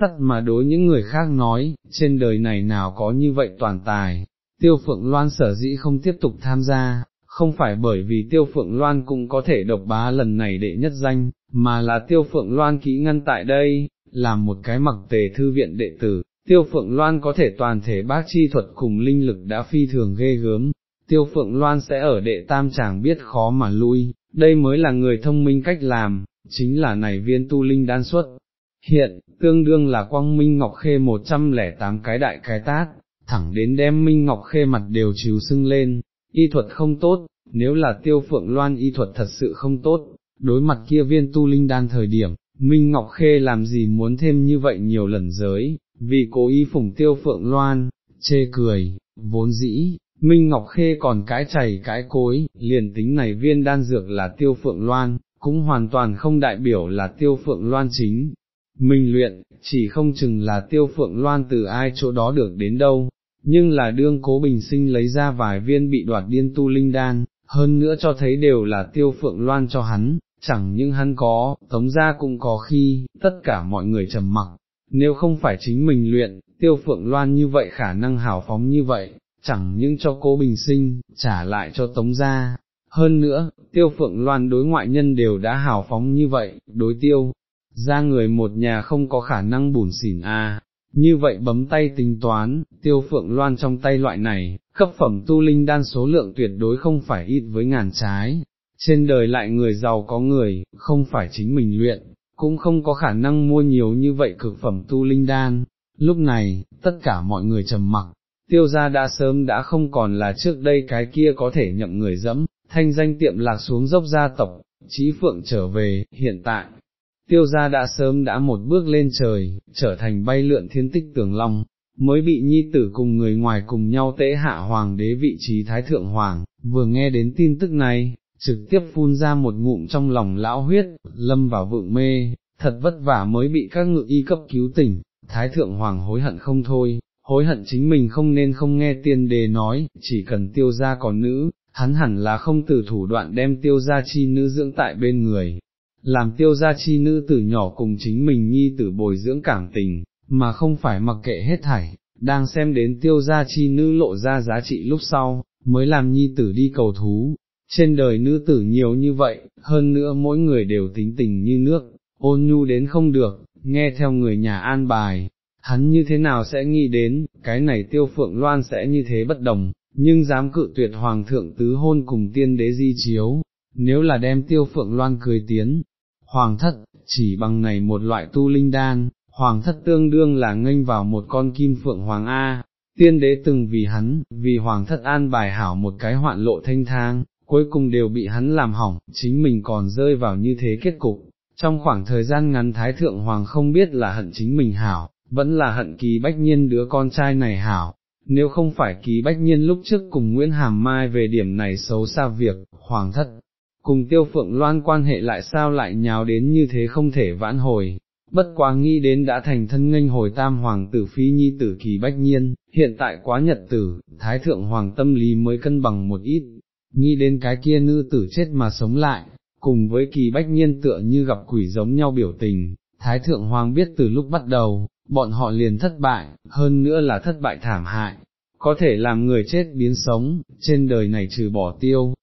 sắt mà đối những người khác nói, trên đời này nào có như vậy toàn tài, tiêu phượng loan sở dĩ không tiếp tục tham gia, không phải bởi vì tiêu phượng loan cũng có thể độc bá lần này đệ nhất danh, mà là tiêu phượng loan kỹ ngăn tại đây, làm một cái mặc tề thư viện đệ tử, tiêu phượng loan có thể toàn thể bác chi thuật cùng linh lực đã phi thường ghê gớm, tiêu phượng loan sẽ ở đệ tam chàng biết khó mà lui, đây mới là người thông minh cách làm, chính là này viên tu linh đan xuất. Hiện, tương đương là quang minh ngọc khê 108 cái đại cái tát, thẳng đến đem minh ngọc khê mặt đều chiếu sưng lên, y thuật không tốt, nếu là tiêu phượng loan y thuật thật sự không tốt, đối mặt kia viên tu linh đan thời điểm, Minh Ngọc Khê làm gì muốn thêm như vậy nhiều lần giới, vì cố ý phủng tiêu phượng loan, chê cười, vốn dĩ, Minh Ngọc Khê còn cái chảy cái cối, liền tính này viên đan dược là tiêu phượng loan, cũng hoàn toàn không đại biểu là tiêu phượng loan chính. Minh luyện, chỉ không chừng là tiêu phượng loan từ ai chỗ đó được đến đâu, nhưng là đương cố bình sinh lấy ra vài viên bị đoạt điên tu linh đan, hơn nữa cho thấy đều là tiêu phượng loan cho hắn, chẳng những hắn có, tống gia cũng có khi, tất cả mọi người trầm mặc, nếu không phải chính mình luyện, tiêu phượng loan như vậy khả năng hào phóng như vậy, chẳng những cho cố bình sinh, trả lại cho tống gia. Hơn nữa, tiêu phượng loan đối ngoại nhân đều đã hào phóng như vậy, đối tiêu, ra người một nhà không có khả năng bùn xỉn a. Như vậy bấm tay tính toán, tiêu phượng loan trong tay loại này, cấp phẩm tu linh đan số lượng tuyệt đối không phải ít với ngàn trái, trên đời lại người giàu có người, không phải chính mình luyện, cũng không có khả năng mua nhiều như vậy cực phẩm tu linh đan. Lúc này, tất cả mọi người trầm mặc, tiêu gia đã sớm đã không còn là trước đây cái kia có thể nhậm người dẫm, thanh danh tiệm lạc xuống dốc gia tộc, trí phượng trở về, hiện tại, tiêu gia đã sớm đã một bước lên trời, trở thành bay lượn thiên tích tường long, mới bị nhi tử cùng người ngoài cùng nhau tế hạ hoàng đế vị trí thái thượng hoàng, vừa nghe đến tin tức này, trực tiếp phun ra một ngụm trong lòng lão huyết, lâm vào vượng mê, thật vất vả mới bị các ngự y cấp cứu tỉnh, thái thượng hoàng hối hận không thôi, hối hận chính mình không nên không nghe tiên đề nói, chỉ cần tiêu gia còn nữ, hắn hẳn là không từ thủ đoạn đem tiêu gia chi nữ dưỡng tại bên người, làm tiêu gia chi nữ tử nhỏ cùng chính mình nhi tử bồi dưỡng cảm tình, mà không phải mặc kệ hết thảy, đang xem đến tiêu gia chi nữ lộ ra giá trị lúc sau, mới làm nhi tử đi cầu thú, trên đời nữ tử nhiều như vậy, hơn nữa mỗi người đều tính tình như nước, ôn nhu đến không được, nghe theo người nhà an bài, hắn như thế nào sẽ nghĩ đến, cái này tiêu phượng loan sẽ như thế bất đồng, nhưng dám cự tuyệt hoàng thượng tứ hôn cùng tiên đế di chiếu, nếu là đem tiêu phượng loan cười tiến, hoàng thất, chỉ bằng này một loại tu linh đan, hoàng thất tương đương là nghênh vào một con kim phượng hoàng A, tiên đế từng vì hắn, vì hoàng thất an bài hảo một cái hoạn lộ thanh thang, cuối cùng đều bị hắn làm hỏng, chính mình còn rơi vào như thế kết cục. Trong khoảng thời gian ngắn Thái Thượng Hoàng không biết là hận chính mình hảo, vẫn là hận kỳ bách nhiên đứa con trai này hảo, nếu không phải kỳ bách nhiên lúc trước cùng Nguyễn Hàm Mai về điểm này xấu xa việc, Hoàng thất, cùng Tiêu Phượng Loan quan hệ lại sao lại nhào đến như thế không thể vãn hồi. Bất quá nghĩ đến đã thành thân nghênh hồi tam hoàng tử phi nhi tử kỳ bách nhiên, hiện tại quá nhật tử, thái thượng hoàng tâm lý mới cân bằng một ít, nghĩ đến cái kia nữ tử chết mà sống lại, cùng với kỳ bách nhiên tựa như gặp quỷ giống nhau biểu tình, Thái Thượng Hoàng biết từ lúc bắt đầu, bọn họ liền thất bại, hơn nữa là thất bại thảm hại, có thể làm người chết biến sống, trên đời này trừ bỏ tiêu.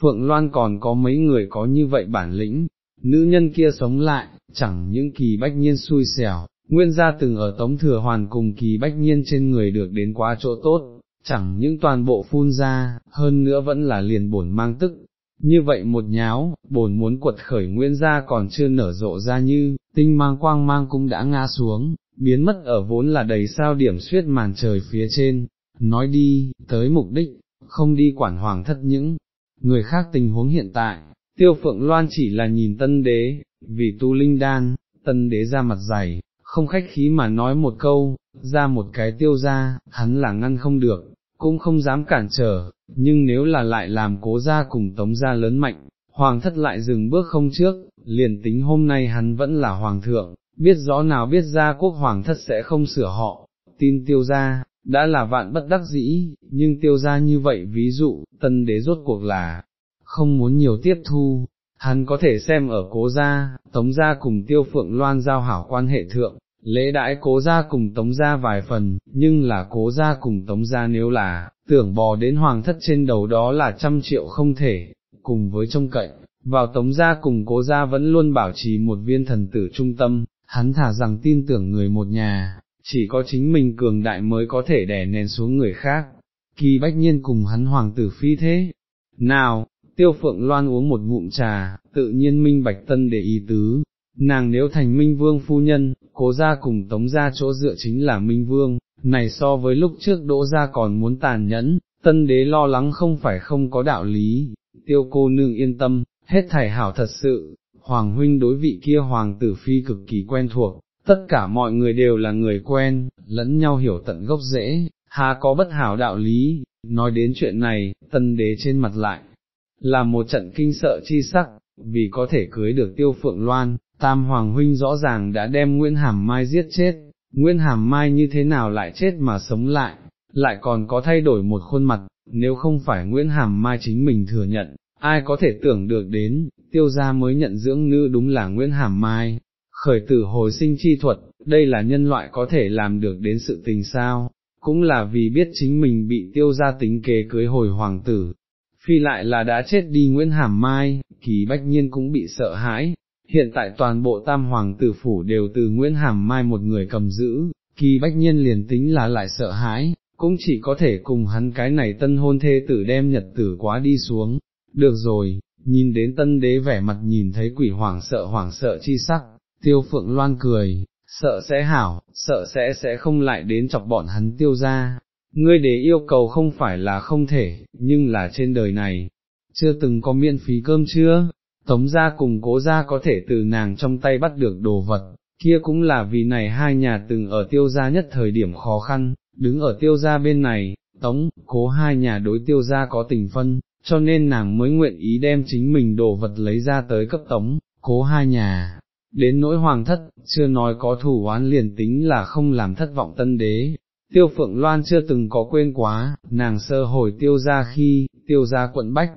Phượng Loan còn có mấy người có như vậy bản lĩnh, nữ nhân kia sống lại, chẳng những kỳ bách nhiên xui xẻo, nguyên gia từng ở tống thừa hoàn cùng kỳ bách nhiên trên người được đến quá chỗ tốt, chẳng những toàn bộ phun ra, hơn nữa vẫn là liền bổn mang tức. Như vậy một nháo, bổn muốn quật khởi nguyên gia còn chưa nở rộ ra như, tinh mang quang mang cũng đã ngã xuống, biến mất ở vốn là đầy sao điểm suyết màn trời phía trên, nói đi, tới mục đích, không đi quản hoàng thất những, người khác tình huống hiện tại, tiêu phượng loan chỉ là nhìn tân đế, vì tu linh đan, tân đế ra mặt dày, không khách khí mà nói một câu, ra một cái tiêu ra, hắn là ngăn không được, cũng không dám cản trở, nhưng nếu là lại làm cố gia cùng tống gia lớn mạnh, hoàng thất lại dừng bước không trước, liền tính hôm nay hắn vẫn là hoàng thượng, biết rõ nào biết ra quốc hoàng thất sẽ không sửa họ, tin tiêu ra, đã là vạn bất đắc dĩ, nhưng tiêu ra như vậy ví dụ, tân đế rốt cuộc là, không muốn nhiều tiếp thu, hắn có thể xem ở cố gia, tống gia cùng tiêu phượng loan giao hảo quan hệ thượng, lễ đãi cố gia cùng tống gia vài phần, nhưng là cố gia cùng tống gia nếu là, tưởng bò đến hoàng thất trên đầu đó là trăm triệu không thể, cùng với trông cậy, vào tống gia cùng cố gia vẫn luôn bảo trì một viên thần tử trung tâm, hắn thả rằng tin tưởng người một nhà, chỉ có chính mình cường đại mới có thể đè nén xuống người khác, kỳ bách nhiên cùng hắn hoàng tử phi thế. Nào, tiêu phượng loan uống một ngụm trà, tự nhiên minh bạch tân để ý tứ, nàng nếu thành minh vương phu nhân, cố ra cùng tống ra chỗ dựa chính là minh vương, này so với lúc trước đỗ ra còn muốn tàn nhẫn, tân đế lo lắng không phải không có đạo lý, tiêu cô nương yên tâm, hết thảy hảo thật sự, hoàng huynh đối vị kia hoàng tử phi cực kỳ quen thuộc, tất cả mọi người đều là người quen, lẫn nhau hiểu tận gốc rễ, hà có bất hảo đạo lý, nói đến chuyện này, tân đế trên mặt lại, là một trận kinh sợ chi sắc, vì có thể cưới được tiêu phượng loan, tam hoàng huynh rõ ràng đã đem Nguyễn Hàm Mai giết chết, Nguyễn Hàm Mai như thế nào lại chết mà sống lại, lại còn có thay đổi một khuôn mặt, nếu không phải Nguyễn Hàm Mai chính mình thừa nhận, ai có thể tưởng được đến, tiêu gia mới nhận dưỡng nữ đúng là Nguyễn Hàm Mai, khởi tử hồi sinh chi thuật, đây là nhân loại có thể làm được đến sự tình sao, cũng là vì biết chính mình bị tiêu ra tính kế cưới hồi hoàng tử, phi lại là đã chết đi Nguyễn Hàm Mai, kỳ bách nhiên cũng bị sợ hãi, hiện tại toàn bộ tam hoàng tử phủ đều từ Nguyễn Hàm Mai một người cầm giữ, kỳ bách nhiên liền tính là lại sợ hãi, cũng chỉ có thể cùng hắn cái này tân hôn thê tử đem nhật tử quá đi xuống, được rồi, nhìn đến tân đế vẻ mặt nhìn thấy quỷ hoảng sợ hoảng sợ chi sắc, tiêu phượng loan cười, sợ sẽ hảo, sợ sẽ sẽ không lại đến chọc bọn hắn tiêu ra, ngươi để yêu cầu không phải là không thể, nhưng là trên đời này, chưa từng có miễn phí cơm chưa, tống gia cùng cố gia có thể từ nàng trong tay bắt được đồ vật, kia cũng là vì này hai nhà từng ở tiêu gia nhất thời điểm khó khăn, đứng ở tiêu gia bên này, tống, cố hai nhà đối tiêu gia có tình phân, cho nên nàng mới nguyện ý đem chính mình đồ vật lấy ra tới cấp tống, cố hai nhà. Đến nỗi hoàng thất, chưa nói có thủ oán liền tính là không làm thất vọng tân đế, tiêu phượng loan chưa từng có quên quá, nàng sơ hồi tiêu ra khi, tiêu ra quận Bách,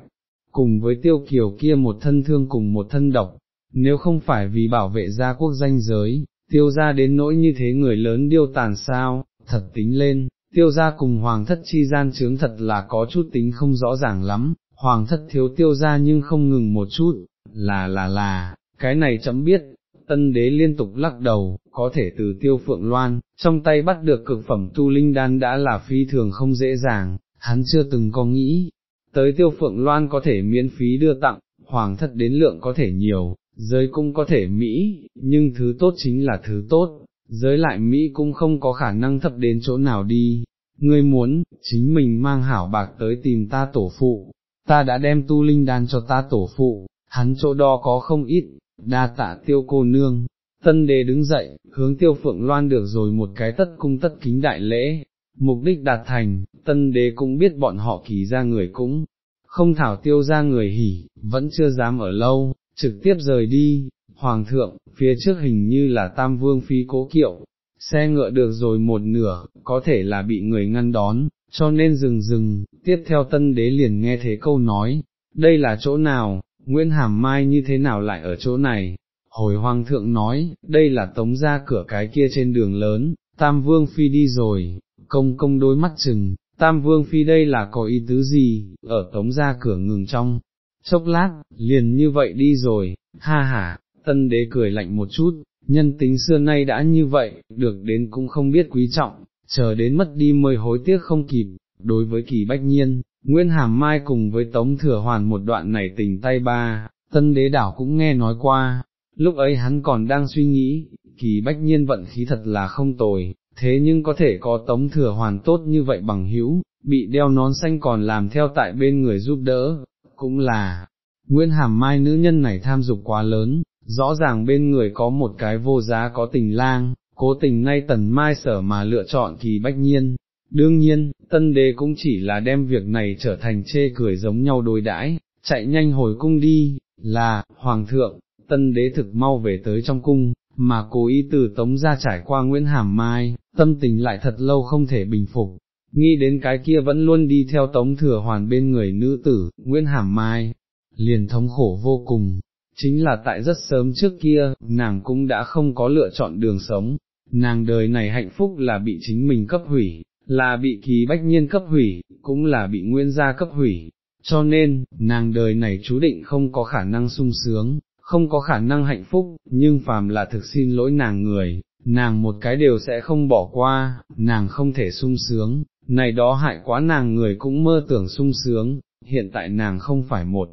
cùng với tiêu kiều kia một thân thương cùng một thân độc, nếu không phải vì bảo vệ gia quốc danh giới, tiêu ra đến nỗi như thế người lớn điêu tàn sao, thật tính lên, tiêu ra cùng hoàng thất chi gian chướng thật là có chút tính không rõ ràng lắm, hoàng thất thiếu tiêu ra nhưng không ngừng một chút, là là là, cái này chấm biết, tân đế liên tục lắc đầu, có thể từ tiêu phượng loan, trong tay bắt được cực phẩm tu linh đan đã là phi thường không dễ dàng, hắn chưa từng có nghĩ, tới tiêu phượng loan có thể miễn phí đưa tặng, hoàng thất đến lượng có thể nhiều, giới cũng có thể Mỹ, nhưng thứ tốt chính là thứ tốt, giới lại Mỹ cũng không có khả năng thấp đến chỗ nào đi, ngươi muốn, chính mình mang hảo bạc tới tìm ta tổ phụ, ta đã đem tu linh đan cho ta tổ phụ, hắn chỗ đo có không ít, đa tạ tiêu cô nương. Tân đế đứng dậy, hướng tiêu phượng loan được rồi một cái tất cung tất kính đại lễ, mục đích đạt thành, tân đế cũng biết bọn họ kỳ ra người cũng, không thảo tiêu ra người hỉ, vẫn chưa dám ở lâu, trực tiếp rời đi, hoàng thượng, phía trước hình như là tam vương phi cố kiệu, xe ngựa được rồi một nửa, có thể là bị người ngăn đón, cho nên dừng dừng, tiếp theo tân đế liền nghe thế câu nói, đây là chỗ nào, Nguyễn Hàm Mai như thế nào lại ở chỗ này? Hồi hoàng thượng nói, đây là tống ra cửa cái kia trên đường lớn, Tam Vương Phi đi rồi, công công đôi mắt chừng, Tam Vương Phi đây là có ý tứ gì, ở tống ra cửa ngừng trong, chốc lát, liền như vậy đi rồi, ha ha, tân đế cười lạnh một chút, nhân tính xưa nay đã như vậy, được đến cũng không biết quý trọng, chờ đến mất đi mới hối tiếc không kịp, đối với kỳ bách nhiên, Nguyên Hàm Mai cùng với Tống Thừa Hoàn một đoạn này tình tay ba, tân đế đảo cũng nghe nói qua, lúc ấy hắn còn đang suy nghĩ, kỳ bách nhiên vận khí thật là không tồi, thế nhưng có thể có Tống Thừa Hoàn tốt như vậy bằng hữu, bị đeo nón xanh còn làm theo tại bên người giúp đỡ, cũng là, Nguyên Hàm Mai nữ nhân này tham dục quá lớn, rõ ràng bên người có một cái vô giá có tình lang, cố tình nay tần mai sở mà lựa chọn kỳ bách nhiên, Đương nhiên, tân đế cũng chỉ là đem việc này trở thành chê cười giống nhau đối đãi, chạy nhanh hồi cung đi, là, hoàng thượng, tân đế thực mau về tới trong cung, mà cố ý từ tống ra trải qua Nguyễn Hàm Mai, tâm tình lại thật lâu không thể bình phục, nghĩ đến cái kia vẫn luôn đi theo tống thừa hoàn bên người nữ tử, Nguyễn Hàm Mai, liền thống khổ vô cùng, chính là tại rất sớm trước kia, nàng cũng đã không có lựa chọn đường sống, nàng đời này hạnh phúc là bị chính mình cấp hủy, là bị kỳ bách nhiên cấp hủy, cũng là bị nguyên gia cấp hủy, cho nên, nàng đời này chú định không có khả năng sung sướng, không có khả năng hạnh phúc, nhưng phàm là thực xin lỗi nàng người, nàng một cái đều sẽ không bỏ qua, nàng không thể sung sướng, này đó hại quá nàng người cũng mơ tưởng sung sướng, hiện tại nàng không phải một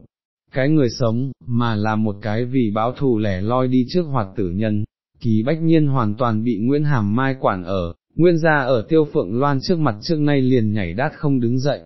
cái người sống, mà là một cái vì báo thù lẻ loi đi trước hoạt tử nhân. Kỳ bách nhiên hoàn toàn bị Nguyễn Hàm Mai quản ở, Nguyên gia ở tiêu phượng loan trước mặt trước nay liền nhảy đát không đứng dậy,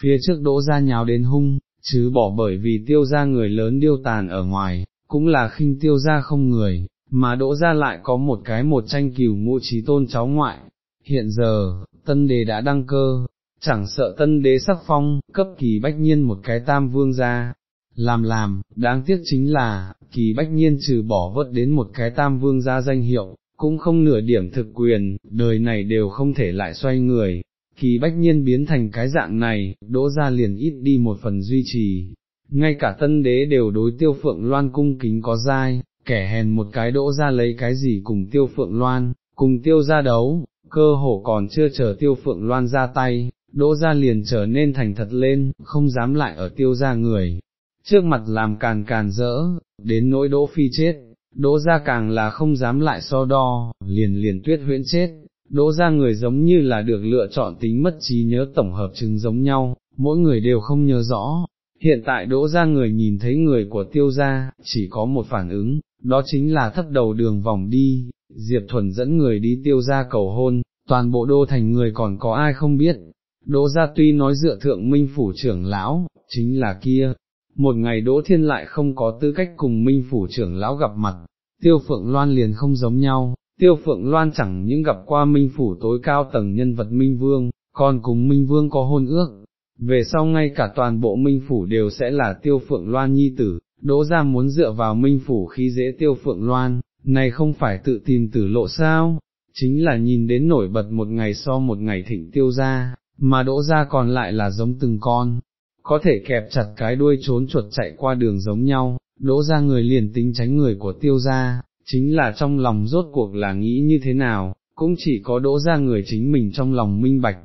phía trước đỗ ra nhào đến hung, chứ bỏ bởi vì tiêu ra người lớn điêu tàn ở ngoài, cũng là khinh tiêu ra không người, mà đỗ ra lại có một cái một tranh cừu ngũ trí tôn cháu ngoại. Hiện giờ, tân đế đã đăng cơ, chẳng sợ tân đế sắc phong, cấp kỳ bách nhiên một cái tam vương ra, làm làm, đáng tiếc chính là, kỳ bách nhiên trừ bỏ vớt đến một cái tam vương ra danh hiệu, cũng không nửa điểm thực quyền, đời này đều không thể lại xoay người, kỳ bách nhiên biến thành cái dạng này, đỗ ra liền ít đi một phần duy trì, ngay cả tân đế đều đối tiêu phượng loan cung kính có dai, kẻ hèn một cái đỗ ra lấy cái gì cùng tiêu phượng loan, cùng tiêu ra đấu, cơ hồ còn chưa chờ tiêu phượng loan ra tay, đỗ ra liền trở nên thành thật lên, không dám lại ở tiêu ra người, trước mặt làm càn càn rỡ, đến nỗi đỗ phi chết, đỗ ra càng là không dám lại so đo, liền liền tuyết huyễn chết, đỗ ra người giống như là được lựa chọn tính mất trí nhớ tổng hợp chứng giống nhau, mỗi người đều không nhớ rõ. Hiện tại đỗ ra người nhìn thấy người của tiêu gia, chỉ có một phản ứng, đó chính là thấp đầu đường vòng đi, Diệp Thuần dẫn người đi tiêu gia cầu hôn, toàn bộ đô thành người còn có ai không biết. Đỗ gia tuy nói dựa thượng minh phủ trưởng lão, chính là kia, một ngày Đỗ Thiên lại không có tư cách cùng Minh Phủ trưởng lão gặp mặt, Tiêu Phượng Loan liền không giống nhau, Tiêu Phượng Loan chẳng những gặp qua Minh Phủ tối cao tầng nhân vật Minh Vương, còn cùng Minh Vương có hôn ước, về sau ngay cả toàn bộ Minh Phủ đều sẽ là Tiêu Phượng Loan nhi tử, Đỗ ra muốn dựa vào Minh Phủ khi dễ Tiêu Phượng Loan, này không phải tự tìm tử lộ sao, chính là nhìn đến nổi bật một ngày so một ngày thịnh tiêu ra, mà đỗ ra còn lại là giống từng con, có thể kẹp chặt cái đuôi trốn chuột chạy qua đường giống nhau, đỗ ra người liền tính tránh người của tiêu gia, chính là trong lòng rốt cuộc là nghĩ như thế nào, cũng chỉ có đỗ ra người chính mình trong lòng minh bạch.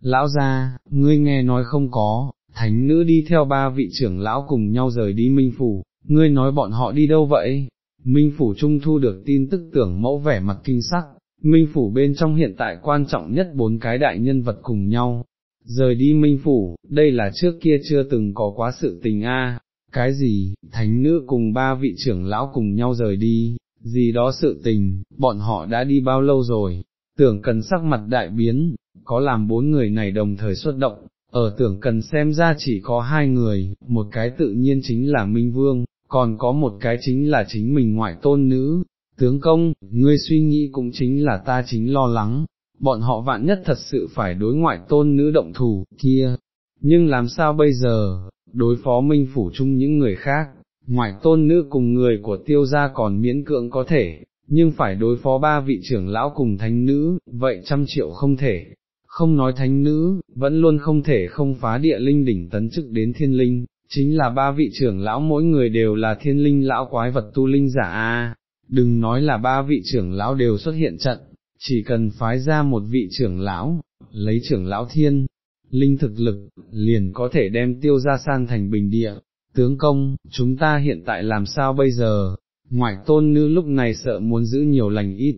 Lão gia, ngươi nghe nói không có, thánh nữ đi theo ba vị trưởng lão cùng nhau rời đi minh phủ, ngươi nói bọn họ đi đâu vậy? Minh phủ trung thu được tin tức tưởng mẫu vẻ mặt kinh sắc, minh phủ bên trong hiện tại quan trọng nhất bốn cái đại nhân vật cùng nhau, rời đi minh phủ, đây là trước kia chưa từng có quá sự tình a. cái gì, thánh nữ cùng ba vị trưởng lão cùng nhau rời đi, gì đó sự tình, bọn họ đã đi bao lâu rồi, tưởng cần sắc mặt đại biến, có làm bốn người này đồng thời xuất động, ở tưởng cần xem ra chỉ có hai người, một cái tự nhiên chính là Minh Vương, còn có một cái chính là chính mình ngoại tôn nữ, tướng công, ngươi suy nghĩ cũng chính là ta chính lo lắng, bọn họ vạn nhất thật sự phải đối ngoại tôn nữ động thủ, kia, nhưng làm sao bây giờ, đối phó minh phủ chung những người khác, ngoại tôn nữ cùng người của tiêu gia còn miễn cưỡng có thể, nhưng phải đối phó ba vị trưởng lão cùng thánh nữ, vậy trăm triệu không thể. Không nói thánh nữ, vẫn luôn không thể không phá địa linh đỉnh tấn chức đến thiên linh, chính là ba vị trưởng lão mỗi người đều là thiên linh lão quái vật tu linh giả a. đừng nói là ba vị trưởng lão đều xuất hiện trận, chỉ cần phái ra một vị trưởng lão, lấy trưởng lão thiên, linh thực lực, liền có thể đem tiêu ra san thành bình địa. Tướng công, chúng ta hiện tại làm sao bây giờ? Ngoại tôn nữ lúc này sợ muốn giữ nhiều lành ít.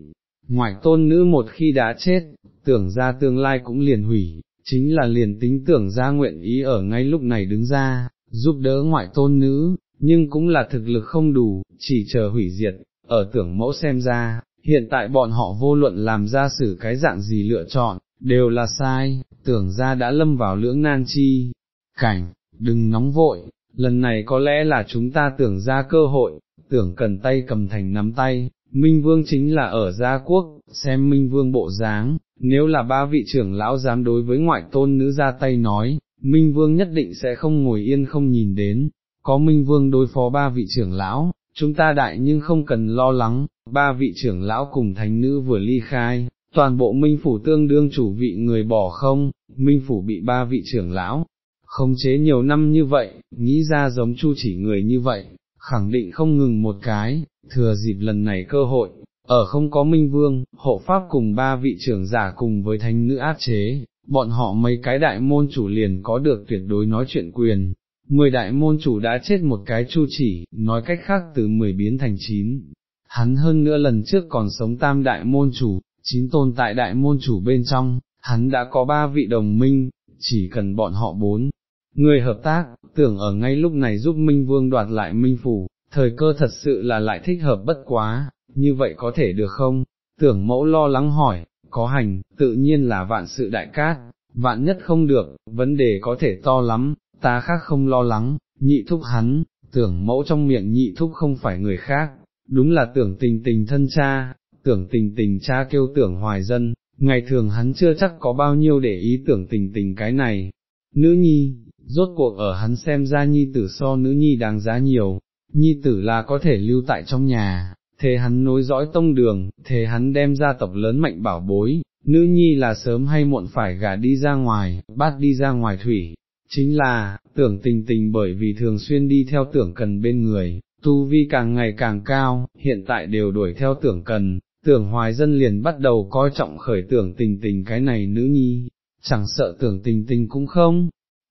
Ngoại tôn nữ một khi đã chết, tưởng ra tương lai cũng liền hủy, chính là liền tính tưởng ra nguyện ý ở ngay lúc này đứng ra, giúp đỡ ngoại tôn nữ, nhưng cũng là thực lực không đủ, chỉ chờ hủy diệt, ở tưởng mẫu xem ra, hiện tại bọn họ vô luận làm ra xử cái dạng gì lựa chọn, đều là sai, tưởng ra đã lâm vào lưỡng nan chi, cảnh, đừng nóng vội, lần này có lẽ là chúng ta tưởng ra cơ hội, tưởng cần tay cầm thành nắm tay, Minh Vương chính là ở gia quốc, xem Minh Vương bộ dáng, nếu là ba vị trưởng lão dám đối với ngoại tôn nữ ra tay nói, Minh Vương nhất định sẽ không ngồi yên không nhìn đến, có Minh Vương đối phó ba vị trưởng lão, chúng ta đại nhưng không cần lo lắng, ba vị trưởng lão cùng thánh nữ vừa ly khai, toàn bộ minh phủ tương đương chủ vị người bỏ không, minh phủ bị ba vị trưởng lão, không chế nhiều năm như vậy, nghĩ ra giống chu chỉ người như vậy, khẳng định không ngừng một cái, thừa dịp lần này cơ hội, ở không có minh vương, hộ pháp cùng ba vị trưởng giả cùng với thánh nữ áp chế, bọn họ mấy cái đại môn chủ liền có được tuyệt đối nói chuyện quyền. Mười đại môn chủ đã chết một cái chu chỉ, nói cách khác từ mười biến thành chín. Hắn hơn nữa lần trước còn sống tam đại môn chủ, chín tồn tại đại môn chủ bên trong, hắn đã có ba vị đồng minh, chỉ cần bọn họ bốn. Người hợp tác, tưởng ở ngay lúc này giúp Minh Vương đoạt lại Minh Phủ, thời cơ thật sự là lại thích hợp bất quá, như vậy có thể được không? Tưởng mẫu lo lắng hỏi, có hành, tự nhiên là vạn sự đại cát, vạn nhất không được, vấn đề có thể to lắm, ta khác không lo lắng, nhị thúc hắn, tưởng mẫu trong miệng nhị thúc không phải người khác, đúng là tưởng tình tình thân cha, tưởng tình tình cha kêu tưởng hoài dân, ngày thường hắn chưa chắc có bao nhiêu để ý tưởng tình tình cái này. Nữ nhi, rốt cuộc ở hắn xem ra nhi tử so nữ nhi đáng giá nhiều, nhi tử là có thể lưu tại trong nhà, thế hắn nối dõi tông đường, thế hắn đem ra tộc lớn mạnh bảo bối, nữ nhi là sớm hay muộn phải gả đi ra ngoài, bắt đi ra ngoài thủy. Chính là, tưởng tình tình bởi vì thường xuyên đi theo tưởng cần bên người, tu vi càng ngày càng cao, hiện tại đều đuổi theo tưởng cần, tưởng hoài dân liền bắt đầu coi trọng khởi tưởng tình tình cái này nữ nhi, chẳng sợ tưởng tình tình cũng không,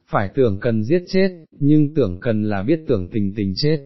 phải tưởng cần giết chết, nhưng tưởng cần là biết tưởng tình tình chết.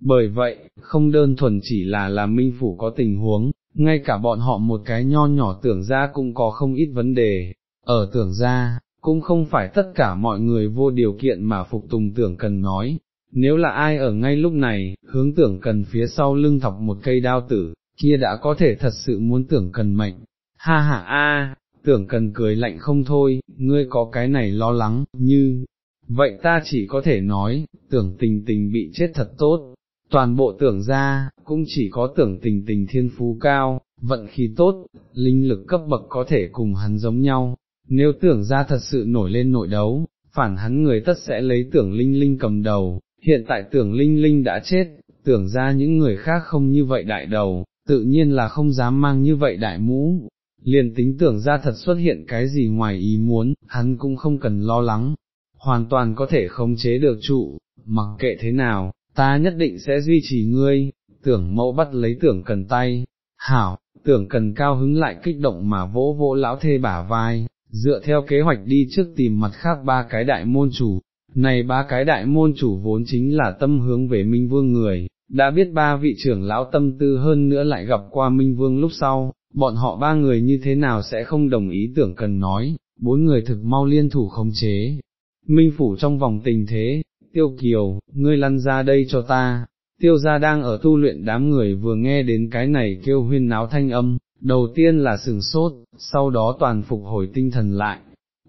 Bởi vậy, không đơn thuần chỉ là là minh phủ có tình huống, ngay cả bọn họ một cái nho nhỏ tưởng ra cũng có không ít vấn đề, ở tưởng ra, cũng không phải tất cả mọi người vô điều kiện mà phục tùng tưởng cần nói, nếu là ai ở ngay lúc này, hướng tưởng cần phía sau lưng thọc một cây đao tử, kia đã có thể thật sự muốn tưởng cần mệnh, ha ha a, tưởng cần cười lạnh không thôi, ngươi có cái này lo lắng, như, vậy ta chỉ có thể nói, tưởng tình tình bị chết thật tốt, toàn bộ tưởng ra, cũng chỉ có tưởng tình tình thiên phú cao, vận khí tốt, linh lực cấp bậc có thể cùng hắn giống nhau, nếu tưởng ra thật sự nổi lên nội đấu, phản hắn người tất sẽ lấy tưởng linh linh cầm đầu, hiện tại tưởng linh linh đã chết, tưởng ra những người khác không như vậy đại đầu, tự nhiên là không dám mang như vậy đại mũ, liền tính tưởng ra thật xuất hiện cái gì ngoài ý muốn, hắn cũng không cần lo lắng, hoàn toàn có thể khống chế được trụ, mặc kệ thế nào, ta nhất định sẽ duy trì ngươi, tưởng mẫu bắt lấy tưởng cần tay, hảo, tưởng cần cao hứng lại kích động mà vỗ vỗ lão thê bả vai, dựa theo kế hoạch đi trước tìm mặt khác ba cái đại môn chủ, này ba cái đại môn chủ vốn chính là tâm hướng về Minh Vương người, đã biết ba vị trưởng lão tâm tư hơn nữa lại gặp qua Minh Vương lúc sau, bọn họ ba người như thế nào sẽ không đồng ý tưởng cần nói, bốn người thực mau liên thủ khống chế. Minh Phủ trong vòng tình thế, Tiêu Kiều, ngươi lăn ra đây cho ta, Tiêu gia đang ở tu luyện đám người vừa nghe đến cái này kêu huyên náo thanh âm, đầu tiên là sừng sốt, sau đó toàn phục hồi tinh thần lại,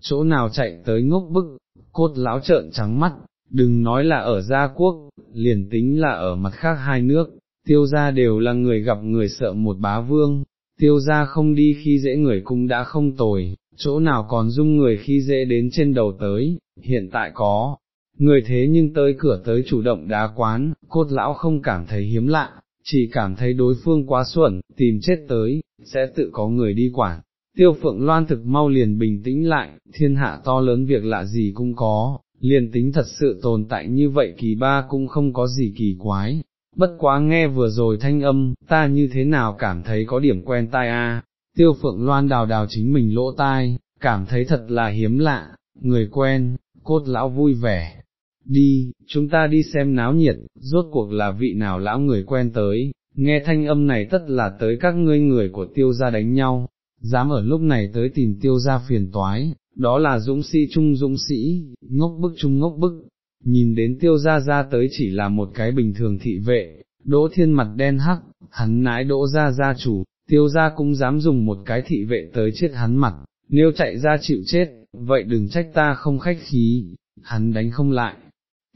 chỗ nào chạy tới ngốc bức, cốt lão trợn trắng mắt, đừng nói là ở gia quốc, liền tính là ở mặt khác hai nước, tiêu gia đều là người gặp người sợ một bá vương, tiêu gia không đi khi dễ người cũng đã không tồi, chỗ nào còn dung người khi dễ đến trên đầu tới, hiện tại có, người thế nhưng tới cửa tới chủ động đá quán, cốt lão không cảm thấy hiếm lạ, chỉ cảm thấy đối phương quá xuẩn, tìm chết tới, sẽ tự có người đi quản. Tiêu phượng loan thực mau liền bình tĩnh lại, thiên hạ to lớn việc lạ gì cũng có, liền tính thật sự tồn tại như vậy kỳ ba cũng không có gì kỳ quái. Bất quá nghe vừa rồi thanh âm, ta như thế nào cảm thấy có điểm quen tai a? tiêu phượng loan đào đào chính mình lỗ tai, cảm thấy thật là hiếm lạ, người quen, cốt lão vui vẻ, đi, chúng ta đi xem náo nhiệt, rốt cuộc là vị nào lão người quen tới, nghe thanh âm này tất là tới các ngươi người của tiêu gia đánh nhau, dám ở lúc này tới tìm tiêu gia phiền toái, đó là dũng sĩ trung dũng sĩ, ngốc bức trung ngốc bức, nhìn đến tiêu gia gia tới chỉ là một cái bình thường thị vệ, đỗ thiên mặt đen hắc, hắn nãi đỗ gia gia chủ, tiêu gia cũng dám dùng một cái thị vệ tới chết hắn mặt, nếu chạy ra chịu chết, vậy đừng trách ta không khách khí, hắn đánh không lại,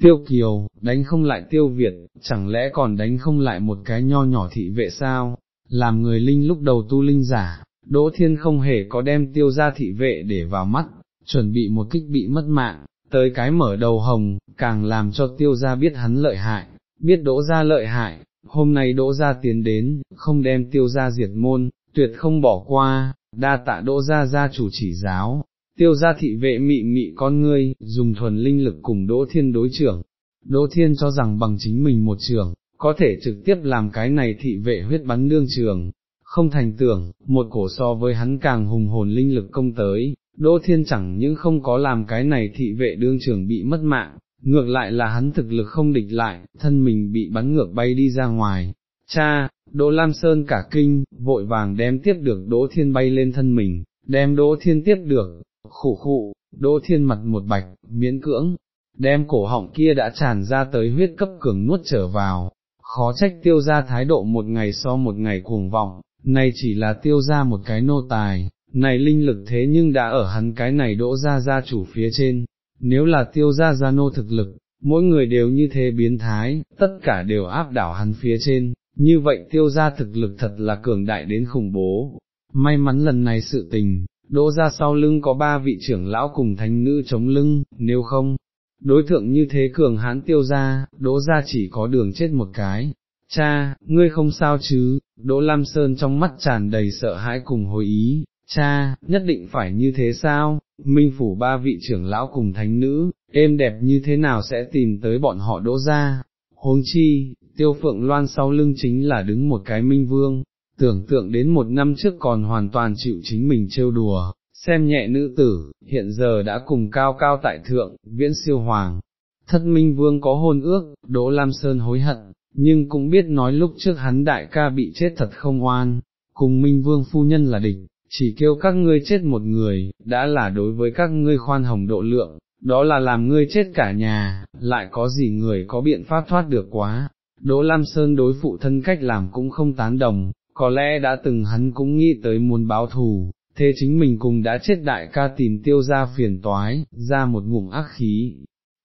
Tiêu Kiều, đánh không lại Tiêu Việt, chẳng lẽ còn đánh không lại một cái nho nhỏ thị vệ sao, làm người linh lúc đầu tu linh giả, Đỗ Thiên không hề có đem tiêu ra thị vệ để vào mắt, chuẩn bị một kích bị mất mạng, tới cái mở đầu hồng, càng làm cho tiêu ra biết hắn lợi hại, biết đỗ ra lợi hại, hôm nay đỗ ra tiến đến, không đem tiêu ra diệt môn, tuyệt không bỏ qua, đa tạ đỗ ra gia chủ chỉ giáo, tiêu gia thị vệ mị mị con ngươi, dùng thuần linh lực cùng đỗ thiên đối trưởng, đỗ thiên cho rằng bằng chính mình một trường, có thể trực tiếp làm cái này thị vệ huyết bắn đương trường, không thành tưởng, một cổ so với hắn càng hùng hồn linh lực công tới, Đỗ Thiên chẳng những không có làm cái này thị vệ đương trường bị mất mạng, ngược lại là hắn thực lực không địch lại, thân mình bị bắn ngược bay đi ra ngoài. Cha, Đỗ Lam Sơn cả kinh, vội vàng đem tiếp được Đỗ Thiên bay lên thân mình, đem Đỗ Thiên tiếp được, khủ khụ, Đỗ Thiên mặt một bạch, miễn cưỡng, đem cổ họng kia đã tràn ra tới huyết cấp cường nuốt trở vào, khó trách tiêu ra thái độ một ngày so một ngày cuồng vọng, này chỉ là tiêu ra một cái nô tài, này linh lực thế nhưng đã ở hắn cái này đỗ ra gia chủ phía trên, nếu là tiêu ra gia nô thực lực, mỗi người đều như thế biến thái, tất cả đều áp đảo hắn phía trên, như vậy tiêu ra thực lực thật là cường đại đến khủng bố. May mắn lần này sự tình, đỗ ra sau lưng có ba vị trưởng lão cùng thánh nữ chống lưng, nếu không, đối thượng như thế cường hãn tiêu ra, đỗ ra chỉ có đường chết một cái. Cha, ngươi không sao chứ, Đỗ Lam Sơn trong mắt tràn đầy sợ hãi cùng hồi ý, cha, nhất định phải như thế sao, minh phủ ba vị trưởng lão cùng thánh nữ, êm đẹp như thế nào sẽ tìm tới bọn họ đỗ ra, huống chi, tiêu phượng loan sau lưng chính là đứng một cái minh vương, tưởng tượng đến một năm trước còn hoàn toàn chịu chính mình trêu đùa, xem nhẹ nữ tử, hiện giờ đã cùng cao cao tại thượng, viễn siêu hoàng. Thất Minh Vương có hôn ước, Đỗ Lam Sơn hối hận, nhưng cũng biết nói lúc trước hắn đại ca bị chết thật không oan, cùng Minh Vương phu nhân là địch, chỉ kêu các ngươi chết một người, đã là đối với các ngươi khoan hồng độ lượng, đó là làm ngươi chết cả nhà, lại có gì người có biện pháp thoát được quá. Đỗ Lam Sơn đối phụ thân cách làm cũng không tán đồng, có lẽ đã từng hắn cũng nghĩ tới muốn báo thù, thế chính mình cùng đã chết đại ca tìm tiêu ra phiền toái, ra một ngụm ác khí.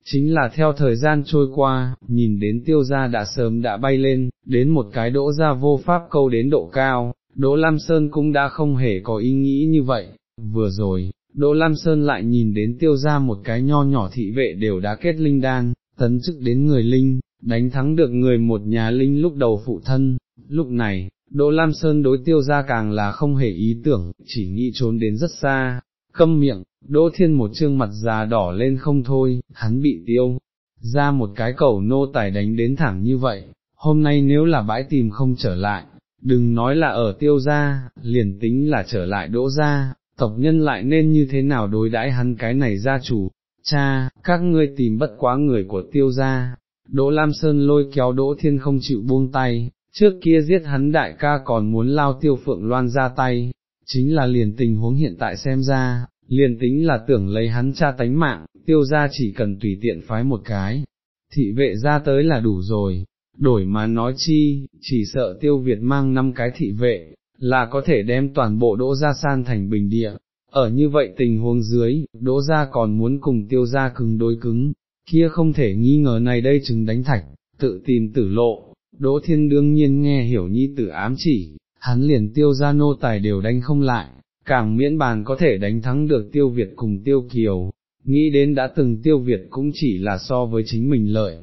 Chính là theo thời gian trôi qua, nhìn đến tiêu gia đã sớm đã bay lên, đến một cái đỗ ra vô pháp câu đến độ cao, Đỗ Lam Sơn cũng đã không hề có ý nghĩ như vậy, vừa rồi, Đỗ Lam Sơn lại nhìn đến tiêu ra một cái nho nhỏ thị vệ đều đã kết linh đan, tấn chức đến người linh, đánh thắng được người một nhà linh lúc đầu phụ thân, lúc này, Đỗ Lam Sơn đối tiêu ra càng là không hề ý tưởng, chỉ nghĩ trốn đến rất xa, câm miệng, Đỗ Thiên một trương mặt già đỏ lên không thôi, hắn bị tiêu, ra một cái cầu nô tài đánh đến thẳng như vậy, hôm nay nếu là bãi tìm không trở lại, đừng nói là ở tiêu gia, liền tính là trở lại đỗ gia, tộc nhân lại nên như thế nào đối đãi hắn cái này gia chủ, cha, các ngươi tìm bất quá người của tiêu gia, đỗ Lam Sơn lôi kéo đỗ thiên không chịu buông tay, trước kia giết hắn đại ca còn muốn lao tiêu phượng loan ra tay, chính là liền tình huống hiện tại xem ra, liền tính là tưởng lấy hắn cha tánh mạng, tiêu gia chỉ cần tùy tiện phái một cái, thị vệ ra tới là đủ rồi, đổi mà nói chi, chỉ sợ tiêu Việt mang năm cái thị vệ, là có thể đem toàn bộ đỗ gia san thành bình địa. Ở như vậy tình huống dưới, đỗ gia còn muốn cùng tiêu gia cứng đối cứng, kia không thể nghi ngờ này đây chứng đánh thạch, tự tìm tử lộ, đỗ thiên đương nhiên nghe hiểu nhi tử ám chỉ, hắn liền tiêu gia nô tài đều đánh không lại, càng miễn bàn có thể đánh thắng được tiêu Việt cùng tiêu kiều, nghĩ đến đã từng tiêu Việt cũng chỉ là so với chính mình lợi,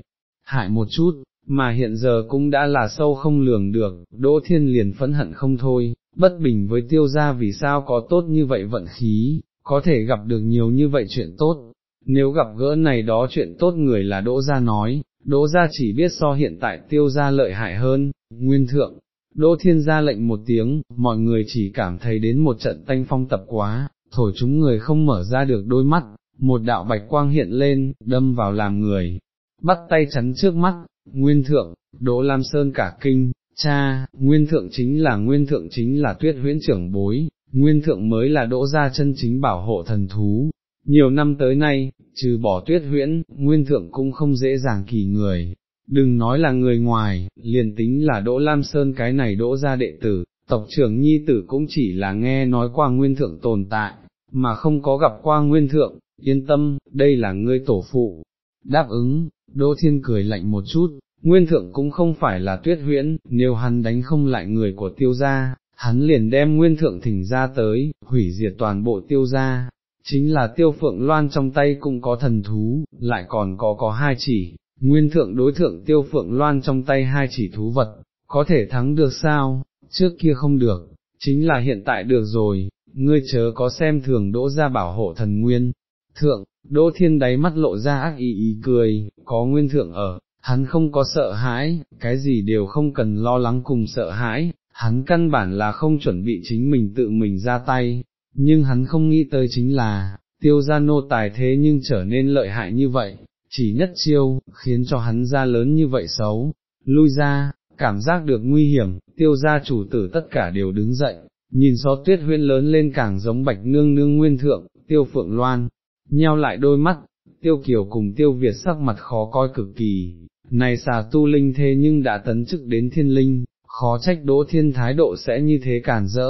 hại một chút, mà hiện giờ cũng đã là sâu không lường được, Đỗ Thiên liền phẫn hận không thôi, bất bình với tiêu gia vì sao có tốt như vậy vận khí, có thể gặp được nhiều như vậy chuyện tốt, nếu gặp gỡ này đó chuyện tốt người là Đỗ gia nói, Đỗ gia chỉ biết so hiện tại tiêu gia lợi hại hơn, nguyên thượng. Đỗ thiên gia lệnh một tiếng, mọi người chỉ cảm thấy đến một trận tanh phong tập quá, thổi chúng người không mở ra được đôi mắt, một đạo bạch quang hiện lên, đâm vào làm người, bắt tay chắn trước mắt, Nguyên thượng, Đỗ Lam Sơn cả kinh, cha, nguyên thượng chính là nguyên thượng chính là tuyết huyễn trưởng bối, nguyên thượng mới là đỗ gia chân chính bảo hộ thần thú. Nhiều năm tới nay, trừ bỏ tuyết huyễn, nguyên thượng cũng không dễ dàng kỳ người, đừng nói là người ngoài, liền tính là đỗ Lam Sơn cái này đỗ gia đệ tử, tộc trưởng nhi tử cũng chỉ là nghe nói qua nguyên thượng tồn tại, mà không có gặp qua nguyên thượng, yên tâm, đây là ngươi tổ phụ. Đáp ứng, Đỗ Thiên cười lạnh một chút, nguyên thượng cũng không phải là tuyết huyễn, nếu hắn đánh không lại người của tiêu gia, hắn liền đem nguyên thượng thỉnh ra tới, hủy diệt toàn bộ tiêu gia, chính là tiêu phượng loan trong tay cũng có thần thú, lại còn có có hai chỉ, nguyên thượng đối thượng tiêu phượng loan trong tay hai chỉ thú vật, có thể thắng được sao, trước kia không được, chính là hiện tại được rồi, ngươi chớ có xem thường đỗ ra bảo hộ thần nguyên. Thượng, đỗ thiên đáy mắt lộ ra ác ý ý cười, có nguyên thượng ở, hắn không có sợ hãi, cái gì đều không cần lo lắng cùng sợ hãi, hắn căn bản là không chuẩn bị chính mình tự mình ra tay, nhưng hắn không nghĩ tới chính là, tiêu gia nô tài thế nhưng trở nên lợi hại như vậy, chỉ nhất chiêu, khiến cho hắn ra lớn như vậy xấu, lui ra, cảm giác được nguy hiểm, tiêu gia chủ tử tất cả đều đứng dậy, nhìn gió tuyết huyên lớn lên càng giống bạch nương nương nguyên thượng, tiêu phượng loan, nheo lại đôi mắt, tiêu kiều cùng tiêu Việt sắc mặt khó coi cực kỳ, này xà tu linh thế nhưng đã tấn chức đến thiên linh, khó trách đỗ thiên thái độ sẽ như thế cản rỡ,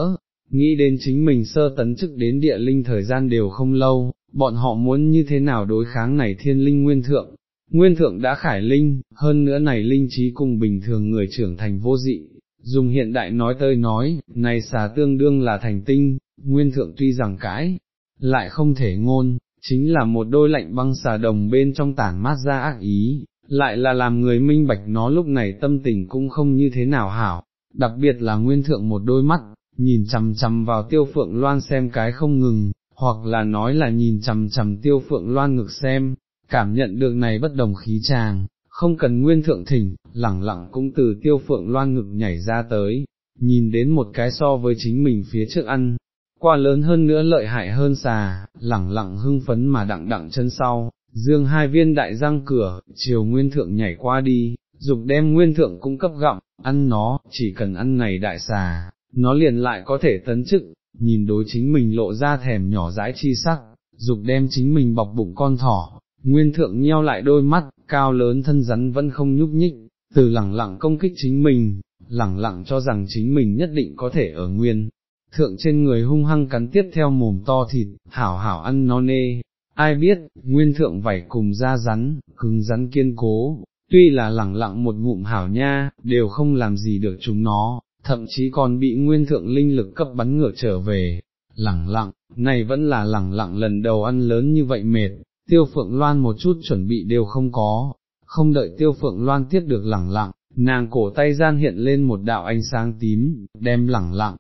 nghĩ đến chính mình sơ tấn chức đến địa linh thời gian đều không lâu, bọn họ muốn như thế nào đối kháng này thiên linh nguyên thượng. Nguyên thượng đã khải linh, hơn nữa này linh trí cùng bình thường người trưởng thành vô dị, dùng hiện đại nói tơi nói, này xà tương đương là thành tinh, nguyên thượng tuy rằng cãi, lại không thể ngôn, chính là một đôi lạnh băng xà đồng bên trong tản mát ra ác ý, lại là làm người minh bạch nó lúc này tâm tình cũng không như thế nào hảo, đặc biệt là nguyên thượng một đôi mắt, nhìn chằm chằm vào tiêu phượng loan xem cái không ngừng, hoặc là nói là nhìn chằm chằm tiêu phượng loan ngực xem, cảm nhận được này bất đồng khí tràng, không cần nguyên thượng thỉnh, lẳng lặng cũng từ tiêu phượng loan ngực nhảy ra tới, nhìn đến một cái so với chính mình phía trước ăn, qua lớn hơn nữa lợi hại hơn xà, lẳng lặng hưng phấn mà đặng đặng chân sau, dương hai viên đại răng cửa, chiều nguyên thượng nhảy qua đi, dục đem nguyên thượng cung cấp gặm, ăn nó, chỉ cần ăn này đại xà, nó liền lại có thể tấn chức, nhìn đối chính mình lộ ra thèm nhỏ dãi chi sắc, dục đem chính mình bọc bụng con thỏ, nguyên thượng nheo lại đôi mắt, cao lớn thân rắn vẫn không nhúc nhích, từ lẳng lặng công kích chính mình, lẳng lặng cho rằng chính mình nhất định có thể ở nguyên. Thượng trên người hung hăng cắn tiếp theo mồm to thịt, hảo hảo ăn no nê, ai biết, nguyên thượng vảy cùng da rắn, cứng rắn kiên cố, tuy là lẳng lặng một ngụm hảo nha, đều không làm gì được chúng nó, thậm chí còn bị nguyên thượng linh lực cấp bắn ngược trở về, lẳng lặng, này vẫn là lẳng lặng lần đầu ăn lớn như vậy mệt, tiêu phượng loan một chút chuẩn bị đều không có, không đợi tiêu phượng loan tiếp được lẳng lặng, nàng cổ tay gian hiện lên một đạo ánh sáng tím, đem lẳng lặng,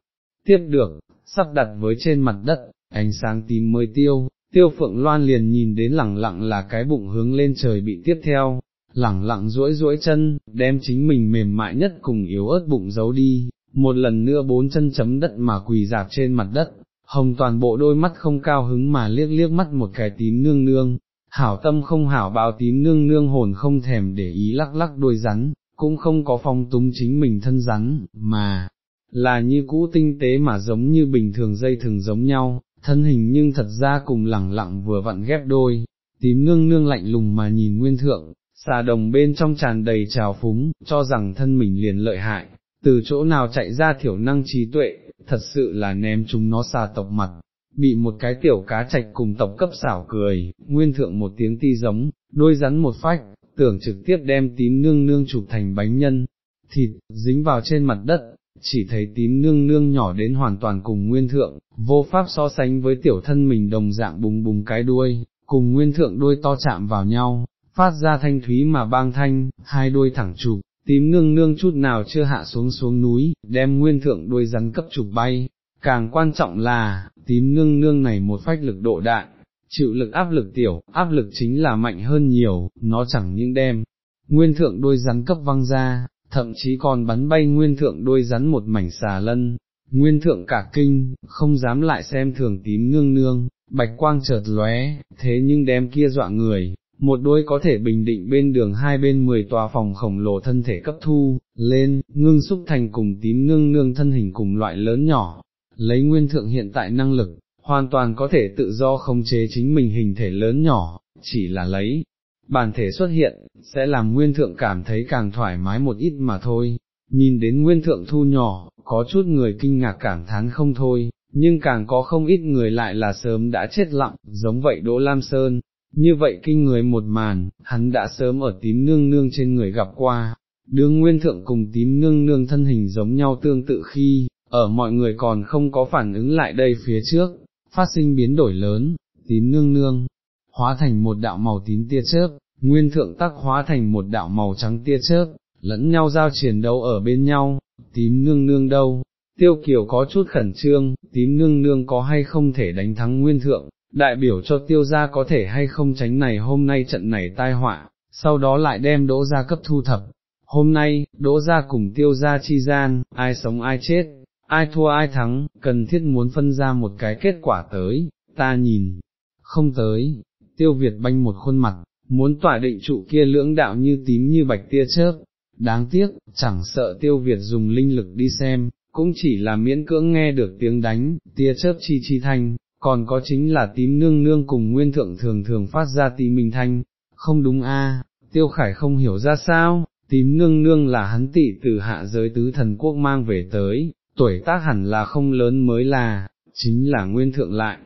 tiếp được, sắp đặt với trên mặt đất, ánh sáng tím mới tiêu, tiêu phượng loan liền nhìn đến lẳng lặng là cái bụng hướng lên trời bị tiếp theo, lẳng lặng duỗi duỗi chân, đem chính mình mềm mại nhất cùng yếu ớt bụng giấu đi, một lần nữa bốn chân chấm đất mà quỳ dạp trên mặt đất, hồng toàn bộ đôi mắt không cao hứng mà liếc liếc mắt một cái tím nương nương, hảo tâm không hảo báo tím nương nương hồn không thèm để ý lắc lắc đôi rắn, cũng không có phong túng chính mình thân rắn, mà là như cũ tinh tế mà giống như bình thường dây thường giống nhau, thân hình nhưng thật ra cùng lẳng lặng vừa vặn ghép đôi, tím nương nương lạnh lùng mà nhìn nguyên thượng, xà đồng bên trong tràn đầy trào phúng, cho rằng thân mình liền lợi hại, từ chỗ nào chạy ra thiểu năng trí tuệ, thật sự là ném chúng nó xà tộc mặt, bị một cái tiểu cá trạch cùng tộc cấp xảo cười, nguyên thượng một tiếng ti giống, đôi rắn một phách, tưởng trực tiếp đem tím nương nương chụp thành bánh nhân, thịt, dính vào trên mặt đất, chỉ thấy tím nương nương nhỏ đến hoàn toàn cùng nguyên thượng, vô pháp so sánh với tiểu thân mình đồng dạng bùng bùng cái đuôi, cùng nguyên thượng đuôi to chạm vào nhau, phát ra thanh thúy mà bang thanh, hai đuôi thẳng chụp, tím nương nương chút nào chưa hạ xuống xuống núi, đem nguyên thượng đuôi rắn cấp chụp bay, càng quan trọng là, tím nương nương này một phách lực độ đạn chịu lực áp lực tiểu, áp lực chính là mạnh hơn nhiều, nó chẳng những đem, nguyên thượng đôi rắn cấp văng ra, thậm chí còn bắn bay nguyên thượng đôi rắn một mảnh xà lân, nguyên thượng cả kinh, không dám lại xem thường tím nương nương, bạch quang chợt lóe, thế nhưng đem kia dọa người, một đôi có thể bình định bên đường hai bên mười tòa phòng khổng lồ thân thể cấp thu, lên, ngưng xúc thành cùng tím nương nương thân hình cùng loại lớn nhỏ, lấy nguyên thượng hiện tại năng lực, hoàn toàn có thể tự do khống chế chính mình hình thể lớn nhỏ, chỉ là lấy, bản thể xuất hiện, sẽ làm nguyên thượng cảm thấy càng thoải mái một ít mà thôi, nhìn đến nguyên thượng thu nhỏ, có chút người kinh ngạc cảm thán không thôi, nhưng càng có không ít người lại là sớm đã chết lặng, giống vậy Đỗ Lam Sơn, như vậy kinh người một màn, hắn đã sớm ở tím nương nương trên người gặp qua, đương nguyên thượng cùng tím nương nương thân hình giống nhau tương tự khi, ở mọi người còn không có phản ứng lại đây phía trước, phát sinh biến đổi lớn, tím nương nương, hóa thành một đạo màu tím tia chớp, nguyên thượng tắc hóa thành một đạo màu trắng tia chớp, lẫn nhau giao chiến đấu ở bên nhau, tím nương nương đâu, tiêu kiều có chút khẩn trương, tím nương nương có hay không thể đánh thắng nguyên thượng, đại biểu cho tiêu gia có thể hay không tránh này hôm nay trận này tai họa, sau đó lại đem đỗ gia cấp thu thập. Hôm nay, đỗ gia cùng tiêu gia chi gian, ai sống ai chết, ai thua ai thắng, cần thiết muốn phân ra một cái kết quả tới, ta nhìn, không tới, tiêu Việt banh một khuôn mặt, muốn tỏa định trụ kia lưỡng đạo như tím như bạch tia chớp, đáng tiếc, chẳng sợ tiêu Việt dùng linh lực đi xem, cũng chỉ là miễn cưỡng nghe được tiếng đánh, tia chớp chi chi thanh, còn có chính là tím nương nương cùng nguyên thượng thường thường phát ra tí minh thanh, không đúng a, tiêu khải không hiểu ra sao, tím nương nương là hắn tị từ hạ giới tứ thần quốc mang về tới, tuổi tác hẳn là không lớn mới là, chính là nguyên thượng lại,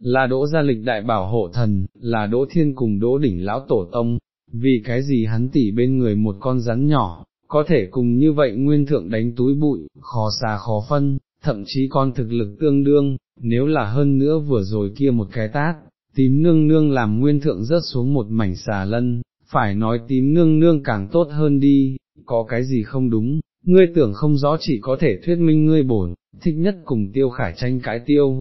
là đỗ gia lịch đại bảo hộ thần, là đỗ thiên cùng đỗ đỉnh lão tổ tông, vì cái gì hắn tỉ bên người một con rắn nhỏ, có thể cùng như vậy nguyên thượng đánh túi bụi, khó xa khó phân, thậm chí con thực lực tương đương, nếu là hơn nữa vừa rồi kia một cái tát, tím nương nương làm nguyên thượng rớt xuống một mảnh xà lân, phải nói tím nương nương càng tốt hơn đi, có cái gì không đúng, ngươi tưởng không rõ chỉ có thể thuyết minh ngươi bổn, thích nhất cùng tiêu khải tranh cãi tiêu.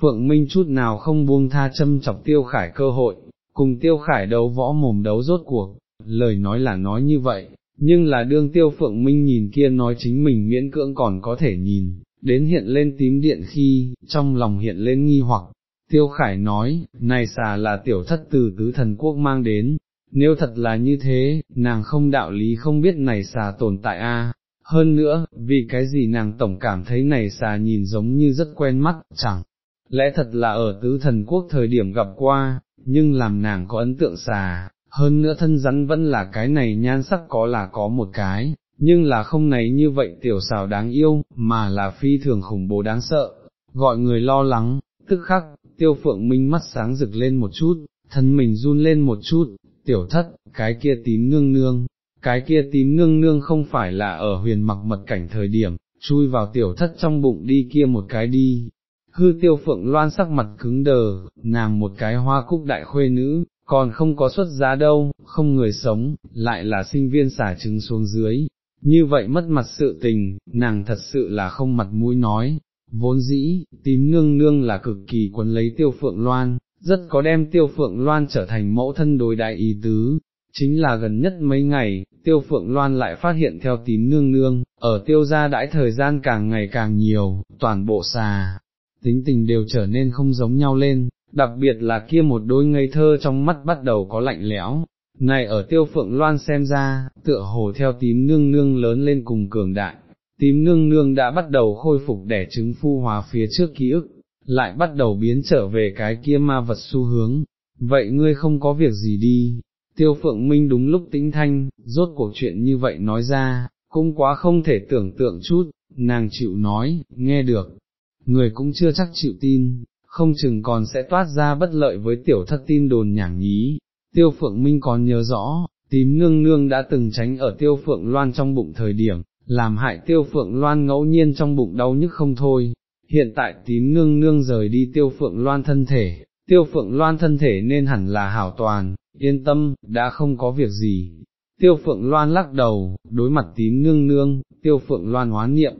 Phượng Minh chút nào không buông tha châm chọc tiêu khải cơ hội, cùng tiêu khải đấu võ mồm đấu rốt cuộc, lời nói là nói như vậy, nhưng là đương tiêu phượng minh nhìn kia nói chính mình miễn cưỡng còn có thể nhìn, đến hiện lên tím điện khi, trong lòng hiện lên nghi hoặc, tiêu khải nói, này xà là tiểu thất từ tứ thần quốc mang đến, nếu thật là như thế, nàng không đạo lý không biết này xà tồn tại a. Hơn nữa, vì cái gì nàng tổng cảm thấy này xà nhìn giống như rất quen mắt, chẳng, lẽ thật là ở tứ thần quốc thời điểm gặp qua, nhưng làm nàng có ấn tượng xà, hơn nữa thân rắn vẫn là cái này nhan sắc có là có một cái, nhưng là không này như vậy tiểu xào đáng yêu, mà là phi thường khủng bố đáng sợ, gọi người lo lắng, tức khắc, tiêu phượng minh mắt sáng rực lên một chút, thân mình run lên một chút, tiểu thất, cái kia tím nương nương, cái kia tím nương nương không phải là ở huyền mặc mật cảnh thời điểm, chui vào tiểu thất trong bụng đi kia một cái đi. Hư tiêu phượng loan sắc mặt cứng đờ, nàng một cái hoa cúc đại khuê nữ, còn không có xuất giá đâu, không người sống, lại là sinh viên xả trứng xuống dưới, như vậy mất mặt sự tình, nàng thật sự là không mặt mũi nói, vốn dĩ, tím nương nương là cực kỳ quấn lấy tiêu phượng loan, rất có đem tiêu phượng loan trở thành mẫu thân đối đại ý tứ, chính là gần nhất mấy ngày, tiêu phượng loan lại phát hiện theo tím nương nương, ở tiêu gia đãi thời gian càng ngày càng nhiều, toàn bộ xà, tính tình đều trở nên không giống nhau lên, đặc biệt là kia một đôi ngây thơ trong mắt bắt đầu có lạnh lẽo. Này ở tiêu phượng loan xem ra, tựa hồ theo tím nương nương lớn lên cùng cường đại, tím nương nương đã bắt đầu khôi phục đẻ trứng phu hóa phía trước ký ức, lại bắt đầu biến trở về cái kia ma vật xu hướng, vậy ngươi không có việc gì đi, tiêu phượng minh đúng lúc tĩnh thanh, rốt cuộc chuyện như vậy nói ra, cũng quá không thể tưởng tượng chút, nàng chịu nói, nghe được, người cũng chưa chắc chịu tin, không chừng còn sẽ toát ra bất lợi với tiểu thất tin đồn nhảm nhí. Tiêu Phượng Minh còn nhớ rõ, tím nương nương đã từng tránh ở tiêu Phượng Loan trong bụng thời điểm, làm hại tiêu Phượng Loan ngẫu nhiên trong bụng đau nhức không thôi. Hiện tại tím nương nương rời đi tiêu Phượng Loan thân thể, tiêu Phượng Loan thân thể nên hẳn là hảo toàn, yên tâm, đã không có việc gì. Tiêu Phượng Loan lắc đầu, đối mặt tím nương nương, tiêu Phượng Loan hoán niệm,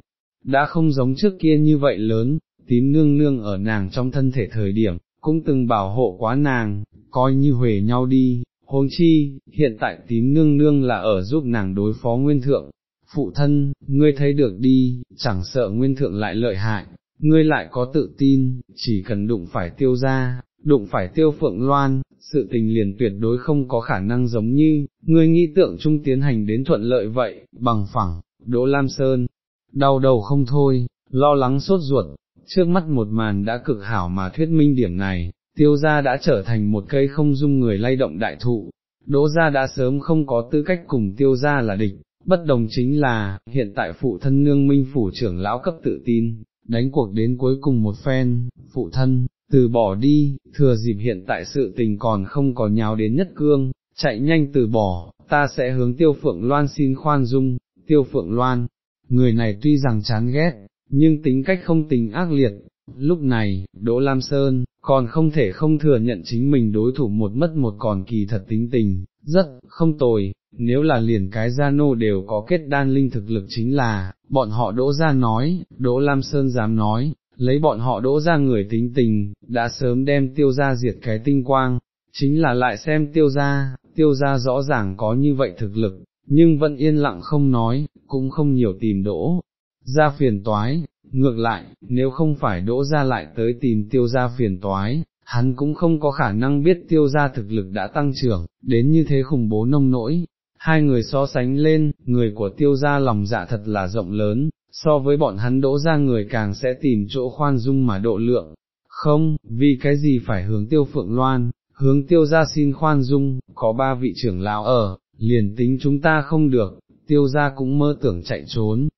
đã không giống trước kia như vậy lớn, tím nương nương ở nàng trong thân thể thời điểm, cũng từng bảo hộ quá nàng, coi như huề nhau đi, huống chi, hiện tại tím nương nương là ở giúp nàng đối phó nguyên thượng, phụ thân, ngươi thấy được đi, chẳng sợ nguyên thượng lại lợi hại, ngươi lại có tự tin, chỉ cần đụng phải tiêu ra, đụng phải tiêu phượng loan, sự tình liền tuyệt đối không có khả năng giống như, ngươi nghĩ tượng trung tiến hành đến thuận lợi vậy, bằng phẳng, Đỗ Lam Sơn, đau đầu không thôi, lo lắng sốt ruột, trước mắt một màn đã cực hảo mà thuyết minh điểm này, tiêu gia đã trở thành một cây không dung người lay động đại thụ, đỗ gia đã sớm không có tư cách cùng tiêu gia là địch, bất đồng chính là, hiện tại phụ thân nương minh phủ trưởng lão cấp tự tin, đánh cuộc đến cuối cùng một phen, phụ thân, từ bỏ đi, thừa dịp hiện tại sự tình còn không có nháo đến nhất cương, chạy nhanh từ bỏ, ta sẽ hướng tiêu phượng loan xin khoan dung, tiêu phượng loan, người này tuy rằng chán ghét, nhưng tính cách không tình ác liệt. Lúc này, Đỗ Lam Sơn, còn không thể không thừa nhận chính mình đối thủ một mất một còn kỳ thật tính tình, rất, không tồi, nếu là liền cái gia nô đều có kết đan linh thực lực chính là, bọn họ đỗ ra nói, đỗ Lam Sơn dám nói, lấy bọn họ đỗ ra người tính tình, đã sớm đem tiêu ra diệt cái tinh quang, chính là lại xem tiêu ra, tiêu ra rõ ràng có như vậy thực lực, nhưng vẫn yên lặng không nói, cũng không nhiều tìm đỗ, ra phiền toái, ngược lại, nếu không phải đỗ ra lại tới tìm tiêu ra phiền toái, hắn cũng không có khả năng biết tiêu ra thực lực đã tăng trưởng, đến như thế khủng bố nông nỗi. Hai người so sánh lên, người của tiêu ra lòng dạ thật là rộng lớn, so với bọn hắn đỗ ra người càng sẽ tìm chỗ khoan dung mà độ lượng. Không, vì cái gì phải hướng tiêu phượng loan, hướng tiêu ra xin khoan dung, có ba vị trưởng lão ở, liền tính chúng ta không được, tiêu ra cũng mơ tưởng chạy trốn.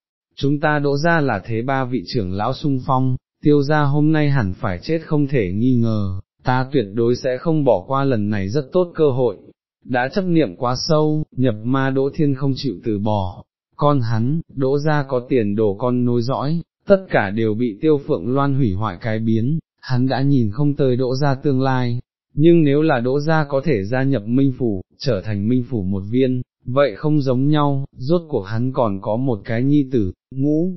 Chúng ta đỗ ra là thế ba vị trưởng lão sung phong, tiêu ra hôm nay hẳn phải chết không thể nghi ngờ, ta tuyệt đối sẽ không bỏ qua lần này rất tốt cơ hội. Đã chấp niệm quá sâu, nhập ma đỗ thiên không chịu từ bỏ, con hắn, đỗ ra có tiền đồ con nối dõi, tất cả đều bị tiêu phượng loan hủy hoại cái biến, hắn đã nhìn không tới đỗ ra tương lai, nhưng nếu là đỗ gia có thể gia nhập minh phủ, trở thành minh phủ một viên, vậy không giống nhau, rốt cuộc hắn còn có một cái nhi tử, ngũ.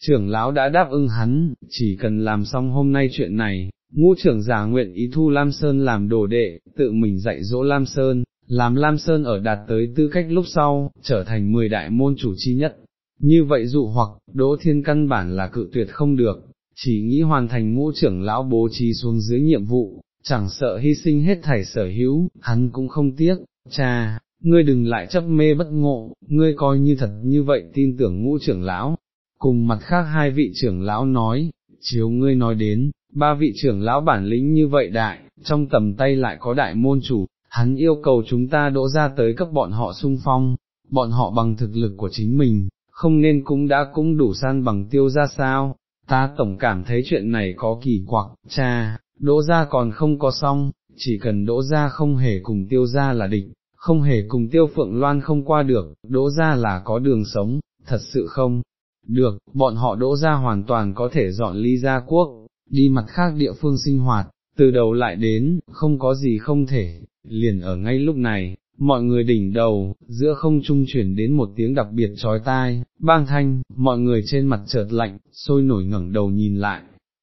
Trưởng lão đã đáp ứng hắn, chỉ cần làm xong hôm nay chuyện này, ngũ trưởng giả nguyện ý thu Lam Sơn làm đồ đệ, tự mình dạy dỗ Lam Sơn, làm Lam Sơn ở đạt tới tư cách lúc sau, trở thành 10 đại môn chủ chi nhất. Như vậy dụ hoặc, đỗ thiên căn bản là cự tuyệt không được, chỉ nghĩ hoàn thành ngũ trưởng lão bố trí xuống dưới nhiệm vụ, chẳng sợ hy sinh hết thảy sở hữu, hắn cũng không tiếc, cha, ngươi đừng lại chấp mê bất ngộ, ngươi coi như thật như vậy tin tưởng ngũ trưởng lão. Cùng mặt khác hai vị trưởng lão nói, chiếu ngươi nói đến, ba vị trưởng lão bản lĩnh như vậy đại, trong tầm tay lại có đại môn chủ, hắn yêu cầu chúng ta đỗ ra tới cấp bọn họ sung phong, bọn họ bằng thực lực của chính mình, không nên cũng đã cũng đủ san bằng tiêu ra sao, ta tổng cảm thấy chuyện này có kỳ quặc, cha, đỗ gia còn không có xong, chỉ cần đỗ gia không hề cùng tiêu gia là địch, không hề cùng tiêu phượng loan không qua được, đỗ gia là có đường sống, thật sự không, được, bọn họ đỗ gia hoàn toàn có thể dọn ly ra quốc, đi mặt khác địa phương sinh hoạt, từ đầu lại đến, không có gì không thể, liền ở ngay lúc này, mọi người đỉnh đầu, giữa không trung chuyển đến một tiếng đặc biệt trói tai, bang thanh, mọi người trên mặt chợt lạnh, sôi nổi ngẩng đầu nhìn lại,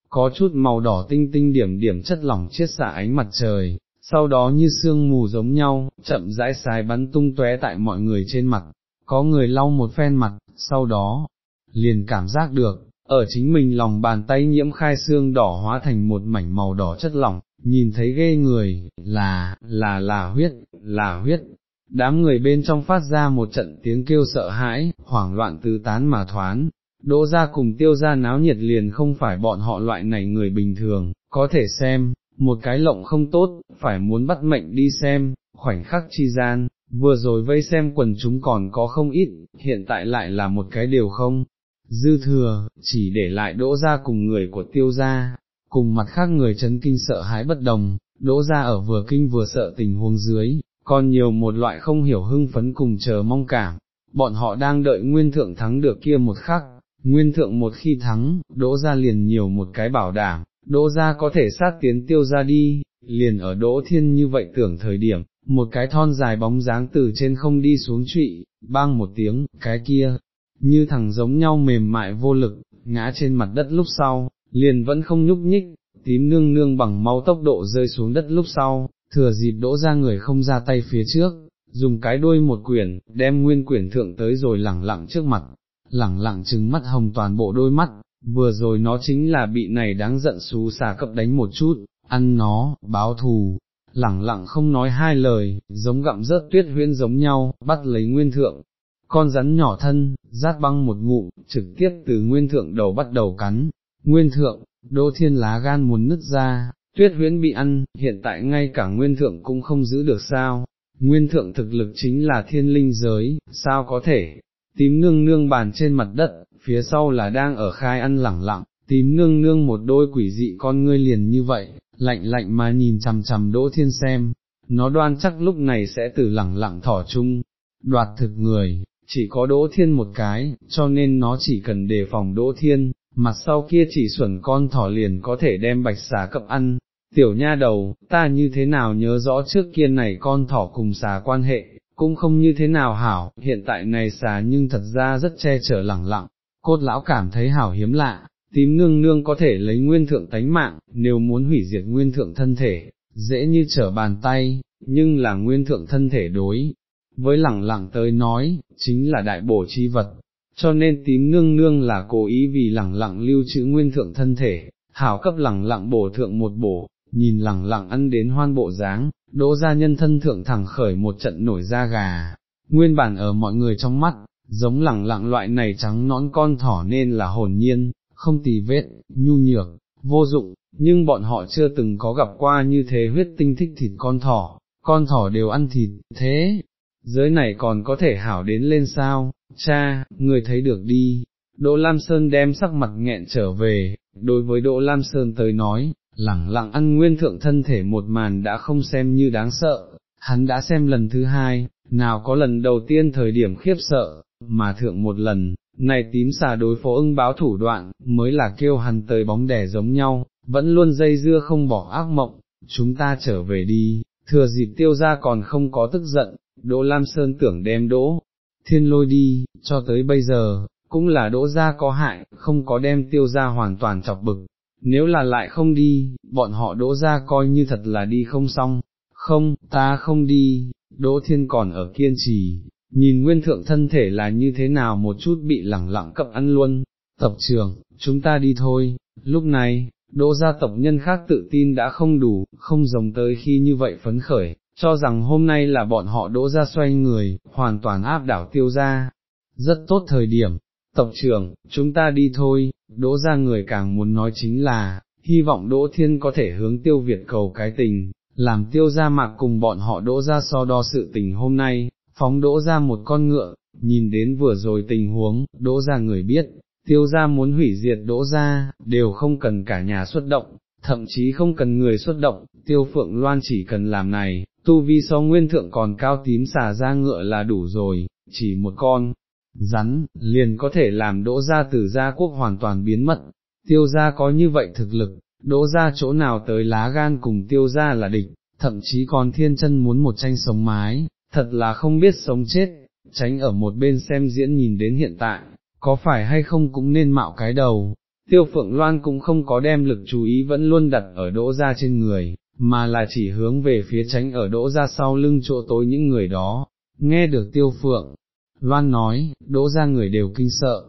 có chút màu đỏ tinh tinh điểm điểm chất lỏng chiết xạ ánh mặt trời, sau đó như sương mù giống nhau, chậm rãi xài bắn tung tóe tại mọi người trên mặt, có người lau một phen mặt, sau đó, liền cảm giác được, ở chính mình lòng bàn tay nhiễm khai xương đỏ hóa thành một mảnh màu đỏ chất lỏng, nhìn thấy ghê người, là, là là huyết, là huyết. Đám người bên trong phát ra một trận tiếng kêu sợ hãi, hoảng loạn tứ tán mà thoán, đỗ ra cùng tiêu ra náo nhiệt liền không phải bọn họ loại này người bình thường, có thể xem, một cái lộng không tốt, phải muốn bắt mệnh đi xem, khoảnh khắc chi gian, vừa rồi vây xem quần chúng còn có không ít, hiện tại lại là một cái điều không, dư thừa, chỉ để lại đỗ ra cùng người của tiêu gia, cùng mặt khác người chấn kinh sợ hãi bất đồng, đỗ ra ở vừa kinh vừa sợ tình huống dưới, còn nhiều một loại không hiểu hưng phấn cùng chờ mong cảm, bọn họ đang đợi nguyên thượng thắng được kia một khắc, nguyên thượng một khi thắng, đỗ ra liền nhiều một cái bảo đảm, đỗ ra có thể sát tiến tiêu ra đi, liền ở đỗ thiên như vậy tưởng thời điểm, một cái thon dài bóng dáng từ trên không đi xuống trụy, bang một tiếng, cái kia, như thằng giống nhau mềm mại vô lực, ngã trên mặt đất lúc sau, liền vẫn không nhúc nhích, tím nương nương bằng mau tốc độ rơi xuống đất lúc sau, thừa dịp đỗ ra người không ra tay phía trước, dùng cái đuôi một quyển, đem nguyên quyển thượng tới rồi lẳng lặng trước mặt, lẳng lặng trừng mắt hồng toàn bộ đôi mắt, vừa rồi nó chính là bị này đáng giận xú xà cập đánh một chút, ăn nó, báo thù, lẳng lặng không nói hai lời, giống gặm rớt tuyết huyên giống nhau, bắt lấy nguyên thượng. Con rắn nhỏ thân, rát băng một ngụm, trực tiếp từ nguyên thượng đầu bắt đầu cắn, nguyên thượng, đỗ thiên lá gan muốn nứt ra, tuyết huyễn bị ăn, hiện tại ngay cả nguyên thượng cũng không giữ được sao, nguyên thượng thực lực chính là thiên linh giới, sao có thể, tím nương nương bàn trên mặt đất, phía sau là đang ở khai ăn lẳng lặng, tím nương nương một đôi quỷ dị con ngươi liền như vậy, lạnh lạnh mà nhìn chằm chằm đỗ thiên xem, nó đoan chắc lúc này sẽ từ lẳng lặng thỏ chung, đoạt thực người, chỉ có đỗ thiên một cái, cho nên nó chỉ cần đề phòng đỗ thiên, mặt sau kia chỉ xuẩn con thỏ liền có thể đem bạch xà cập ăn, tiểu nha đầu, ta như thế nào nhớ rõ trước kia này con thỏ cùng xà quan hệ, cũng không như thế nào hảo, hiện tại này xà nhưng thật ra rất che chở lẳng lặng, cốt lão cảm thấy hảo hiếm lạ, tím nương nương có thể lấy nguyên thượng tánh mạng, nếu muốn hủy diệt nguyên thượng thân thể, dễ như trở bàn tay, nhưng là nguyên thượng thân thể đối. Với lẳng lặng tới nói, chính là đại bổ chi vật, cho nên tím nương nương là cố ý vì lẳng lặng lưu trữ nguyên thượng thân thể, hảo cấp lẳng lặng bổ thượng một bổ, nhìn lẳng lặng ăn đến hoan bộ dáng, đỗ gia nhân thân thượng thẳng khởi một trận nổi da gà, nguyên bản ở mọi người trong mắt, giống lẳng lặng loại này trắng nõn con thỏ nên là hồn nhiên, không tì vết, nhu nhược, vô dụng, nhưng bọn họ chưa từng có gặp qua như thế huyết tinh thích thịt con thỏ, con thỏ đều ăn thịt, thế, giới này còn có thể hảo đến lên sao, cha, người thấy được đi. Đỗ Lam Sơn đem sắc mặt nghẹn trở về, đối với Đỗ Lam Sơn tới nói, lẳng lặng ăn nguyên thượng thân thể một màn đã không xem như đáng sợ, hắn đã xem lần thứ hai, nào có lần đầu tiên thời điểm khiếp sợ, mà thượng một lần, này tím xà đối phó ưng báo thủ đoạn, mới là kêu hắn tới bóng đẻ giống nhau, vẫn luôn dây dưa không bỏ ác mộng, chúng ta trở về đi, thừa dịp tiêu ra còn không có tức giận, Đỗ Lam Sơn tưởng đem Đỗ Thiên lôi đi, cho tới bây giờ, cũng là Đỗ ra có hại, không có đem tiêu ra hoàn toàn chọc bực, nếu là lại không đi, bọn họ Đỗ ra coi như thật là đi không xong, không, ta không đi, Đỗ Thiên còn ở kiên trì, nhìn nguyên thượng thân thể là như thế nào một chút bị lẳng lặng cập ăn luôn, tập trường, chúng ta đi thôi, lúc này, đỗ gia tộc nhân khác tự tin đã không đủ, không giống tới khi như vậy phấn khởi, cho rằng hôm nay là bọn họ đỗ gia xoay người, hoàn toàn áp đảo tiêu gia. Rất tốt thời điểm, tộc trưởng, chúng ta đi thôi, đỗ gia người càng muốn nói chính là, hy vọng đỗ thiên có thể hướng tiêu Việt cầu cái tình, làm tiêu gia mạc cùng bọn họ đỗ gia so đo sự tình hôm nay, phóng đỗ ra một con ngựa, nhìn đến vừa rồi tình huống, đỗ ra người biết, tiêu ra muốn hủy diệt đỗ ra, đều không cần cả nhà xuất động, thậm chí không cần người xuất động, tiêu phượng loan chỉ cần làm này, tu vi so nguyên thượng còn cao tím xà ra ngựa là đủ rồi, chỉ một con, rắn, liền có thể làm đỗ ra từ gia quốc hoàn toàn biến mất, tiêu ra có như vậy thực lực, đỗ ra chỗ nào tới lá gan cùng tiêu ra là địch, thậm chí còn thiên chân muốn một tranh sống mái, thật là không biết sống chết, tránh ở một bên xem diễn nhìn đến hiện tại, có phải hay không cũng nên mạo cái đầu. Tiêu Phượng Loan cũng không có đem lực chú ý vẫn luôn đặt ở đỗ ra trên người, mà là chỉ hướng về phía tránh ở đỗ ra sau lưng chỗ tối những người đó, nghe được Tiêu Phượng. Loan nói, đỗ ra người đều kinh sợ,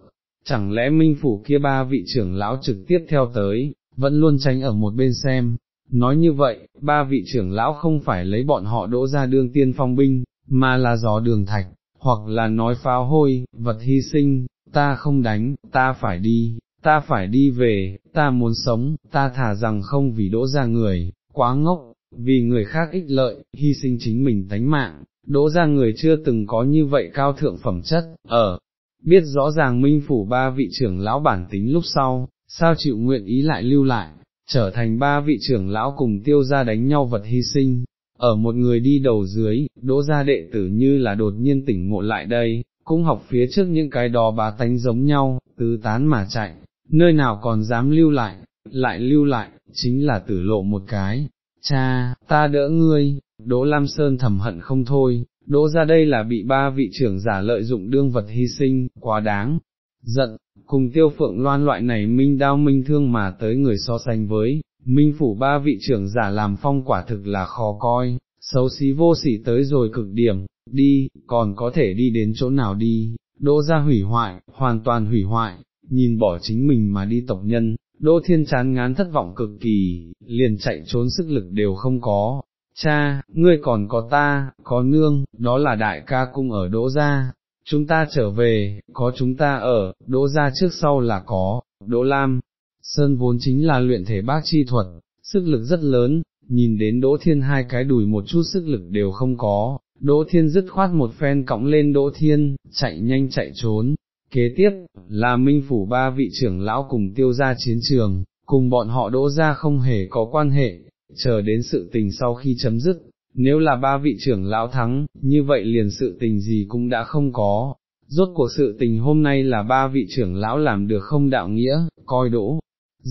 chẳng lẽ minh phủ kia ba vị trưởng lão trực tiếp theo tới, vẫn luôn tránh ở một bên xem, nói như vậy, ba vị trưởng lão không phải lấy bọn họ đỗ ra đương tiên phong binh, mà là gió đường thạch, hoặc là nói pháo hôi, vật hy sinh, ta không đánh, ta phải đi, ta phải đi về, ta muốn sống, ta thả rằng không vì đỗ ra người, quá ngốc, vì người khác ích lợi, hy sinh chính mình tánh mạng, đỗ ra người chưa từng có như vậy cao thượng phẩm chất, ở, biết rõ ràng minh phủ ba vị trưởng lão bản tính lúc sau, sao chịu nguyện ý lại lưu lại, trở thành ba vị trưởng lão cùng tiêu ra đánh nhau vật hy sinh, ở một người đi đầu dưới, đỗ gia đệ tử như là đột nhiên tỉnh ngộ lại đây, cũng học phía trước những cái đó bá tánh giống nhau, tứ tán mà chạy, nơi nào còn dám lưu lại, lại lưu lại, chính là tử lộ một cái, cha, ta đỡ ngươi, đỗ Lam Sơn thầm hận không thôi, đỗ ra đây là bị ba vị trưởng giả lợi dụng đương vật hy sinh, quá đáng, giận, cùng tiêu phượng loan loại này minh đao minh thương mà tới người so sánh với, minh phủ ba vị trưởng giả làm phong quả thực là khó coi, xấu xí vô sỉ tới rồi cực điểm, đi, còn có thể đi đến chỗ nào đi, đỗ ra hủy hoại, hoàn toàn hủy hoại, nhìn bỏ chính mình mà đi tộc nhân, đỗ thiên chán ngán thất vọng cực kỳ, liền chạy trốn sức lực đều không có. Cha, ngươi còn có ta, có nương, đó là đại ca cung ở đỗ gia, chúng ta trở về, có chúng ta ở, đỗ gia trước sau là có, đỗ lam, Sơn vốn chính là luyện thể bác chi thuật, sức lực rất lớn, nhìn đến Đỗ Thiên hai cái đùi một chút sức lực đều không có, Đỗ Thiên dứt khoát một phen cõng lên Đỗ Thiên, chạy nhanh chạy trốn. Kế tiếp, là Minh Phủ ba vị trưởng lão cùng tiêu ra chiến trường, cùng bọn họ đỗ ra không hề có quan hệ, chờ đến sự tình sau khi chấm dứt, nếu là ba vị trưởng lão thắng, như vậy liền sự tình gì cũng đã không có. Rốt cuộc sự tình hôm nay là ba vị trưởng lão làm được không đạo nghĩa, coi đỗ,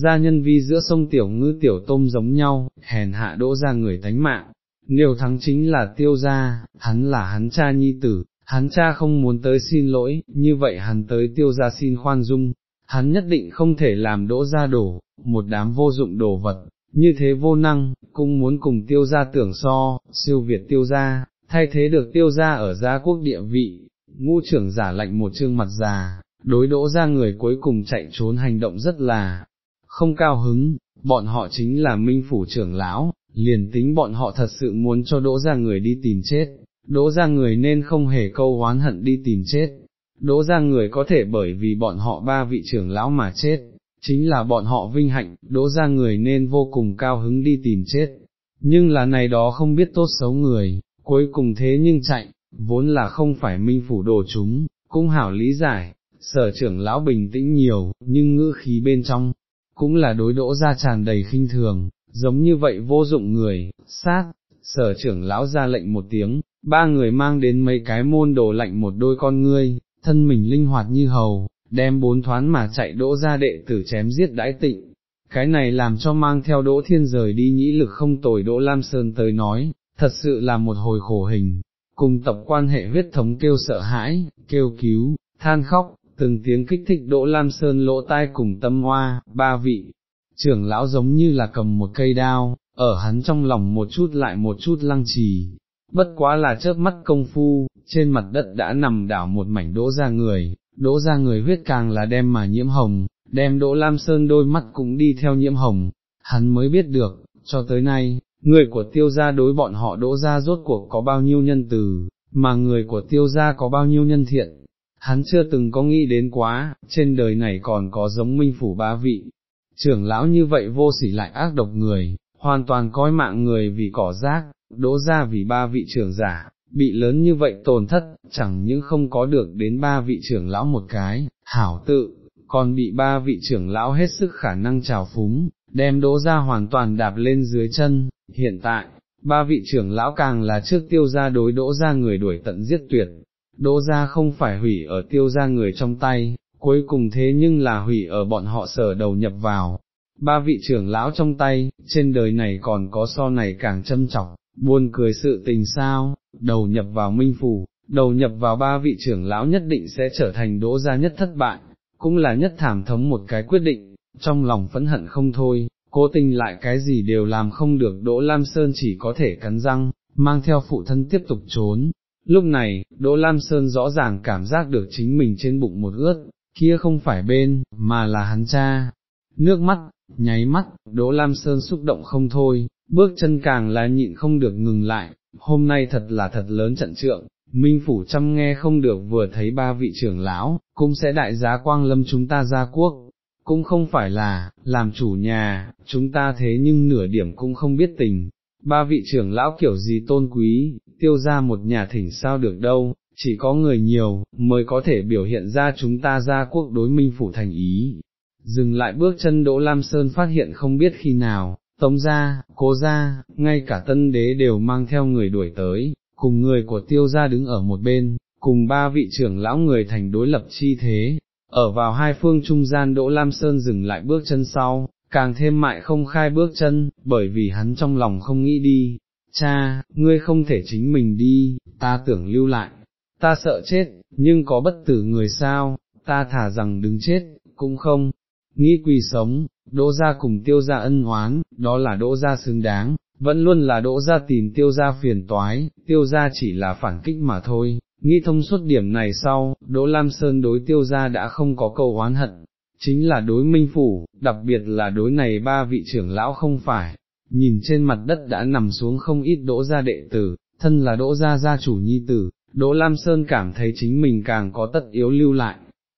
gia nhân vi giữa sông tiểu ngư tiểu tôm giống nhau, hèn hạ đỗ ra người tánh mạng, liều thắng chính là tiêu gia, hắn là hắn cha nhi tử, hắn cha không muốn tới xin lỗi, như vậy hắn tới tiêu gia xin khoan dung, hắn nhất định không thể làm đỗ ra đổ, một đám vô dụng đồ vật, như thế vô năng, cũng muốn cùng tiêu gia tưởng so, siêu việt tiêu gia, thay thế được tiêu gia ở gia quốc địa vị, ngu trưởng giả lạnh một trương mặt già, đối đỗ ra người cuối cùng chạy trốn hành động rất là không cao hứng, bọn họ chính là minh phủ trưởng lão, liền tính bọn họ thật sự muốn cho đỗ ra người đi tìm chết, đỗ ra người nên không hề câu oán hận đi tìm chết, đỗ ra người có thể bởi vì bọn họ ba vị trưởng lão mà chết, chính là bọn họ vinh hạnh, đỗ ra người nên vô cùng cao hứng đi tìm chết, nhưng là này đó không biết tốt xấu người, cuối cùng thế nhưng chạy, vốn là không phải minh phủ đồ chúng, cũng hảo lý giải, sở trưởng lão bình tĩnh nhiều, nhưng ngữ khí bên trong, cũng là đối đỗ ra tràn đầy khinh thường, giống như vậy vô dụng người, sát, sở trưởng lão ra lệnh một tiếng, ba người mang đến mấy cái môn đồ lạnh một đôi con ngươi, thân mình linh hoạt như hầu, đem bốn thoán mà chạy đỗ ra đệ tử chém giết đãi tịnh. Cái này làm cho mang theo đỗ thiên rời đi nhĩ lực không tồi đỗ Lam Sơn tới nói, thật sự là một hồi khổ hình, cùng tập quan hệ huyết thống kêu sợ hãi, kêu cứu, than khóc, từng tiếng kích thích đỗ Lam Sơn lỗ tai cùng tâm hoa, ba vị, trưởng lão giống như là cầm một cây đao, ở hắn trong lòng một chút lại một chút lăng trì, bất quá là chớp mắt công phu, trên mặt đất đã nằm đảo một mảnh đỗ ra người, đỗ ra người huyết càng là đem mà nhiễm hồng, đem đỗ Lam Sơn đôi mắt cũng đi theo nhiễm hồng, hắn mới biết được, cho tới nay, người của tiêu gia đối bọn họ đỗ ra rốt cuộc có bao nhiêu nhân từ, mà người của tiêu gia có bao nhiêu nhân thiện, hắn chưa từng có nghĩ đến quá, trên đời này còn có giống minh phủ ba vị, trưởng lão như vậy vô sỉ lại ác độc người, hoàn toàn coi mạng người vì cỏ rác, đỗ ra vì ba vị trưởng giả, bị lớn như vậy tổn thất, chẳng những không có được đến ba vị trưởng lão một cái, hảo tự, còn bị ba vị trưởng lão hết sức khả năng trào phúng, đem đỗ ra hoàn toàn đạp lên dưới chân, hiện tại, ba vị trưởng lão càng là trước tiêu ra đối đỗ ra người đuổi tận giết tuyệt, đỗ ra không phải hủy ở tiêu ra người trong tay, cuối cùng thế nhưng là hủy ở bọn họ sở đầu nhập vào. Ba vị trưởng lão trong tay, trên đời này còn có so này càng châm trọng, buồn cười sự tình sao, đầu nhập vào minh phủ, đầu nhập vào ba vị trưởng lão nhất định sẽ trở thành đỗ gia nhất thất bại, cũng là nhất thảm thống một cái quyết định, trong lòng phẫn hận không thôi, cố tình lại cái gì đều làm không được Đỗ Lam Sơn chỉ có thể cắn răng, mang theo phụ thân tiếp tục trốn. Lúc này, Đỗ Lam Sơn rõ ràng cảm giác được chính mình trên bụng một ướt, kia không phải bên, mà là hắn cha. Nước mắt, nháy mắt, Đỗ Lam Sơn xúc động không thôi, bước chân càng là nhịn không được ngừng lại, hôm nay thật là thật lớn trận trượng, Minh Phủ chăm nghe không được vừa thấy ba vị trưởng lão, cũng sẽ đại giá quang lâm chúng ta ra quốc, cũng không phải là, làm chủ nhà, chúng ta thế nhưng nửa điểm cũng không biết tình, ba vị trưởng lão kiểu gì tôn quý, tiêu ra một nhà thỉnh sao được đâu, chỉ có người nhiều, mới có thể biểu hiện ra chúng ta ra quốc đối minh phủ thành ý. Dừng lại bước chân Đỗ Lam Sơn phát hiện không biết khi nào, tống ra, cố ra, ngay cả tân đế đều mang theo người đuổi tới, cùng người của tiêu gia đứng ở một bên, cùng ba vị trưởng lão người thành đối lập chi thế, ở vào hai phương trung gian Đỗ Lam Sơn dừng lại bước chân sau, càng thêm mại không khai bước chân, bởi vì hắn trong lòng không nghĩ đi, cha, ngươi không thể chính mình đi, ta tưởng lưu lại, ta sợ chết, nhưng có bất tử người sao, ta thả rằng đứng chết, cũng không, nghĩ quỳ sống, đỗ ra cùng tiêu ra ân oán, đó là đỗ ra xứng đáng, vẫn luôn là đỗ ra tìm tiêu ra phiền toái, tiêu ra chỉ là phản kích mà thôi, nghĩ thông suốt điểm này sau, đỗ Lam Sơn đối tiêu ra đã không có câu oán hận, chính là đối minh phủ, đặc biệt là đối này ba vị trưởng lão không phải, nhìn trên mặt đất đã nằm xuống không ít đỗ gia đệ tử, thân là đỗ gia gia chủ nhi tử, Đỗ Lam Sơn cảm thấy chính mình càng có tất yếu lưu lại,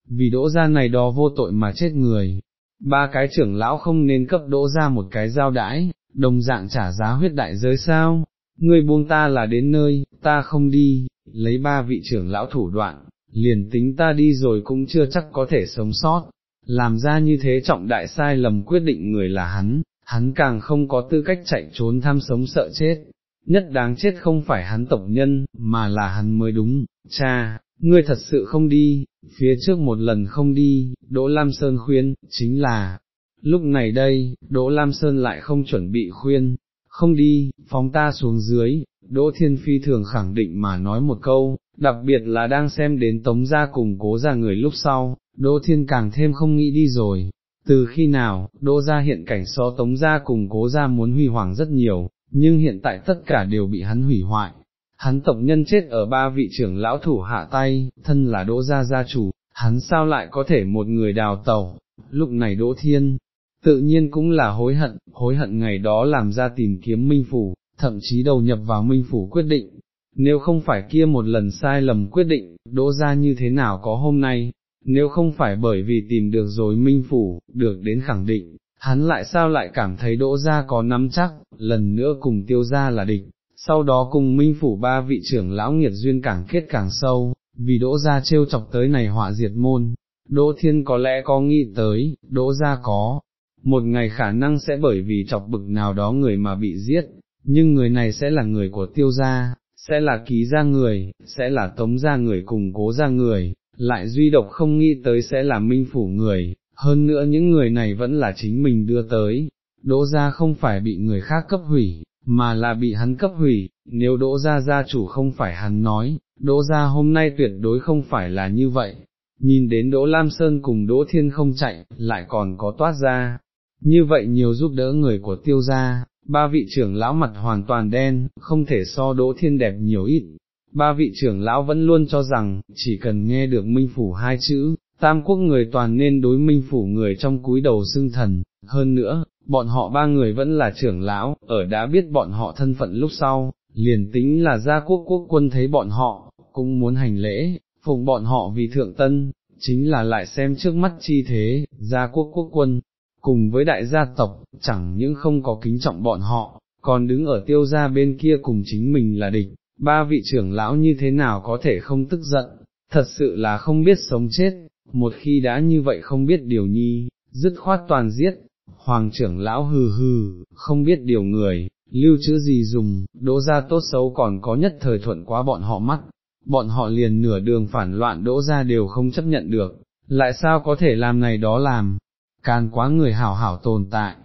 vì đỗ gia này đó vô tội mà chết người. Ba cái trưởng lão không nên cấp đỗ ra một cái giao đãi, đồng dạng trả giá huyết đại giới sao, ngươi buông ta là đến nơi, ta không đi, lấy ba vị trưởng lão thủ đoạn, liền tính ta đi rồi cũng chưa chắc có thể sống sót, làm ra như thế trọng đại sai lầm quyết định người là hắn, hắn càng không có tư cách chạy trốn tham sống sợ chết, nhất đáng chết không phải hắn tộc nhân, mà là hắn mới đúng, cha, ngươi thật sự không đi, phía trước một lần không đi, Đỗ Lam Sơn khuyên, chính là, Lúc này đây, Đỗ Lam Sơn lại không chuẩn bị khuyên, không đi, phóng ta xuống dưới, Đỗ Thiên Phi thường khẳng định mà nói một câu, đặc biệt là đang xem đến tống gia cùng cố ra người lúc sau, Đỗ Thiên càng thêm không nghĩ đi rồi. Từ khi nào, Đỗ gia hiện cảnh so tống gia cùng cố gia muốn huy hoàng rất nhiều, nhưng hiện tại tất cả đều bị hắn hủy hoại. Hắn tổng nhân chết ở ba vị trưởng lão thủ hạ tay, thân là Đỗ gia gia chủ, hắn sao lại có thể một người đào tẩu, lúc này Đỗ Thiên, tự nhiên cũng là hối hận, hối hận ngày đó làm ra tìm kiếm Minh Phủ, thậm chí đầu nhập vào Minh Phủ quyết định, nếu không phải kia một lần sai lầm quyết định, đỗ ra như thế nào có hôm nay, nếu không phải bởi vì tìm được rồi Minh Phủ, được đến khẳng định, hắn lại sao lại cảm thấy đỗ ra có nắm chắc, lần nữa cùng tiêu ra là địch, sau đó cùng Minh Phủ ba vị trưởng lão nghiệt duyên càng kết càng sâu, vì đỗ ra trêu chọc tới này họa diệt môn. Đỗ Thiên có lẽ có nghĩ tới, đỗ ra có, một ngày khả năng sẽ bởi vì chọc bực nào đó người mà bị giết, nhưng người này sẽ là người của tiêu gia, sẽ là ký gia người, sẽ là tống gia người cùng cố gia người, lại duy độc không nghĩ tới sẽ là minh phủ người, hơn nữa những người này vẫn là chính mình đưa tới, đỗ gia không phải bị người khác cấp hủy, mà là bị hắn cấp hủy, nếu đỗ gia gia chủ không phải hắn nói, đỗ gia hôm nay tuyệt đối không phải là như vậy. Nhìn đến Đỗ Lam Sơn cùng Đỗ Thiên không chạy, lại còn có toát ra, như vậy nhiều giúp đỡ người của tiêu gia, ba vị trưởng lão mặt hoàn toàn đen, không thể so đỗ thiên đẹp nhiều ít. Ba vị trưởng lão vẫn luôn cho rằng, chỉ cần nghe được minh phủ hai chữ, tam quốc người toàn nên đối minh phủ người trong cúi đầu xưng thần, hơn nữa, bọn họ ba người vẫn là trưởng lão, ở đã biết bọn họ thân phận lúc sau, liền tính là gia quốc quốc quân thấy bọn họ, cũng muốn hành lễ, phụng bọn họ vì thượng tân, chính là lại xem trước mắt chi thế, gia quốc quốc quân, cùng với đại gia tộc, chẳng những không có kính trọng bọn họ, còn đứng ở tiêu gia bên kia cùng chính mình là địch, ba vị trưởng lão như thế nào có thể không tức giận, thật sự là không biết sống chết, một khi đã như vậy không biết điều nhi, dứt khoát toàn giết, hoàng trưởng lão hừ hừ, không biết điều người, lưu chữ gì dùng, đỗ ra tốt xấu còn có nhất thời thuận quá bọn họ mắt, bọn họ liền nửa đường phản loạn đỗ ra đều không chấp nhận được, lại sao có thể làm này đó làm, can quá người hảo hảo tồn tại,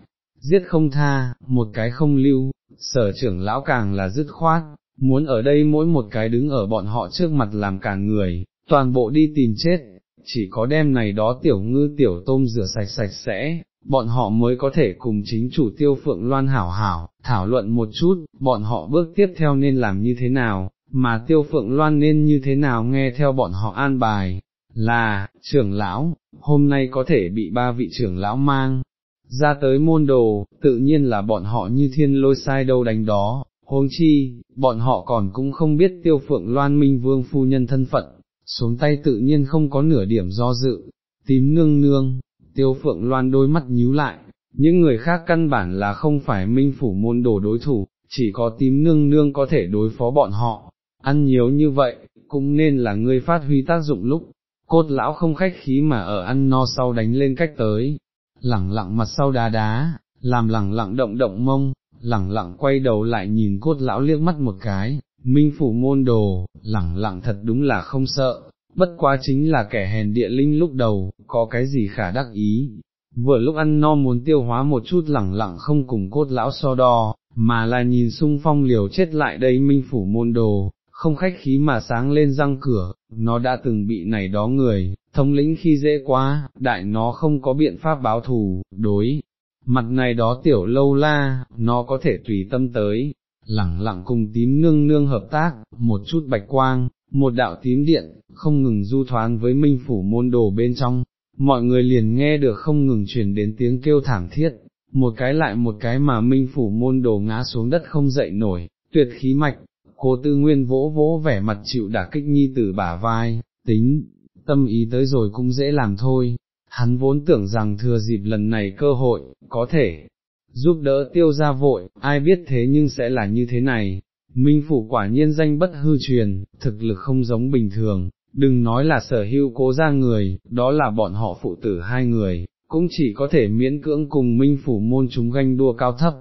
giết không tha, một cái không lưu, sở trưởng lão càng là dứt khoát, muốn ở đây mỗi một cái đứng ở bọn họ trước mặt làm cả người, toàn bộ đi tìm chết, chỉ có đem này đó tiểu ngư tiểu tôm rửa sạch sạch sẽ, bọn họ mới có thể cùng chính chủ tiêu phượng loan hảo hảo, thảo luận một chút, bọn họ bước tiếp theo nên làm như thế nào, mà tiêu phượng loan nên như thế nào nghe theo bọn họ an bài, là, trưởng lão, hôm nay có thể bị ba vị trưởng lão mang, ra tới môn đồ, tự nhiên là bọn họ như thiên lôi sai đâu đánh đó, huống chi, bọn họ còn cũng không biết tiêu phượng loan minh vương phu nhân thân phận, xuống tay tự nhiên không có nửa điểm do dự, tím nương nương, tiêu phượng loan đôi mắt nhíu lại, những người khác căn bản là không phải minh phủ môn đồ đối thủ, chỉ có tím nương nương có thể đối phó bọn họ, ăn nhiều như vậy, cũng nên là người phát huy tác dụng lúc, cốt lão không khách khí mà ở ăn no sau đánh lên cách tới, lẳng lặng mặt sau đá đá, làm lẳng lặng động động mông, lẳng lặng quay đầu lại nhìn cốt lão liếc mắt một cái, minh phủ môn đồ, lẳng lặng thật đúng là không sợ, bất quá chính là kẻ hèn địa linh lúc đầu, có cái gì khả đắc ý. Vừa lúc ăn no muốn tiêu hóa một chút lẳng lặng không cùng cốt lão so đo, mà là nhìn sung phong liều chết lại đây minh phủ môn đồ, không khách khí mà sáng lên răng cửa, nó đã từng bị này đó người, thống lĩnh khi dễ quá, đại nó không có biện pháp báo thù, đối, mặt này đó tiểu lâu la, nó có thể tùy tâm tới, lẳng lặng cùng tím nương nương hợp tác, một chút bạch quang, một đạo tím điện, không ngừng du thoáng với minh phủ môn đồ bên trong, mọi người liền nghe được không ngừng truyền đến tiếng kêu thảm thiết, một cái lại một cái mà minh phủ môn đồ ngã xuống đất không dậy nổi, tuyệt khí mạch, Cố tư nguyên vỗ vỗ vẻ mặt chịu đả kích nhi tử bả vai, tính, tâm ý tới rồi cũng dễ làm thôi, hắn vốn tưởng rằng thừa dịp lần này cơ hội, có thể, giúp đỡ tiêu ra vội, ai biết thế nhưng sẽ là như thế này, minh phủ quả nhiên danh bất hư truyền, thực lực không giống bình thường, đừng nói là sở hữu cố ra người, đó là bọn họ phụ tử hai người, cũng chỉ có thể miễn cưỡng cùng minh phủ môn chúng ganh đua cao thấp,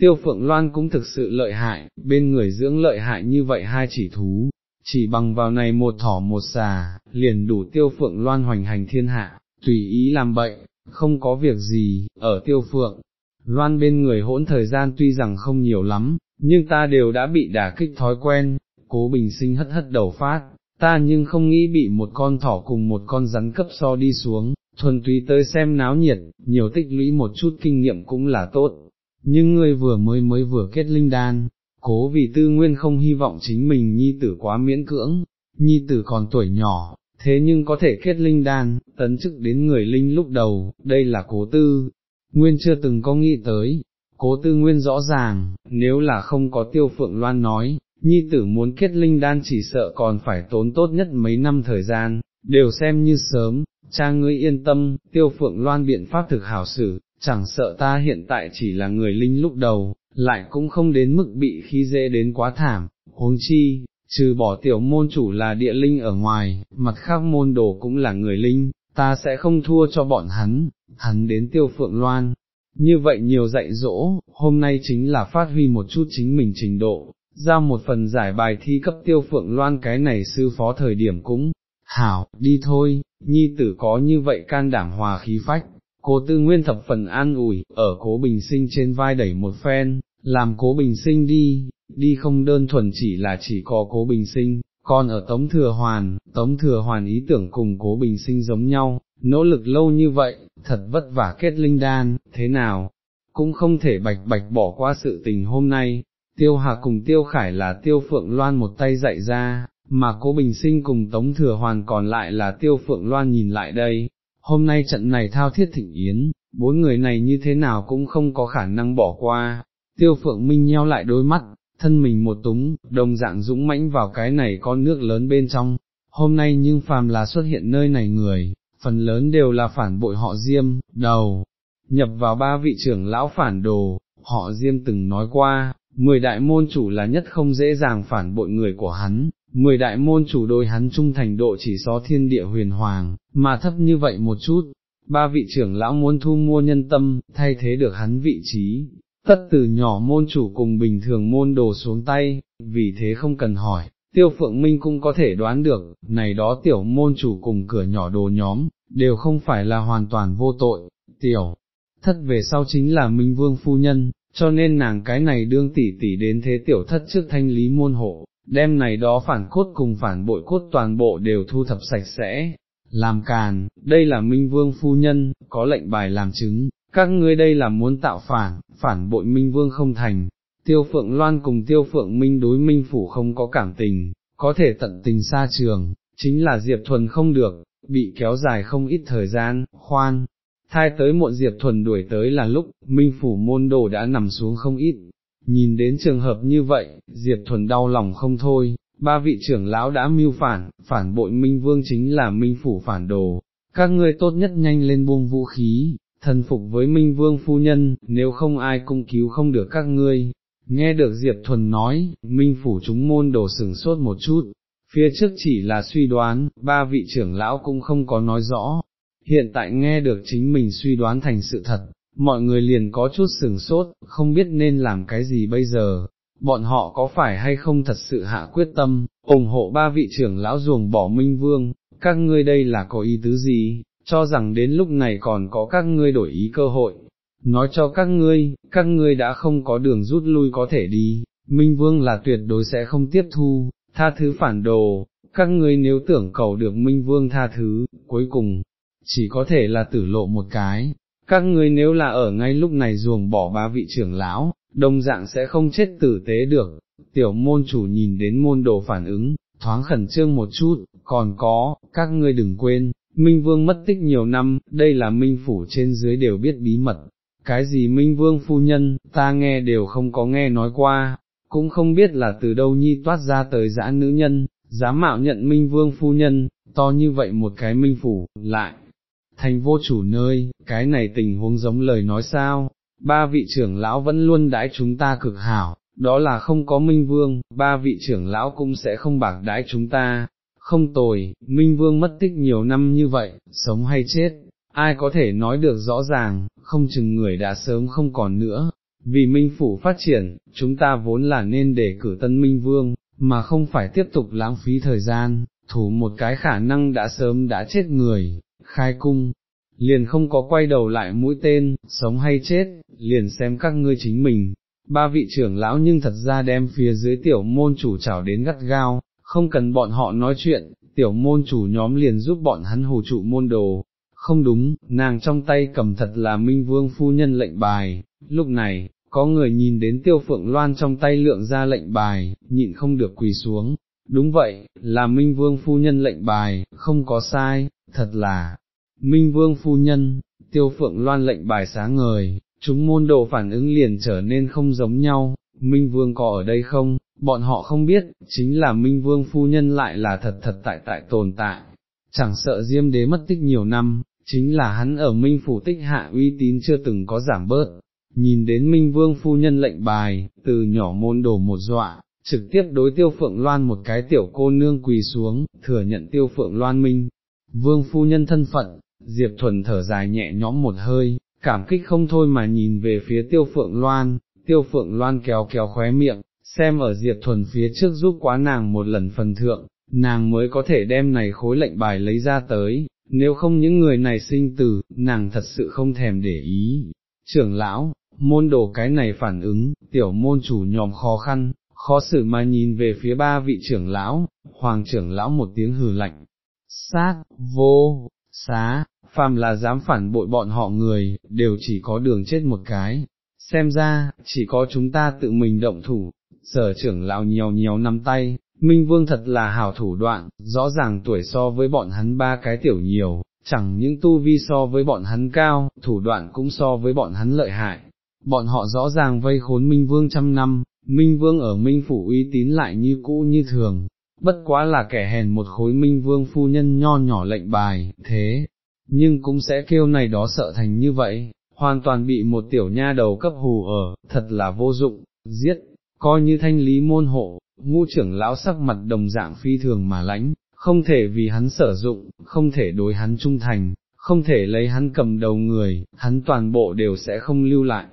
tiêu phượng loan cũng thực sự lợi hại, bên người dưỡng lợi hại như vậy hai chỉ thú, chỉ bằng vào này một thỏ một xà, liền đủ tiêu phượng loan hoành hành thiên hạ, tùy ý làm bậy, không có việc gì, ở tiêu phượng, loan bên người hỗn thời gian tuy rằng không nhiều lắm, nhưng ta đều đã bị đả kích thói quen, cố bình sinh hất hất đầu phát, ta nhưng không nghĩ bị một con thỏ cùng một con rắn cấp so đi xuống, thuần túy tới xem náo nhiệt, nhiều tích lũy một chút kinh nghiệm cũng là tốt, nhưng ngươi vừa mới mới vừa kết linh đan, cố vì tư nguyên không hy vọng chính mình nhi tử quá miễn cưỡng, nhi tử còn tuổi nhỏ, thế nhưng có thể kết linh đan, tấn chức đến người linh lúc đầu, đây là cố tư, nguyên chưa từng có nghĩ tới, cố tư nguyên rõ ràng, nếu là không có tiêu phượng loan nói, nhi tử muốn kết linh đan chỉ sợ còn phải tốn tốt nhất mấy năm thời gian, đều xem như sớm, cha ngươi yên tâm, tiêu phượng loan biện pháp thực hảo xử, chẳng sợ ta hiện tại chỉ là người linh lúc đầu, lại cũng không đến mức bị khi dễ đến quá thảm, huống chi, trừ bỏ tiểu môn chủ là địa linh ở ngoài, mặt khác môn đồ cũng là người linh, ta sẽ không thua cho bọn hắn, hắn đến tiêu phượng loan. Như vậy nhiều dạy dỗ, hôm nay chính là phát huy một chút chính mình trình độ, ra một phần giải bài thi cấp tiêu phượng loan cái này sư phó thời điểm cũng, hảo, đi thôi, nhi tử có như vậy can đảm hòa khí phách, cố tư nguyên thập phần an ủi, ở cố bình sinh trên vai đẩy một phen, làm cố bình sinh đi, đi không đơn thuần chỉ là chỉ có cố bình sinh, còn ở Tống Thừa Hoàn, Tống Thừa Hoàn ý tưởng cùng cố bình sinh giống nhau, nỗ lực lâu như vậy, thật vất vả kết linh đan, thế nào, cũng không thể bạch bạch bỏ qua sự tình hôm nay, tiêu hà cùng tiêu khải là tiêu phượng loan một tay dạy ra, mà cố bình sinh cùng Tống Thừa Hoàn còn lại là tiêu phượng loan nhìn lại đây, hôm nay trận này thao thiết thịnh yến, bốn người này như thế nào cũng không có khả năng bỏ qua, tiêu phượng minh nheo lại đôi mắt, thân mình một túng, đồng dạng dũng mãnh vào cái này con nước lớn bên trong, hôm nay nhưng phàm là xuất hiện nơi này người, phần lớn đều là phản bội họ Diêm, đầu, nhập vào ba vị trưởng lão phản đồ, họ Diêm từng nói qua, mười đại môn chủ là nhất không dễ dàng phản bội người của hắn, mười đại môn chủ đôi hắn trung thành độ chỉ so thiên địa huyền hoàng, mà thấp như vậy một chút, ba vị trưởng lão muốn thu mua nhân tâm, thay thế được hắn vị trí, tất từ nhỏ môn chủ cùng bình thường môn đồ xuống tay, vì thế không cần hỏi, tiêu phượng minh cũng có thể đoán được, này đó tiểu môn chủ cùng cửa nhỏ đồ nhóm, đều không phải là hoàn toàn vô tội, tiểu, thất về sau chính là minh vương phu nhân, cho nên nàng cái này đương tỷ tỷ đến thế tiểu thất trước thanh lý môn hộ, đem này đó phản cốt cùng phản bội cốt toàn bộ đều thu thập sạch sẽ, làm càn, đây là minh vương phu nhân, có lệnh bài làm chứng, các ngươi đây là muốn tạo phản, phản bội minh vương không thành, tiêu phượng loan cùng tiêu phượng minh đối minh phủ không có cảm tình, có thể tận tình xa trường, chính là Diệp Thuần không được, bị kéo dài không ít thời gian, khoan. Thai tới muộn Diệp Thuần đuổi tới là lúc, Minh Phủ môn đồ đã nằm xuống không ít, nhìn đến trường hợp như vậy, Diệp Thuần đau lòng không thôi, ba vị trưởng lão đã mưu phản, phản bội Minh Vương chính là Minh Phủ phản đồ, các ngươi tốt nhất nhanh lên buông vũ khí, thần phục với Minh Vương phu nhân, nếu không ai cung cứu không được các ngươi. Nghe được Diệp Thuần nói, Minh Phủ chúng môn đồ sừng sốt một chút, phía trước chỉ là suy đoán, ba vị trưởng lão cũng không có nói rõ, hiện tại nghe được chính mình suy đoán thành sự thật, mọi người liền có chút sừng sốt, không biết nên làm cái gì bây giờ, bọn họ có phải hay không thật sự hạ quyết tâm, ủng hộ ba vị trưởng lão ruồng bỏ Minh Vương, các ngươi đây là có ý tứ gì, cho rằng đến lúc này còn có các ngươi đổi ý cơ hội, nói cho các ngươi, các ngươi đã không có đường rút lui có thể đi, Minh Vương là tuyệt đối sẽ không tiếp thu, tha thứ phản đồ, các ngươi nếu tưởng cầu được Minh Vương tha thứ, cuối cùng, chỉ có thể là tử lộ một cái, các ngươi nếu là ở ngay lúc này ruồng bỏ ba vị trưởng lão, đồng dạng sẽ không chết tử tế được, tiểu môn chủ nhìn đến môn đồ phản ứng, thoáng khẩn trương một chút, còn có, các ngươi đừng quên, Minh Vương mất tích nhiều năm, đây là Minh Phủ trên dưới đều biết bí mật, cái gì Minh Vương phu nhân, ta nghe đều không có nghe nói qua, cũng không biết là từ đâu nhi toát ra tới dã nữ nhân, dám mạo nhận Minh Vương phu nhân, to như vậy một cái Minh Phủ, lại, thành vô chủ nơi, cái này tình huống giống lời nói sao, ba vị trưởng lão vẫn luôn đãi chúng ta cực hảo, đó là không có Minh Vương, ba vị trưởng lão cũng sẽ không bạc đãi chúng ta, không tồi, Minh Vương mất tích nhiều năm như vậy, sống hay chết, ai có thể nói được rõ ràng, không chừng người đã sớm không còn nữa, vì Minh Phủ phát triển, chúng ta vốn là nên để cử tân Minh Vương, mà không phải tiếp tục lãng phí thời gian, thủ một cái khả năng đã sớm đã chết người, khai cung, liền không có quay đầu lại mũi tên, sống hay chết, liền xem các ngươi chính mình. Ba vị trưởng lão nhưng thật ra đem phía dưới tiểu môn chủ chảo đến gắt gao, không cần bọn họ nói chuyện, tiểu môn chủ nhóm liền giúp bọn hắn hồ trụ môn đồ. Không đúng, nàng trong tay cầm thật là minh vương phu nhân lệnh bài, lúc này, có người nhìn đến tiêu phượng loan trong tay lượng ra lệnh bài, nhịn không được quỳ xuống. Đúng vậy, là Minh Vương phu nhân lệnh bài, không có sai, thật là, Minh Vương phu nhân, tiêu phượng loan lệnh bài sáng ngời, chúng môn đồ phản ứng liền trở nên không giống nhau, Minh Vương có ở đây không, bọn họ không biết, chính là Minh Vương phu nhân lại là thật thật tại tại tồn tại, chẳng sợ Diêm đế mất tích nhiều năm, chính là hắn ở Minh Phủ tích hạ uy tín chưa từng có giảm bớt, nhìn đến Minh Vương phu nhân lệnh bài, từ nhỏ môn đồ một dọa, trực tiếp đối tiêu phượng loan một cái tiểu cô nương quỳ xuống, thừa nhận tiêu phượng loan Minh. Vương phu nhân thân phận, Diệp Thuần thở dài nhẹ nhõm một hơi, cảm kích không thôi mà nhìn về phía tiêu phượng loan, tiêu phượng loan kéo kéo khóe miệng, xem ở Diệp Thuần phía trước giúp quá nàng một lần phần thượng, nàng mới có thể đem này khối lệnh bài lấy ra tới, nếu không những người này sinh tử, nàng thật sự không thèm để ý. Trưởng lão, môn đồ cái này phản ứng, tiểu môn chủ nhòm khó khăn, khó xử mà nhìn về phía ba vị trưởng lão, hoàng trưởng lão một tiếng hừ lạnh, sát, vô, xá, phàm là dám phản bội bọn họ người, đều chỉ có đường chết một cái, xem ra, chỉ có chúng ta tự mình động thủ, sở trưởng lão nhiều nhiều nắm tay, Minh Vương thật là hảo thủ đoạn, rõ ràng tuổi so với bọn hắn ba cái tiểu nhiều, chẳng những tu vi so với bọn hắn cao, thủ đoạn cũng so với bọn hắn lợi hại. Bọn họ rõ ràng vây khốn Minh Vương trăm năm, Minh Vương ở Minh Phủ uy tín lại như cũ như thường, bất quá là kẻ hèn một khối Minh Vương phu nhân nho nhỏ lệnh bài, thế, nhưng cũng sẽ kêu này đó sợ thành như vậy, hoàn toàn bị một tiểu nha đầu cấp hù ở, thật là vô dụng, giết, coi như thanh lý môn hộ, ngũ trưởng lão sắc mặt đồng dạng phi thường mà lãnh, không thể vì hắn sử dụng, không thể đối hắn trung thành, không thể lấy hắn cầm đầu người, hắn toàn bộ đều sẽ không lưu lại.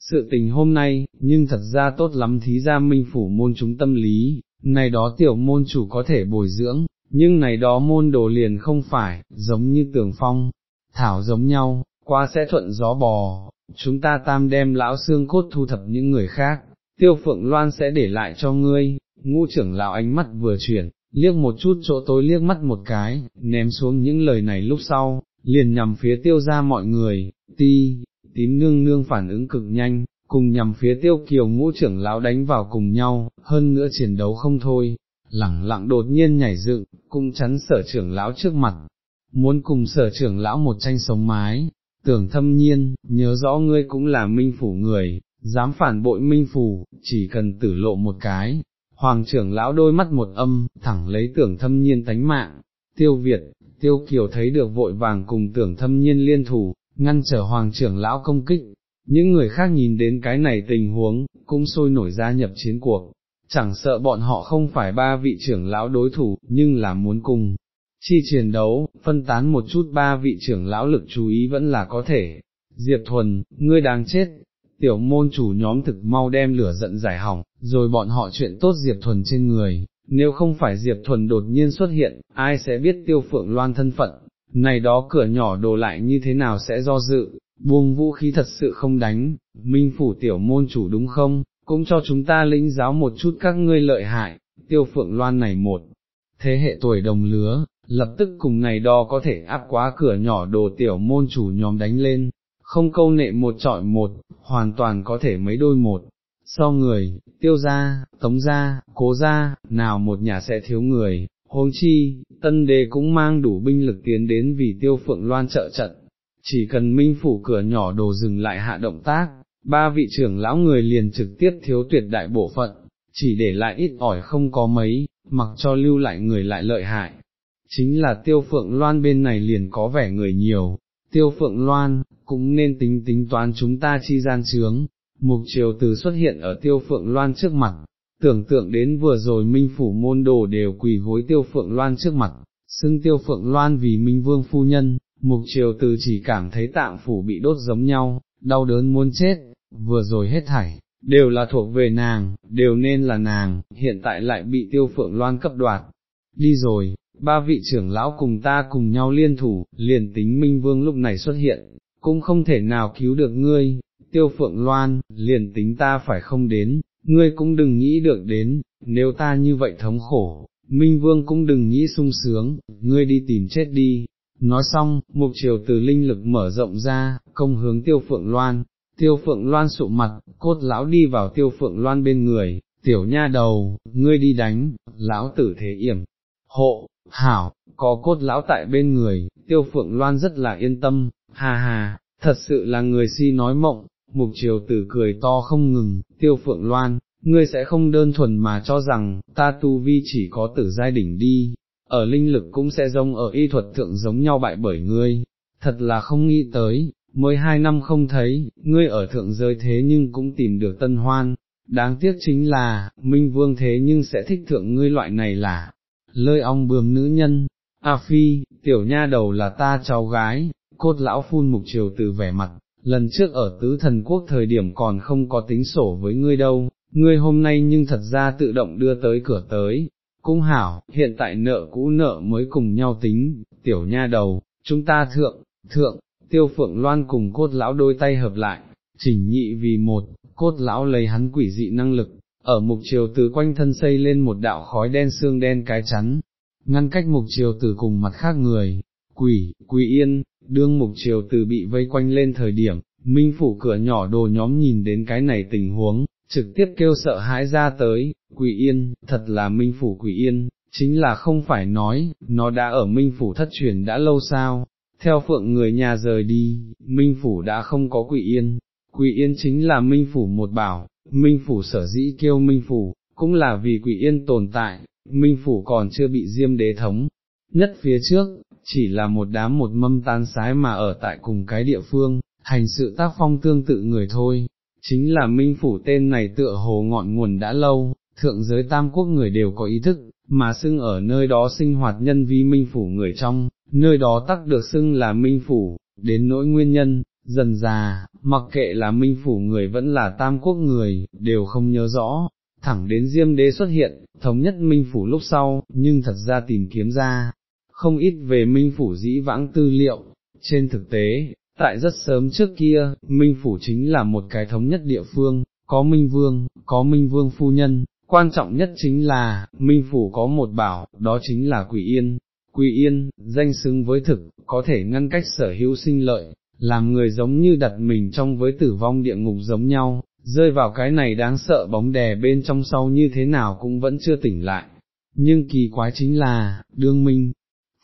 Sự tình hôm nay, nhưng thật ra tốt lắm thí ra minh phủ môn chúng tâm lý, này đó tiểu môn chủ có thể bồi dưỡng, nhưng này đó môn đồ liền không phải, giống như tường phong, thảo giống nhau, qua sẽ thuận gió bò, chúng ta tam đem lão xương cốt thu thập những người khác, tiêu phượng loan sẽ để lại cho ngươi, Ngũ trưởng lão ánh mắt vừa chuyển, liếc một chút chỗ tối liếc mắt một cái, ném xuống những lời này lúc sau, liền nhằm phía tiêu ra mọi người, ti, tím nương nương phản ứng cực nhanh, cùng nhằm phía tiêu kiều ngũ trưởng lão đánh vào cùng nhau, hơn nữa chiến đấu không thôi, lẳng lặng đột nhiên nhảy dựng, cung chắn sở trưởng lão trước mặt, muốn cùng sở trưởng lão một tranh sống mái, tưởng thâm nhiên, nhớ rõ ngươi cũng là minh phủ người, dám phản bội minh phủ, chỉ cần tử lộ một cái, hoàng trưởng lão đôi mắt một âm, thẳng lấy tưởng thâm nhiên tánh mạng, tiêu Việt, tiêu kiều thấy được vội vàng cùng tưởng thâm nhiên liên thủ, ngăn trở hoàng trưởng lão công kích, những người khác nhìn đến cái này tình huống, cũng sôi nổi gia nhập chiến cuộc, chẳng sợ bọn họ không phải ba vị trưởng lão đối thủ, nhưng là muốn cùng. Chi chiến đấu, phân tán một chút ba vị trưởng lão lực chú ý vẫn là có thể. Diệp Thuần, ngươi đang chết, tiểu môn chủ nhóm thực mau đem lửa giận giải hỏng, rồi bọn họ chuyện tốt Diệp Thuần trên người, nếu không phải Diệp Thuần đột nhiên xuất hiện, ai sẽ biết tiêu phượng loan thân phận, này đó cửa nhỏ đồ lại như thế nào sẽ do dự, buông vũ khí thật sự không đánh, minh phủ tiểu môn chủ đúng không, cũng cho chúng ta lĩnh giáo một chút các ngươi lợi hại, tiêu phượng loan này một, thế hệ tuổi đồng lứa, lập tức cùng này đo có thể áp quá cửa nhỏ đồ tiểu môn chủ nhóm đánh lên, không câu nệ một trọi một, hoàn toàn có thể mấy đôi một. So người, tiêu ra, tống ra, cố ra, nào một nhà sẽ thiếu người, huống chi, tân đế cũng mang đủ binh lực tiến đến vì tiêu phượng loan trợ trận, chỉ cần minh phủ cửa nhỏ đồ dừng lại hạ động tác, ba vị trưởng lão người liền trực tiếp thiếu tuyệt đại bộ phận, chỉ để lại ít ỏi không có mấy, mặc cho lưu lại người lại lợi hại. Chính là tiêu phượng loan bên này liền có vẻ người nhiều, tiêu phượng loan, cũng nên tính tính toán chúng ta chi gian trướng, mục triều từ xuất hiện ở tiêu phượng loan trước mặt, tưởng tượng đến vừa rồi minh phủ môn đồ đều quỳ gối tiêu phượng loan trước mặt, xưng tiêu phượng loan vì minh vương phu nhân, mục triều từ chỉ cảm thấy tạng phủ bị đốt giống nhau, đau đớn muốn chết, vừa rồi hết thảy, đều là thuộc về nàng, đều nên là nàng, hiện tại lại bị tiêu phượng loan cấp đoạt. Đi rồi, ba vị trưởng lão cùng ta cùng nhau liên thủ, liền tính Minh Vương lúc này xuất hiện, cũng không thể nào cứu được ngươi, tiêu phượng loan, liền tính ta phải không đến, ngươi cũng đừng nghĩ được đến, nếu ta như vậy thống khổ, Minh Vương cũng đừng nghĩ sung sướng, ngươi đi tìm chết đi. Nói xong, mục chiều từ linh lực mở rộng ra, công hướng tiêu phượng loan, tiêu phượng loan sụ mặt, cốt lão đi vào tiêu phượng loan bên người, tiểu nha đầu, ngươi đi đánh, lão tử thế yểm, hộ, hảo, có cốt lão tại bên người, tiêu phượng loan rất là yên tâm, hà hà, thật sự là người si nói mộng, mục triều tử cười to không ngừng, tiêu phượng loan, ngươi sẽ không đơn thuần mà cho rằng, ta tu vi chỉ có tử giai đỉnh đi, ở linh lực cũng sẽ giống ở y thuật thượng giống nhau bại bởi ngươi, thật là không nghĩ tới, mới hai năm không thấy, ngươi ở thượng giới thế nhưng cũng tìm được tân hoan, đáng tiếc chính là, minh vương thế nhưng sẽ thích thượng ngươi loại này là, lơi ong bướm nữ nhân, A Phi, tiểu nha đầu là ta cháu gái, cốt lão phun mục triều từ vẻ mặt, lần trước ở tứ thần quốc thời điểm còn không có tính sổ với ngươi đâu, ngươi hôm nay nhưng thật ra tự động đưa tới cửa tới, cũng hảo, hiện tại nợ cũ nợ mới cùng nhau tính, tiểu nha đầu, chúng ta thượng, thượng, tiêu phượng loan cùng cốt lão đôi tay hợp lại, chỉnh nhị vì một, cốt lão lấy hắn quỷ dị năng lực, ở mục chiều từ quanh thân xây lên một đạo khói đen xương đen cái chắn, ngăn cách mục chiều từ cùng mặt khác người, quỷ, quỷ yên, đương mục chiều từ bị vây quanh lên thời điểm, minh phủ cửa nhỏ đồ nhóm nhìn đến cái này tình huống, trực tiếp kêu sợ hãi ra tới, quỷ yên, thật là minh phủ quỷ yên, chính là không phải nói, nó đã ở minh phủ thất truyền đã lâu sao, theo phượng người nhà rời đi, minh phủ đã không có quỷ yên, quỷ yên chính là minh phủ một bảo, minh phủ sở dĩ kêu minh phủ, cũng là vì quỷ yên tồn tại, minh phủ còn chưa bị diêm đế thống, nhất phía trước, chỉ là một đám một mâm tan sái mà ở tại cùng cái địa phương, hành sự tác phong tương tự người thôi, chính là minh phủ tên này tựa hồ ngọn nguồn đã lâu, thượng giới tam quốc người đều có ý thức, mà xưng ở nơi đó sinh hoạt nhân vi minh phủ người trong, nơi đó tắc được xưng là minh phủ, đến nỗi nguyên nhân, dần già, mặc kệ là minh phủ người vẫn là tam quốc người, đều không nhớ rõ, thẳng đến diêm đế xuất hiện, thống nhất minh phủ lúc sau, nhưng thật ra tìm kiếm ra, không ít về minh phủ dĩ vãng tư liệu, trên thực tế, tại rất sớm trước kia, minh phủ chính là một cái thống nhất địa phương, có minh vương, có minh vương phu nhân, quan trọng nhất chính là, minh phủ có một bảo, đó chính là quỷ yên. Quỷ yên, danh xứng với thực, có thể ngăn cách sở hữu sinh lợi, làm người giống như đặt mình trong với tử vong địa ngục giống nhau, rơi vào cái này đáng sợ bóng đè bên trong sau như thế nào cũng vẫn chưa tỉnh lại. Nhưng kỳ quái chính là, đương minh,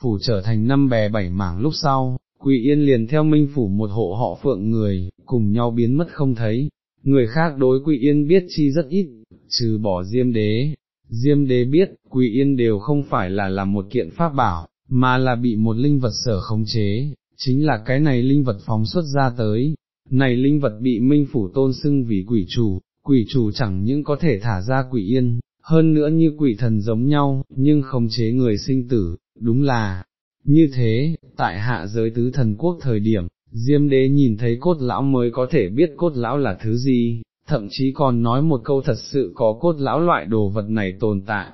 phủ trở thành năm bè bảy mảng lúc sau, quỷ yên liền theo minh phủ một hộ họ phượng người, cùng nhau biến mất không thấy, người khác đối quỷ yên biết chi rất ít, trừ bỏ diêm đế. Diêm đế biết, quỷ yên đều không phải là làm một kiện pháp bảo, mà là bị một linh vật sở khống chế, chính là cái này linh vật phóng xuất ra tới, này linh vật bị minh phủ tôn xưng vì quỷ chủ, quỷ chủ chẳng những có thể thả ra quỷ yên, hơn nữa như quỷ thần giống nhau, nhưng không chế người sinh tử, đúng là, như thế, tại hạ giới tứ thần quốc thời điểm, Diêm đế nhìn thấy cốt lão mới có thể biết cốt lão là thứ gì, thậm chí còn nói một câu thật sự có cốt lão loại đồ vật này tồn tại.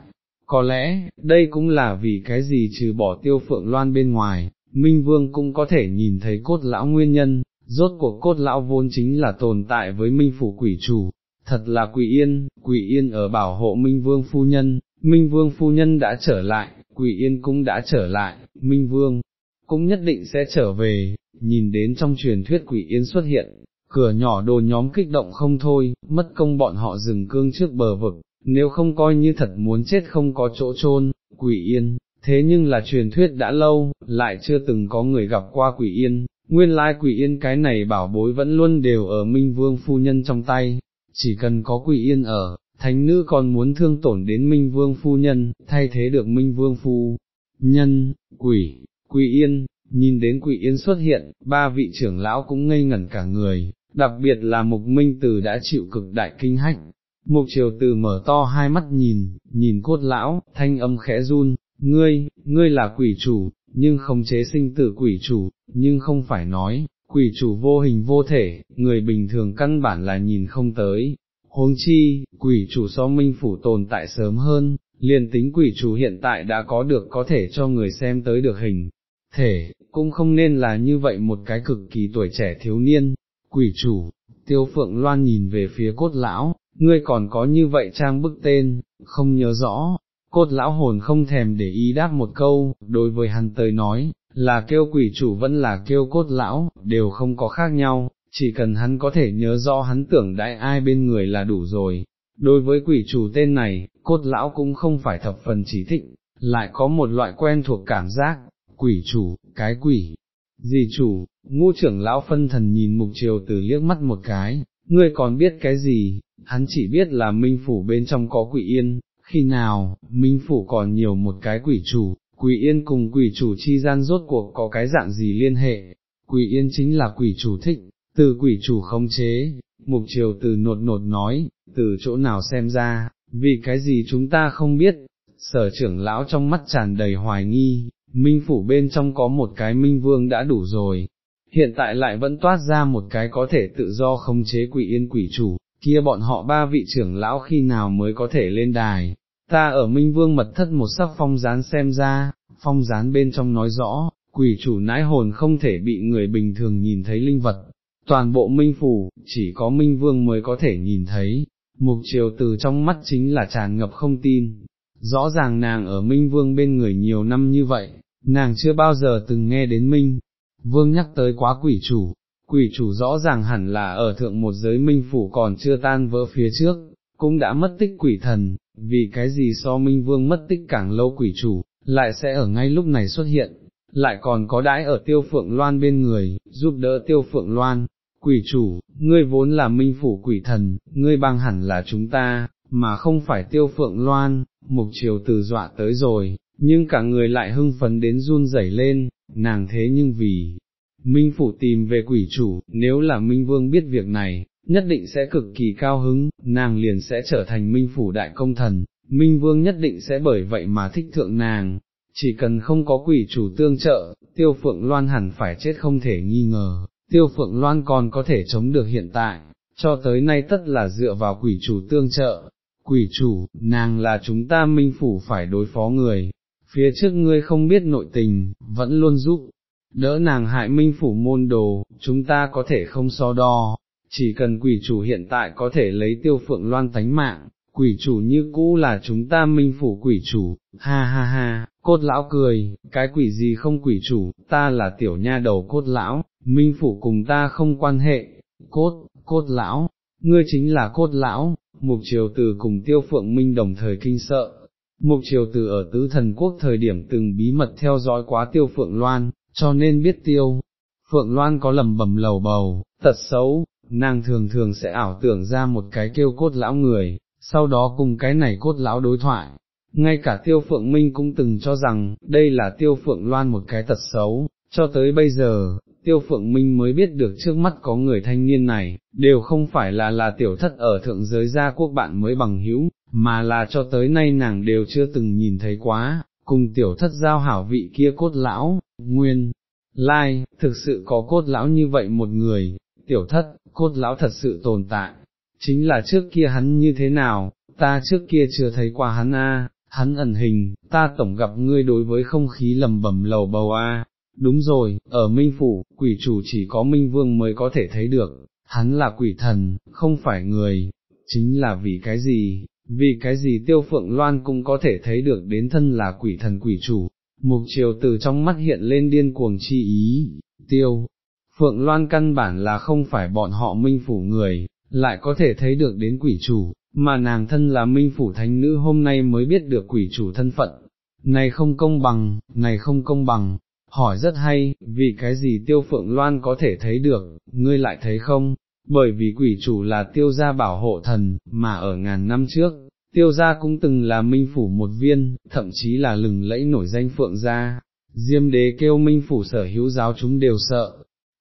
Có lẽ, đây cũng là vì cái gì trừ bỏ tiêu phượng loan bên ngoài, Minh Vương cũng có thể nhìn thấy cốt lão nguyên nhân, rốt cuộc cốt lão vốn chính là tồn tại với Minh Phủ quỷ chủ, thật là quỷ yên, quỷ yên ở bảo hộ Minh Vương phu nhân, Minh Vương phu nhân đã trở lại, quỷ yên cũng đã trở lại, Minh Vương cũng nhất định sẽ trở về, nhìn đến trong truyền thuyết quỷ yên xuất hiện, cửa nhỏ đồ nhóm kích động không thôi, mất công bọn họ dừng cương trước bờ vực, nếu không coi như thật muốn chết không có chỗ chôn quỷ yên, thế nhưng là truyền thuyết đã lâu, lại chưa từng có người gặp qua quỷ yên, nguyên lai quỷ yên cái này bảo bối vẫn luôn đều ở Minh Vương phu nhân trong tay, chỉ cần có quỷ yên ở, thánh nữ còn muốn thương tổn đến Minh Vương phu nhân, thay thế được Minh Vương phu nhân, quỷ, quỷ yên, nhìn đến quỷ yên xuất hiện, ba vị trưởng lão cũng ngây ngẩn cả người, đặc biệt là mục minh từ đã chịu cực đại kinh hách. Mục triều từ mở to hai mắt nhìn, nhìn cốt lão, thanh âm khẽ run, ngươi, ngươi là quỷ chủ, nhưng không chế sinh tử quỷ chủ, nhưng không phải nói, quỷ chủ vô hình vô thể, người bình thường căn bản là nhìn không tới. Huống chi, quỷ chủ so minh phủ tồn tại sớm hơn, liền tính quỷ chủ hiện tại đã có được có thể cho người xem tới được hình, thể, cũng không nên là như vậy một cái cực kỳ tuổi trẻ thiếu niên, quỷ chủ, tiêu phượng loan nhìn về phía cốt lão, ngươi còn có như vậy trang bức tên, không nhớ rõ, cốt lão hồn không thèm để ý đáp một câu, đối với hắn tới nói, là kêu quỷ chủ vẫn là kêu cốt lão, đều không có khác nhau, chỉ cần hắn có thể nhớ rõ hắn tưởng đại ai bên người là đủ rồi. Đối với quỷ chủ tên này, cốt lão cũng không phải thập phần chỉ thịnh, lại có một loại quen thuộc cảm giác, quỷ chủ, cái quỷ, gì chủ, ngũ trưởng lão phân thần nhìn mục triều từ liếc mắt một cái, ngươi còn biết cái gì, hắn chỉ biết là minh phủ bên trong có quỷ yên, khi nào, minh phủ còn nhiều một cái quỷ chủ, quỷ yên cùng quỷ chủ chi gian rốt cuộc có cái dạng gì liên hệ, quỷ yên chính là quỷ chủ thích, từ quỷ chủ không chế, mục triều từ nột nột nói, từ chỗ nào xem ra, vì cái gì chúng ta không biết, sở trưởng lão trong mắt tràn đầy hoài nghi, minh phủ bên trong có một cái minh vương đã đủ rồi, hiện tại lại vẫn toát ra một cái có thể tự do không chế quỷ yên quỷ chủ, kia bọn họ ba vị trưởng lão khi nào mới có thể lên đài, ta ở minh vương mật thất một sắc phong gián xem ra, phong gián bên trong nói rõ, quỷ chủ nãi hồn không thể bị người bình thường nhìn thấy linh vật, toàn bộ minh phủ, chỉ có minh vương mới có thể nhìn thấy, mục triều từ trong mắt chính là tràn ngập không tin, rõ ràng nàng ở minh vương bên người nhiều năm như vậy, nàng chưa bao giờ từng nghe đến minh, vương nhắc tới quá quỷ chủ, quỷ chủ rõ ràng hẳn là ở thượng một giới minh phủ còn chưa tan vỡ phía trước, cũng đã mất tích quỷ thần, vì cái gì so minh vương mất tích càng lâu quỷ chủ, lại sẽ ở ngay lúc này xuất hiện, lại còn có đãi ở tiêu phượng loan bên người, giúp đỡ tiêu phượng loan, quỷ chủ, ngươi vốn là minh phủ quỷ thần, ngươi băng hẳn là chúng ta, mà không phải tiêu phượng loan, mục chiều từ dọa tới rồi, nhưng cả người lại hưng phấn đến run rẩy lên, nàng thế nhưng vì, minh phủ tìm về quỷ chủ, nếu là minh vương biết việc này, nhất định sẽ cực kỳ cao hứng, nàng liền sẽ trở thành minh phủ đại công thần, minh vương nhất định sẽ bởi vậy mà thích thượng nàng, chỉ cần không có quỷ chủ tương trợ, tiêu phượng loan hẳn phải chết không thể nghi ngờ, tiêu phượng loan còn có thể chống được hiện tại, cho tới nay tất là dựa vào quỷ chủ tương trợ, quỷ chủ, nàng là chúng ta minh phủ phải đối phó người, phía trước ngươi không biết nội tình, vẫn luôn giúp, đỡ nàng hại minh phủ môn đồ, chúng ta có thể không so đo, chỉ cần quỷ chủ hiện tại có thể lấy tiêu phượng loan tánh mạng, quỷ chủ như cũ là chúng ta minh phủ quỷ chủ, ha ha ha, cốt lão cười, cái quỷ gì không quỷ chủ, ta là tiểu nha đầu cốt lão, minh phủ cùng ta không quan hệ, cốt, cốt lão, ngươi chính là cốt lão, mục triều từ cùng tiêu phượng minh đồng thời kinh sợ. Mục triều từ ở tứ thần quốc thời điểm từng bí mật theo dõi quá tiêu phượng loan, cho nên biết tiêu, phượng loan có lầm bầm lầu bầu, tật xấu, nàng thường thường sẽ ảo tưởng ra một cái kêu cốt lão người, sau đó cùng cái này cốt lão đối thoại. Ngay cả tiêu phượng minh cũng từng cho rằng, đây là tiêu phượng loan một cái tật xấu, cho tới bây giờ, tiêu phượng minh mới biết được trước mắt có người thanh niên này, đều không phải là là tiểu thất ở thượng giới gia quốc bạn mới bằng hữu, mà là cho tới nay nàng đều chưa từng nhìn thấy quá, cùng tiểu thất giao hảo vị kia cốt lão, nguyên, lai, thực sự có cốt lão như vậy một người, tiểu thất, cốt lão thật sự tồn tại, chính là trước kia hắn như thế nào, ta trước kia chưa thấy qua hắn a, hắn ẩn hình, ta tổng gặp ngươi đối với không khí lầm bầm lầu bầu a. Đúng rồi, ở Minh Phủ, quỷ chủ chỉ có Minh Vương mới có thể thấy được, hắn là quỷ thần, không phải người, chính là vì cái gì, vì cái gì tiêu phượng loan cũng có thể thấy được đến thân là quỷ thần quỷ chủ, mục chiều từ trong mắt hiện lên điên cuồng chi ý, tiêu, phượng loan căn bản là không phải bọn họ minh phủ người, lại có thể thấy được đến quỷ chủ, mà nàng thân là minh phủ thánh nữ hôm nay mới biết được quỷ chủ thân phận, này không công bằng, này không công bằng, hỏi rất hay, vì cái gì tiêu phượng loan có thể thấy được, ngươi lại thấy không, bởi vì quỷ chủ là tiêu gia bảo hộ thần, mà ở ngàn năm trước, tiêu gia cũng từng là minh phủ một viên, thậm chí là lừng lẫy nổi danh phượng gia, diêm đế kêu minh phủ sở hữu giáo chúng đều sợ,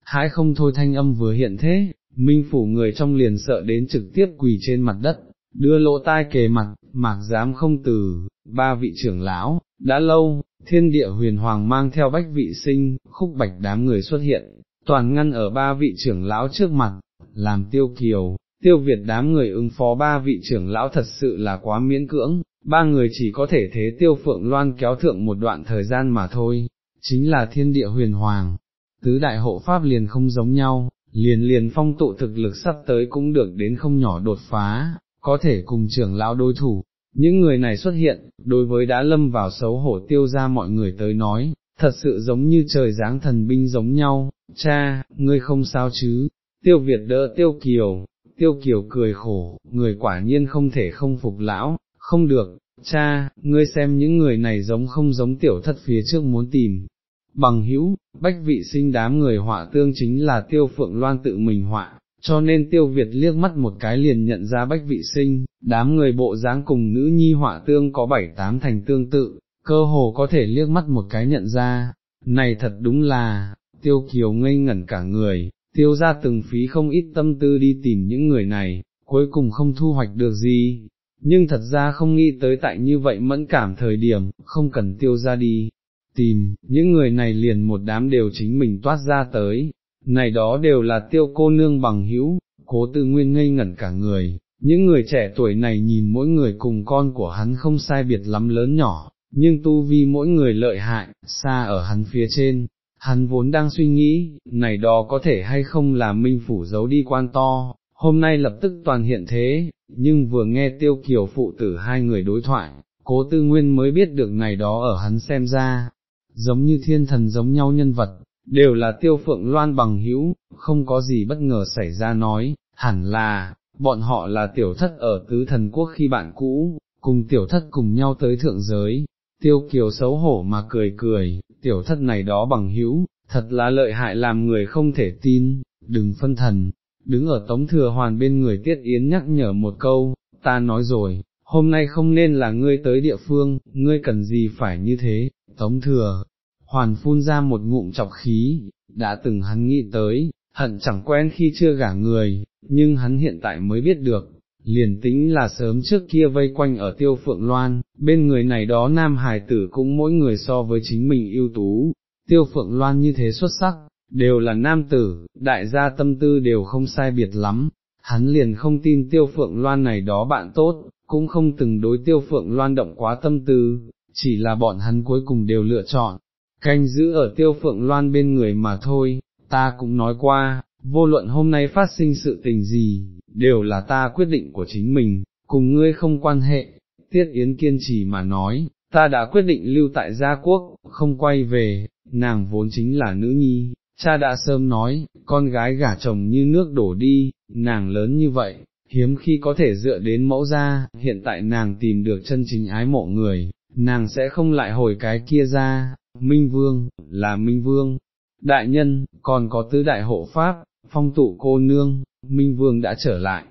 hái không thôi thanh âm vừa hiện thế, minh phủ người trong liền sợ đến trực tiếp quỳ trên mặt đất, đưa lỗ tai kề mặt, mạc dám không từ, ba vị trưởng lão, đã lâu, thiên địa huyền hoàng mang theo bách vị sinh, khúc bạch đám người xuất hiện, toàn ngăn ở ba vị trưởng lão trước mặt, làm tiêu kiều, tiêu Việt đám người ứng phó ba vị trưởng lão thật sự là quá miễn cưỡng, ba người chỉ có thể thế tiêu phượng loan kéo thượng một đoạn thời gian mà thôi, chính là thiên địa huyền hoàng, tứ đại hộ pháp liền không giống nhau, liền liền phong tụ thực lực sắp tới cũng được đến không nhỏ đột phá, có thể cùng trưởng lão đối thủ. Những người này xuất hiện, đối với đã lâm vào xấu hổ tiêu ra mọi người tới nói, thật sự giống như trời giáng thần binh giống nhau, cha, ngươi không sao chứ, tiêu Việt đỡ tiêu kiều, tiêu kiều cười khổ, người quả nhiên không thể không phục lão, không được, cha, ngươi xem những người này giống không giống tiểu thất phía trước muốn tìm. Bằng hữu, bách vị sinh đám người họa tương chính là tiêu phượng loan tự mình họa, cho nên tiêu Việt liếc mắt một cái liền nhận ra bách vị sinh, đám người bộ dáng cùng nữ nhi họa tương có bảy tám thành tương tự, cơ hồ có thể liếc mắt một cái nhận ra, này thật đúng là, tiêu kiều ngây ngẩn cả người, tiêu ra từng phí không ít tâm tư đi tìm những người này, cuối cùng không thu hoạch được gì, nhưng thật ra không nghĩ tới tại như vậy mẫn cảm thời điểm, không cần tiêu ra đi, tìm, những người này liền một đám đều chính mình toát ra tới, này đó đều là tiêu cô nương bằng hữu, cố tư nguyên ngây ngẩn cả người, những người trẻ tuổi này nhìn mỗi người cùng con của hắn không sai biệt lắm lớn nhỏ, nhưng tu vi mỗi người lợi hại, xa ở hắn phía trên, hắn vốn đang suy nghĩ, này đó có thể hay không là minh phủ giấu đi quan to, hôm nay lập tức toàn hiện thế, nhưng vừa nghe tiêu kiều phụ tử hai người đối thoại, cố tư nguyên mới biết được này đó ở hắn xem ra, giống như thiên thần giống nhau nhân vật, đều là tiêu phượng loan bằng hữu, không có gì bất ngờ xảy ra nói, hẳn là, bọn họ là tiểu thất ở tứ thần quốc khi bạn cũ, cùng tiểu thất cùng nhau tới thượng giới, tiêu kiều xấu hổ mà cười cười, tiểu thất này đó bằng hữu, thật là lợi hại làm người không thể tin, đừng phân thần, đứng ở tống thừa hoàn bên người tiết yến nhắc nhở một câu, ta nói rồi, hôm nay không nên là ngươi tới địa phương, ngươi cần gì phải như thế, tống thừa, hoàn phun ra một ngụm chọc khí, đã từng hắn nghĩ tới, hận chẳng quen khi chưa gả người, nhưng hắn hiện tại mới biết được, liền tính là sớm trước kia vây quanh ở tiêu phượng loan, bên người này đó nam hài tử cũng mỗi người so với chính mình ưu tú, tiêu phượng loan như thế xuất sắc, đều là nam tử, đại gia tâm tư đều không sai biệt lắm, hắn liền không tin tiêu phượng loan này đó bạn tốt, cũng không từng đối tiêu phượng loan động quá tâm tư, chỉ là bọn hắn cuối cùng đều lựa chọn, canh giữ ở tiêu phượng loan bên người mà thôi, ta cũng nói qua, vô luận hôm nay phát sinh sự tình gì, đều là ta quyết định của chính mình, cùng ngươi không quan hệ, Tiết Yến kiên trì mà nói, ta đã quyết định lưu tại gia quốc, không quay về, nàng vốn chính là nữ nhi, cha đã sớm nói, con gái gả chồng như nước đổ đi, nàng lớn như vậy, hiếm khi có thể dựa đến mẫu gia, hiện tại nàng tìm được chân chính ái mộ người, nàng sẽ không lại hồi cái kia ra, Minh Vương, là Minh Vương, đại nhân, còn có tứ đại hộ pháp, phong tụ cô nương, Minh Vương đã trở lại.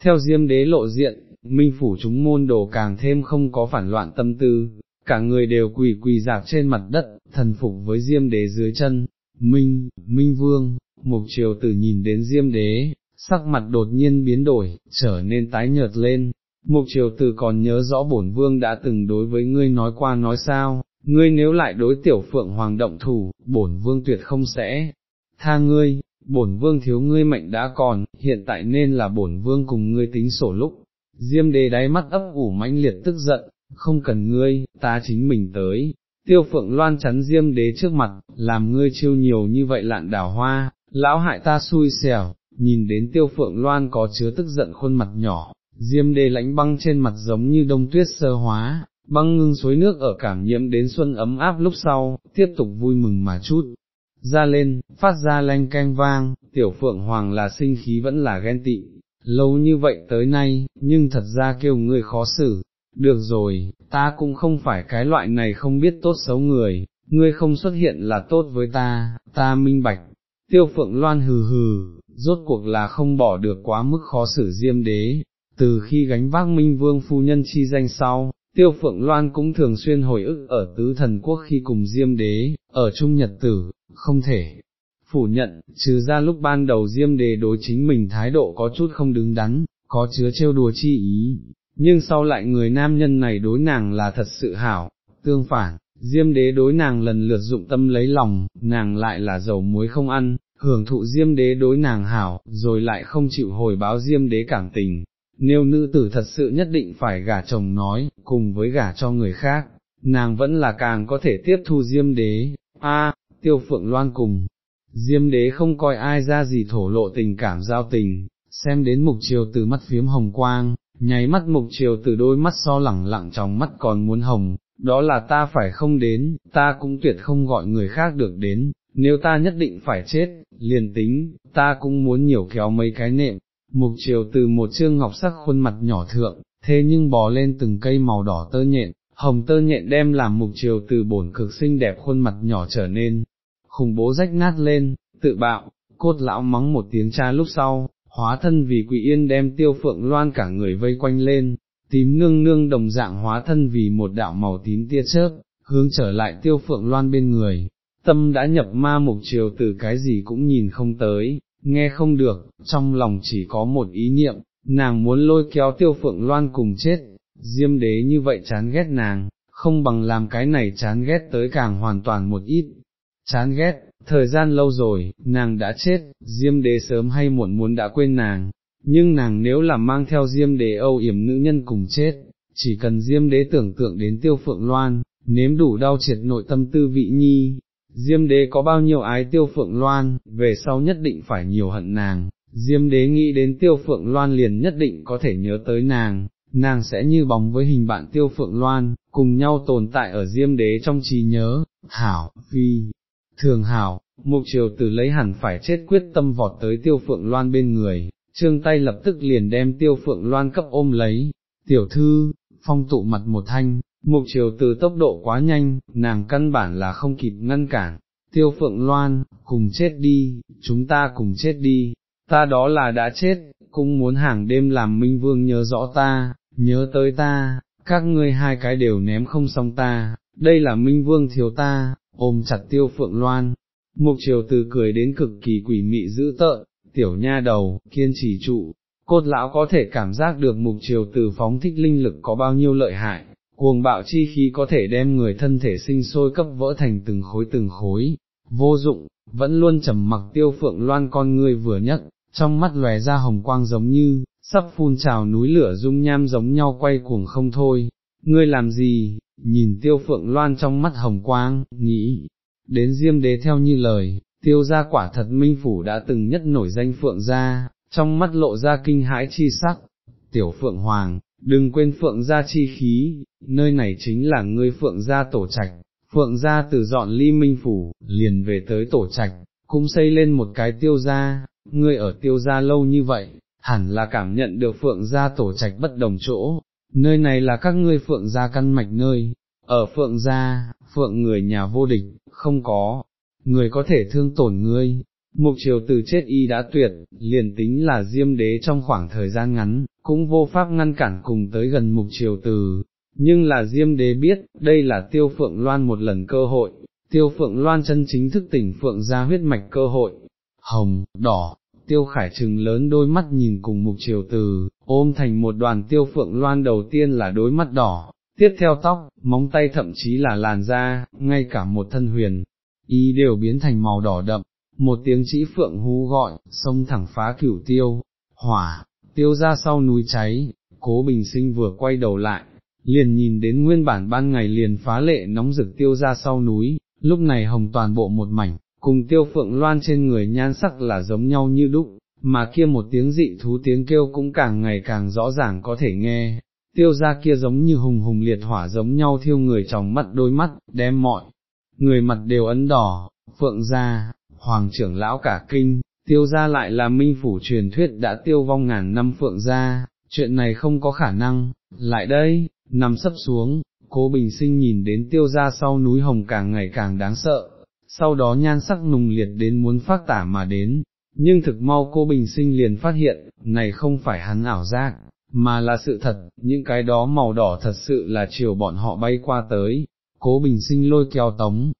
Theo diêm đế lộ diện, Minh phủ chúng môn đồ càng thêm không có phản loạn tâm tư, cả người đều quỳ quỳ dạp trên mặt đất, thần phục với diêm đế dưới chân. Minh, Minh Vương, mục triều tử nhìn đến diêm đế, sắc mặt đột nhiên biến đổi, trở nên tái nhợt lên. Mục triều tử còn nhớ rõ bổn vương đã từng đối với ngươi nói qua nói sao, ngươi nếu lại đối tiểu phượng hoàng động thủ, bổn vương tuyệt không sẽ, tha ngươi, bổn vương thiếu ngươi mệnh đã còn, hiện tại nên là bổn vương cùng ngươi tính sổ lúc. Diêm đế đáy mắt ấp ủ mãnh liệt tức giận, không cần ngươi, ta chính mình tới. Tiêu phượng loan chắn diêm đế trước mặt, làm ngươi chiêu nhiều như vậy lạn đào hoa, lão hại ta xui xẻo, nhìn đến tiêu phượng loan có chứa tức giận khuôn mặt nhỏ, diêm đế lãnh băng trên mặt giống như đông tuyết sơ hóa, băng ngưng suối nước ở cảm nhiễm đến xuân ấm áp lúc sau, tiếp tục vui mừng mà chút. Ra lên, phát ra lanh canh vang, tiểu phượng hoàng là sinh khí vẫn là ghen tị, lâu như vậy tới nay, nhưng thật ra kêu người khó xử, được rồi, ta cũng không phải cái loại này không biết tốt xấu người, ngươi không xuất hiện là tốt với ta, ta minh bạch, tiêu phượng loan hừ hừ, rốt cuộc là không bỏ được quá mức khó xử diêm đế, từ khi gánh vác minh vương phu nhân chi danh sau, Tiêu Phượng Loan cũng thường xuyên hồi ức ở tứ thần quốc khi cùng Diêm Đế, ở Trung Nhật Tử, không thể phủ nhận, trừ ra lúc ban đầu Diêm Đế đối chính mình thái độ có chút không đứng đắn, có chứa trêu đùa chi ý, nhưng sau lại người nam nhân này đối nàng là thật sự hảo, tương phản, Diêm Đế đối nàng lần lượt dụng tâm lấy lòng, nàng lại là dầu muối không ăn, hưởng thụ Diêm Đế đối nàng hảo, rồi lại không chịu hồi báo Diêm Đế cảm tình, nếu nữ tử thật sự nhất định phải gả chồng nói, cùng với gả cho người khác, nàng vẫn là càng có thể tiếp thu diêm đế, a tiêu phượng loan cùng, diêm đế không coi ai ra gì thổ lộ tình cảm giao tình, xem đến mục chiều từ mắt phiếm hồng quang, nháy mắt mục chiều từ đôi mắt so lẳng lặng trong mắt còn muốn hồng, đó là ta phải không đến, ta cũng tuyệt không gọi người khác được đến, nếu ta nhất định phải chết, liền tính, ta cũng muốn nhiều kéo mấy cái nệm, mục chiều từ một chương ngọc sắc khuôn mặt nhỏ thượng, thế nhưng bò lên từng cây màu đỏ tơ nhện, hồng tơ nhện đem làm mục chiều từ bổn cực xinh đẹp khuôn mặt nhỏ trở nên, khủng bố rách nát lên, tự bạo, cốt lão mắng một tiếng cha lúc sau, hóa thân vì quỷ yên đem tiêu phượng loan cả người vây quanh lên, tím nương nương đồng dạng hóa thân vì một đạo màu tím tia chớp, hướng trở lại tiêu phượng loan bên người, tâm đã nhập ma mục chiều từ cái gì cũng nhìn không tới, nghe không được, trong lòng chỉ có một ý niệm, nàng muốn lôi kéo tiêu phượng loan cùng chết, diêm đế như vậy chán ghét nàng, không bằng làm cái này chán ghét tới càng hoàn toàn một ít, chán ghét, thời gian lâu rồi, nàng đã chết, diêm đế sớm hay muộn muốn đã quên nàng, nhưng nàng nếu là mang theo diêm đế âu yểm nữ nhân cùng chết, chỉ cần diêm đế tưởng tượng đến tiêu phượng loan, nếm đủ đau triệt nội tâm tư vị nhi, diêm đế có bao nhiêu ái tiêu phượng loan, về sau nhất định phải nhiều hận nàng, diêm đế nghĩ đến tiêu phượng loan liền nhất định có thể nhớ tới nàng, nàng sẽ như bóng với hình bạn tiêu phượng loan, cùng nhau tồn tại ở diêm đế trong trí nhớ, hảo, phi, thường hảo, mục triều tử lấy hẳn phải chết quyết tâm vọt tới tiêu phượng loan bên người, trương tay lập tức liền đem tiêu phượng loan cấp ôm lấy, tiểu thư, phong tụ mặt một thanh, mục triều tử tốc độ quá nhanh, nàng căn bản là không kịp ngăn cản, tiêu phượng loan, cùng chết đi, chúng ta cùng chết đi, ta đó là đã chết, cũng muốn hàng đêm làm minh vương nhớ rõ ta, nhớ tới ta, các ngươi hai cái đều ném không xong ta, đây là minh vương thiếu ta, ôm chặt tiêu phượng loan. Mục triều từ cười đến cực kỳ quỷ mị dữ tợn, tiểu nha đầu, kiên trì trụ, cốt lão có thể cảm giác được mục triều từ phóng thích linh lực có bao nhiêu lợi hại, cuồng bạo chi khí có thể đem người thân thể sinh sôi cấp vỡ thành từng khối từng khối, vô dụng, vẫn luôn trầm mặc tiêu phượng loan con người vừa nhất, trong mắt lòe ra hồng quang giống như, sắp phun trào núi lửa dung nham giống nhau quay cuồng không thôi, ngươi làm gì, nhìn tiêu phượng loan trong mắt hồng quang, nghĩ, đến diêm đế theo như lời, tiêu gia quả thật minh phủ đã từng nhất nổi danh phượng gia, trong mắt lộ ra kinh hãi chi sắc, tiểu phượng hoàng, đừng quên phượng gia chi khí, nơi này chính là ngươi phượng gia tổ trạch, phượng gia từ dọn ly minh phủ, liền về tới tổ trạch, cũng xây lên một cái tiêu gia, ngươi ở tiêu gia lâu như vậy, hẳn là cảm nhận được phượng gia tổ trạch bất đồng chỗ, nơi này là các ngươi phượng gia căn mạch nơi, ở phượng gia, phượng người nhà vô địch, không có, người có thể thương tổn ngươi. Mục triều từ chết y đã tuyệt, liền tính là diêm đế trong khoảng thời gian ngắn, cũng vô pháp ngăn cản cùng tới gần mục triều từ, nhưng là diêm đế biết, đây là tiêu phượng loan một lần cơ hội, tiêu phượng loan chân chính thức tỉnh phượng ra huyết mạch cơ hội, hồng, đỏ, tiêu khải trừng lớn đôi mắt nhìn cùng mục triều từ, ôm thành một đoàn tiêu phượng loan đầu tiên là đôi mắt đỏ, tiếp theo tóc, móng tay thậm chí là làn da, ngay cả một thân huyền, y đều biến thành màu đỏ đậm, một tiếng chỉ phượng hú gọi, sông thẳng phá cửu tiêu, hỏa, tiêu ra sau núi cháy, cố bình sinh vừa quay đầu lại, liền nhìn đến nguyên bản ban ngày liền phá lệ nóng rực tiêu ra sau núi, lúc này hồng toàn bộ một mảnh, cùng tiêu phượng loan trên người nhan sắc là giống nhau như đúc, mà kia một tiếng dị thú tiếng kêu cũng càng ngày càng rõ ràng có thể nghe, tiêu ra kia giống như hùng hùng liệt hỏa giống nhau thiêu người trong mắt đôi mắt, đem mọi, người mặt đều ấn đỏ, phượng ra, hoàng trưởng lão cả kinh, tiêu ra lại là minh phủ truyền thuyết đã tiêu vong ngàn năm phượng ra, chuyện này không có khả năng, lại đây, nằm sấp xuống, cố bình sinh nhìn đến tiêu ra sau núi hồng càng ngày càng đáng sợ, sau đó nhan sắc nùng liệt đến muốn phát tả mà đến, nhưng thực mau cô bình sinh liền phát hiện, này không phải hắn ảo giác, mà là sự thật, những cái đó màu đỏ thật sự là chiều bọn họ bay qua tới, cố bình sinh lôi kéo tống,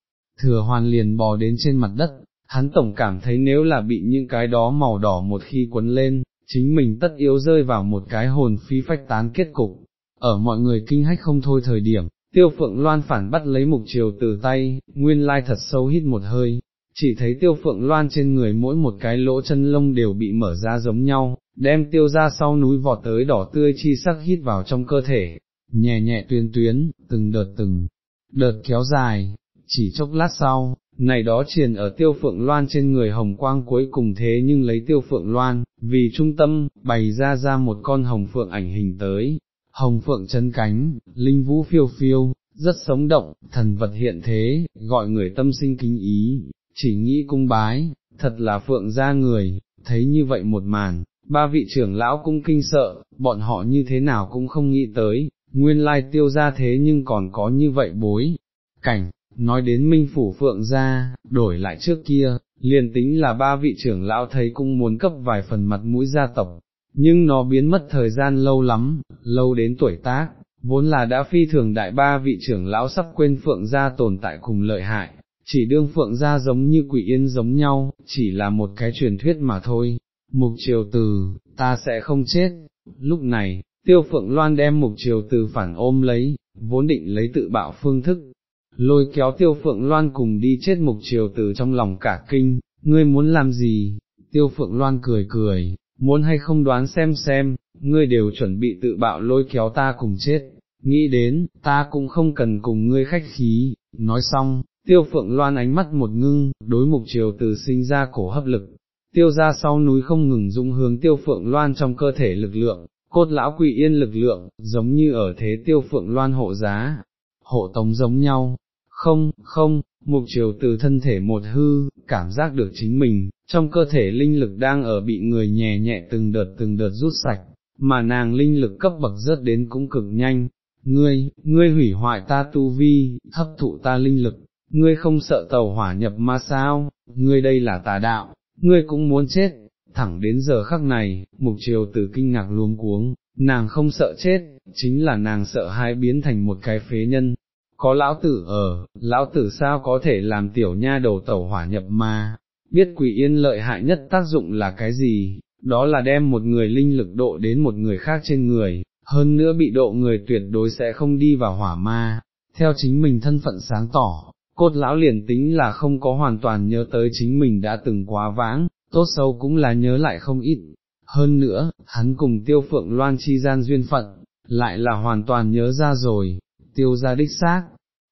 thừa hoàn liền bò đến trên mặt đất, hắn tổng cảm thấy nếu là bị những cái đó màu đỏ một khi quấn lên, chính mình tất yếu rơi vào một cái hồn phi phách tán kết cục, ở mọi người kinh hách không thôi thời điểm, tiêu phượng loan phản bắt lấy mục chiều từ tay, nguyên lai thật sâu hít một hơi, chỉ thấy tiêu phượng loan trên người mỗi một cái lỗ chân lông đều bị mở ra giống nhau, đem tiêu ra sau núi vọt tới đỏ tươi chi sắc hít vào trong cơ thể, nhẹ nhẹ tuyến tuyến, từng đợt từng đợt kéo dài, chỉ chốc lát sau, này đó triền ở tiêu phượng loan trên người hồng quang cuối cùng thế nhưng lấy tiêu phượng loan, vì trung tâm, bày ra ra một con hồng phượng ảnh hình tới, hồng phượng chân cánh, linh vũ phiêu phiêu, rất sống động, thần vật hiện thế, gọi người tâm sinh kính ý, chỉ nghĩ cung bái, thật là phượng ra người, thấy như vậy một màn, ba vị trưởng lão cũng kinh sợ, bọn họ như thế nào cũng không nghĩ tới, nguyên lai tiêu ra thế nhưng còn có như vậy bối. Cảnh, nói đến minh phủ phượng ra, đổi lại trước kia, liền tính là ba vị trưởng lão thấy cũng muốn cấp vài phần mặt mũi gia tộc, nhưng nó biến mất thời gian lâu lắm, lâu đến tuổi tác, vốn là đã phi thường đại ba vị trưởng lão sắp quên phượng gia tồn tại cùng lợi hại, chỉ đương phượng gia giống như quỷ yên giống nhau, chỉ là một cái truyền thuyết mà thôi. Mục triều từ, ta sẽ không chết, lúc này, tiêu phượng loan đem mục triều từ phản ôm lấy, vốn định lấy tự bạo phương thức, lôi kéo tiêu phượng loan cùng đi chết mục triều từ trong lòng cả kinh, ngươi muốn làm gì, tiêu phượng loan cười cười, muốn hay không đoán xem xem, ngươi đều chuẩn bị tự bạo lôi kéo ta cùng chết, nghĩ đến, ta cũng không cần cùng ngươi khách khí, nói xong, tiêu phượng loan ánh mắt một ngưng, đối mục triều từ sinh ra cổ hấp lực, tiêu ra sau núi không ngừng dũng hướng tiêu phượng loan trong cơ thể lực lượng, cốt lão quỷ yên lực lượng, giống như ở thế tiêu phượng loan hộ giá, hộ tống giống nhau, không, không, mục triều từ thân thể một hư, cảm giác được chính mình, trong cơ thể linh lực đang ở bị người nhẹ nhẹ từng đợt từng đợt rút sạch, mà nàng linh lực cấp bậc rớt đến cũng cực nhanh, ngươi, ngươi hủy hoại ta tu vi, hấp thụ ta linh lực, ngươi không sợ tàu hỏa nhập ma sao, ngươi đây là tà đạo, ngươi cũng muốn chết, thẳng đến giờ khắc này, mục triều từ kinh ngạc luống cuống, nàng không sợ chết, chính là nàng sợ hai biến thành một cái phế nhân. Có lão tử ở, lão tử sao có thể làm tiểu nha đầu tẩu hỏa nhập ma, biết quỷ yên lợi hại nhất tác dụng là cái gì, đó là đem một người linh lực độ đến một người khác trên người, hơn nữa bị độ người tuyệt đối sẽ không đi vào hỏa ma, theo chính mình thân phận sáng tỏ, cốt lão liền tính là không có hoàn toàn nhớ tới chính mình đã từng quá vãng, tốt xấu cũng là nhớ lại không ít, hơn nữa, hắn cùng tiêu phượng loan chi gian duyên phận, lại là hoàn toàn nhớ ra rồi, tiêu ra đích xác,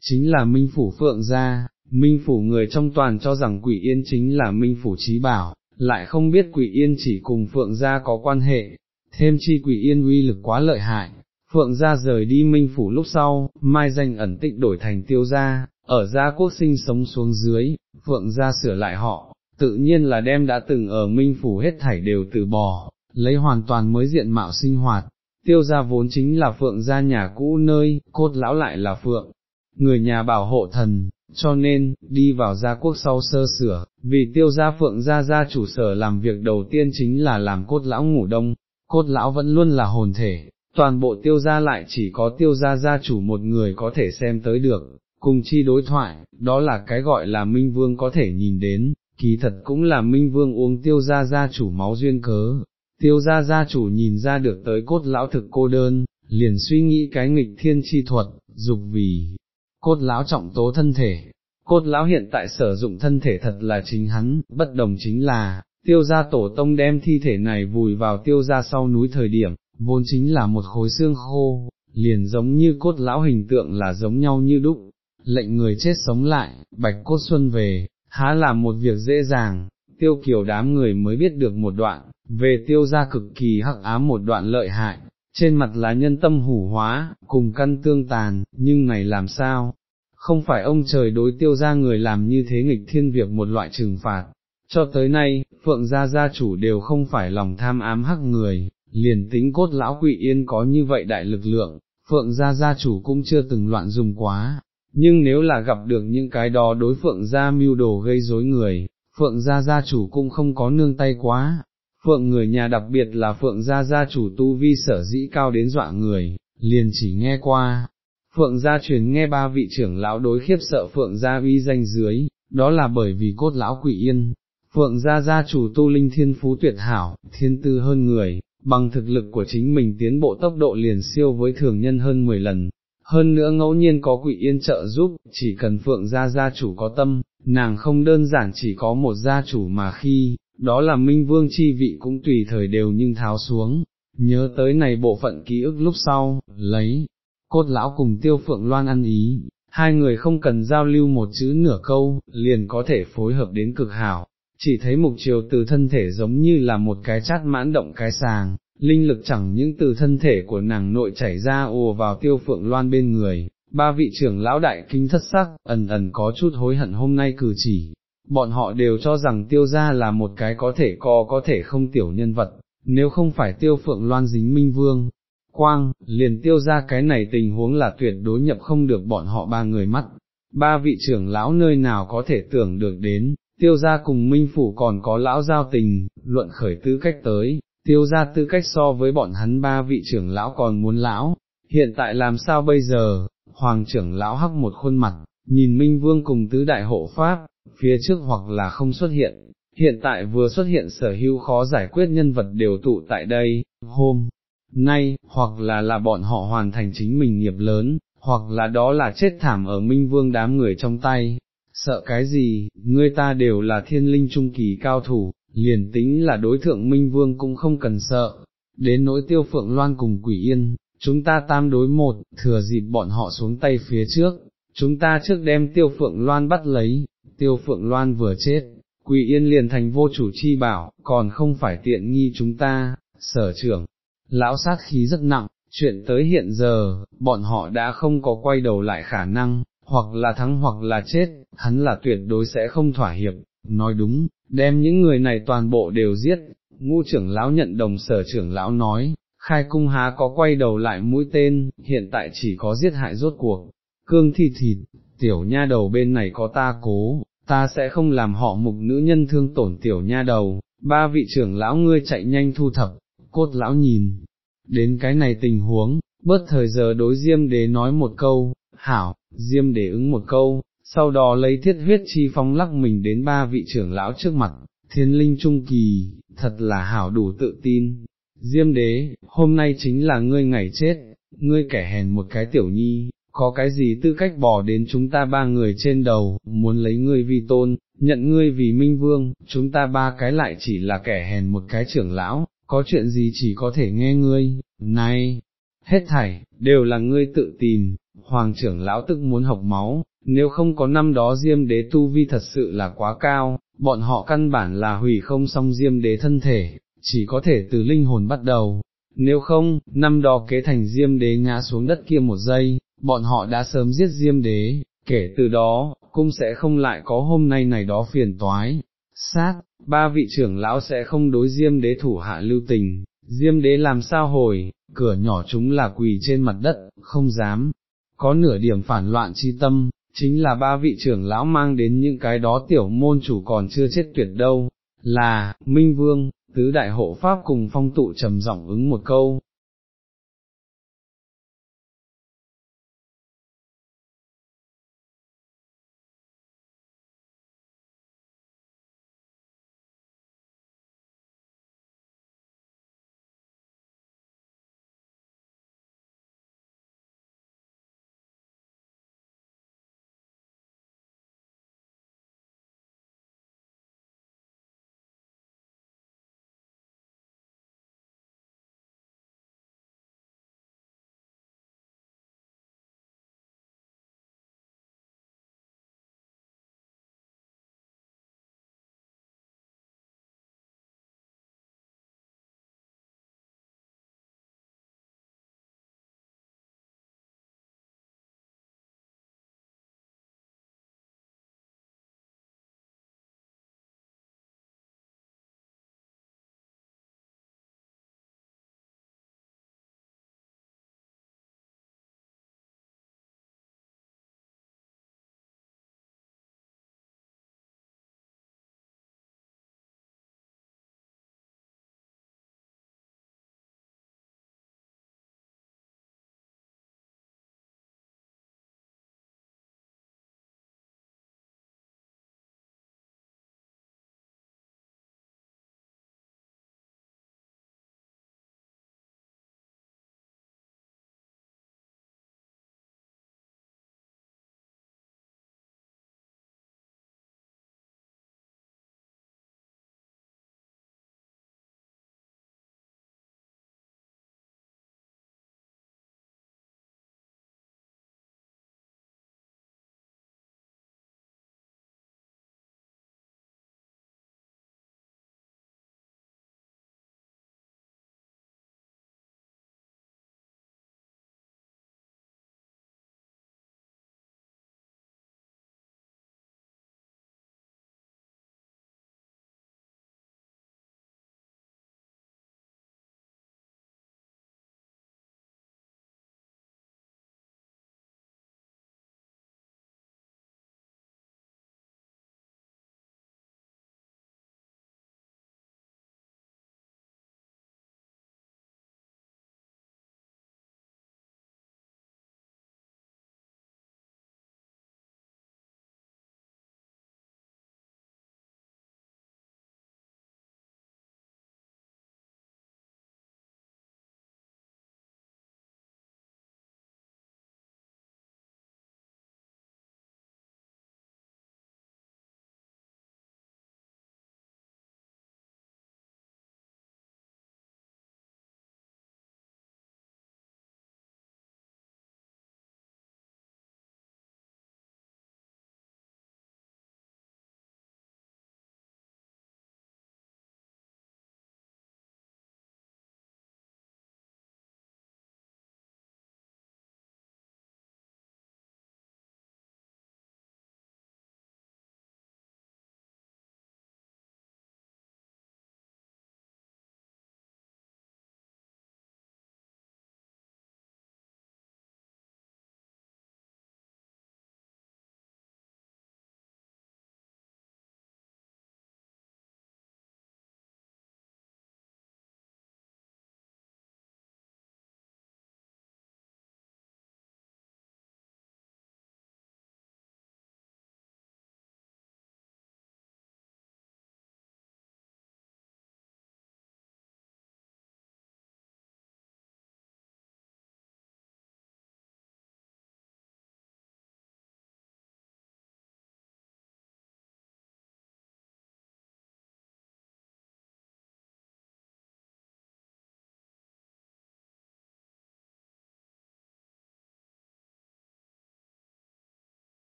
chính là minh phủ phượng gia, minh phủ người trong toàn cho rằng quỷ yên chính là minh phủ trí bảo, lại không biết quỷ yên chỉ cùng phượng gia có quan hệ, thêm chi quỷ yên uy lực quá lợi hại. Phượng gia rời đi minh phủ lúc sau, mai danh ẩn tịnh đổi thành tiêu gia, ở gia quốc sinh sống xuống dưới, Phượng gia sửa lại họ, tự nhiên là đem đã từng ở minh phủ hết thảy đều từ bỏ, lấy hoàn toàn mới diện mạo sinh hoạt, tiêu gia vốn chính là Phượng gia nhà cũ nơi, cốt lão lại là Phượng, người nhà bảo hộ thần, cho nên, đi vào gia quốc sau sơ sửa, vì tiêu gia Phượng gia gia chủ sở làm việc đầu tiên chính là làm cốt lão ngủ đông, cốt lão vẫn luôn là hồn thể, toàn bộ tiêu gia lại chỉ có tiêu gia gia chủ một người có thể xem tới được, cùng chi đối thoại, đó là cái gọi là Minh Vương có thể nhìn đến, kỳ thật cũng là Minh Vương uống tiêu gia gia chủ máu duyên cớ, tiêu gia gia chủ nhìn ra được tới cốt lão thực cô đơn, liền suy nghĩ cái nghịch thiên chi thuật, dục vì cốt lão trọng tố thân thể. Cốt lão hiện tại sử dụng thân thể thật là chính hắn, bất đồng chính là, tiêu gia tổ tông đem thi thể này vùi vào tiêu gia sau núi thời điểm, vốn chính là một khối xương khô, liền giống như cốt lão hình tượng là giống nhau như đúc, lệnh người chết sống lại, bạch cốt xuân về, há là một việc dễ dàng, tiêu kiều đám người mới biết được một đoạn, về tiêu gia cực kỳ hắc ám một đoạn lợi hại, trên mặt là nhân tâm hủ hóa, cùng căn tương tàn, nhưng này làm sao? Không phải ông trời đối tiêu ra người làm như thế nghịch thiên việc một loại trừng phạt, cho tới nay, phượng gia gia chủ đều không phải lòng tham ám hắc người, liền tính cốt lão quỷ yên có như vậy đại lực lượng, phượng gia gia chủ cũng chưa từng loạn dùng quá, nhưng nếu là gặp được những cái đó đối phượng gia mưu đồ gây rối người, phượng gia gia chủ cũng không có nương tay quá. Phượng người nhà đặc biệt là phượng gia gia chủ tu vi sở dĩ cao đến dọa người, liền chỉ nghe qua. Phượng gia truyền nghe ba vị trưởng lão đối khiếp sợ phượng gia uy danh dưới, đó là bởi vì cốt lão quỷ yên, Phượng gia gia chủ tu linh thiên phú tuyệt hảo, thiên tư hơn người, bằng thực lực của chính mình tiến bộ tốc độ liền siêu với thường nhân hơn 10 lần. Hơn nữa ngẫu nhiên có quỷ yên trợ giúp, chỉ cần phượng gia gia chủ có tâm, nàng không đơn giản chỉ có một gia chủ mà khi, đó là minh vương chi vị cũng tùy thời đều nhưng tháo xuống, nhớ tới này bộ phận ký ức lúc sau, lấy, cốt lão cùng tiêu phượng loan ăn ý, hai người không cần giao lưu một chữ nửa câu, liền có thể phối hợp đến cực hảo, chỉ thấy mục chiều từ thân thể giống như là một cái chát mãn động cái sàng, linh lực chẳng những từ thân thể của nàng nội chảy ra ùa vào tiêu phượng loan bên người, ba vị trưởng lão đại kinh thất sắc, ẩn ẩn có chút hối hận hôm nay cử chỉ, bọn họ đều cho rằng tiêu gia là một cái có thể co có thể không tiểu nhân vật, nếu không phải tiêu phượng loan dính minh vương. Quang, liền tiêu ra cái này tình huống là tuyệt đối nhập không được bọn họ ba người mắt, ba vị trưởng lão nơi nào có thể tưởng được đến, tiêu gia cùng minh phủ còn có lão giao tình, luận khởi tư cách tới, tiêu gia tư cách so với bọn hắn ba vị trưởng lão còn muốn lão, hiện tại làm sao bây giờ, hoàng trưởng lão hắc một khuôn mặt, nhìn minh vương cùng tứ đại hộ pháp, phía trước hoặc là không xuất hiện, hiện tại vừa xuất hiện sở hữu khó giải quyết nhân vật đều tụ tại đây, hôm nay, hoặc là là bọn họ hoàn thành chính mình nghiệp lớn, hoặc là đó là chết thảm ở minh vương đám người trong tay, sợ cái gì, ngươi ta đều là thiên linh trung kỳ cao thủ, liền tính là đối thượng minh vương cũng không cần sợ, đến nỗi tiêu phượng loan cùng quỷ yên, chúng ta tam đối một, thừa dịp bọn họ xuống tay phía trước, chúng ta trước đem tiêu phượng loan bắt lấy, tiêu phượng loan vừa chết, quỳ yên liền thành vô chủ chi bảo, còn không phải tiện nghi chúng ta, sở trưởng, lão sát khí rất nặng, chuyện tới hiện giờ, bọn họ đã không có quay đầu lại khả năng, hoặc là thắng hoặc là chết, hắn là tuyệt đối sẽ không thỏa hiệp, nói đúng, đem những người này toàn bộ đều giết, Ngũ trưởng lão nhận đồng sở trưởng lão nói, khai cung há có quay đầu lại mũi tên, hiện tại chỉ có giết hại rốt cuộc, cương thi thịt, tiểu nha đầu bên này có ta cố, ta sẽ không làm họ mục nữ nhân thương tổn tiểu nha đầu, ba vị trưởng lão ngươi chạy nhanh thu thập, cốt lão nhìn, đến cái này tình huống, bớt thời giờ đối diêm đế nói một câu, hảo, diêm đế ứng một câu, sau đó lấy thiết huyết chi phong lắc mình đến ba vị trưởng lão trước mặt, thiên linh trung kỳ, thật là hảo đủ tự tin. Diêm đế, hôm nay chính là ngươi ngày chết, ngươi kẻ hèn một cái tiểu nhi, có cái gì tư cách bỏ đến chúng ta ba người trên đầu, muốn lấy ngươi vì tôn, nhận ngươi vì minh vương, chúng ta ba cái lại chỉ là kẻ hèn một cái trưởng lão, có chuyện gì chỉ có thể nghe ngươi, này, hết thảy, đều là ngươi tự tìm, hoàng trưởng lão tức muốn học máu, nếu không có năm đó diêm đế tu vi thật sự là quá cao, bọn họ căn bản là hủy không xong diêm đế thân thể, chỉ có thể từ linh hồn bắt đầu. Nếu không, năm đó kế thành diêm đế ngã xuống đất kia một giây, bọn họ đã sớm giết diêm đế, kể từ đó, cũng sẽ không lại có hôm nay này đó phiền toái. Sát, ba vị trưởng lão sẽ không đối diêm đế thủ hạ lưu tình, diêm đế làm sao hồi, cửa nhỏ chúng là quỳ trên mặt đất, không dám, có nửa điểm phản loạn chi tâm, chính là ba vị trưởng lão mang đến những cái đó tiểu môn chủ còn chưa chết tuyệt đâu, là, Minh Vương, tứ đại hộ pháp cùng phong tụ trầm giọng ứng một câu,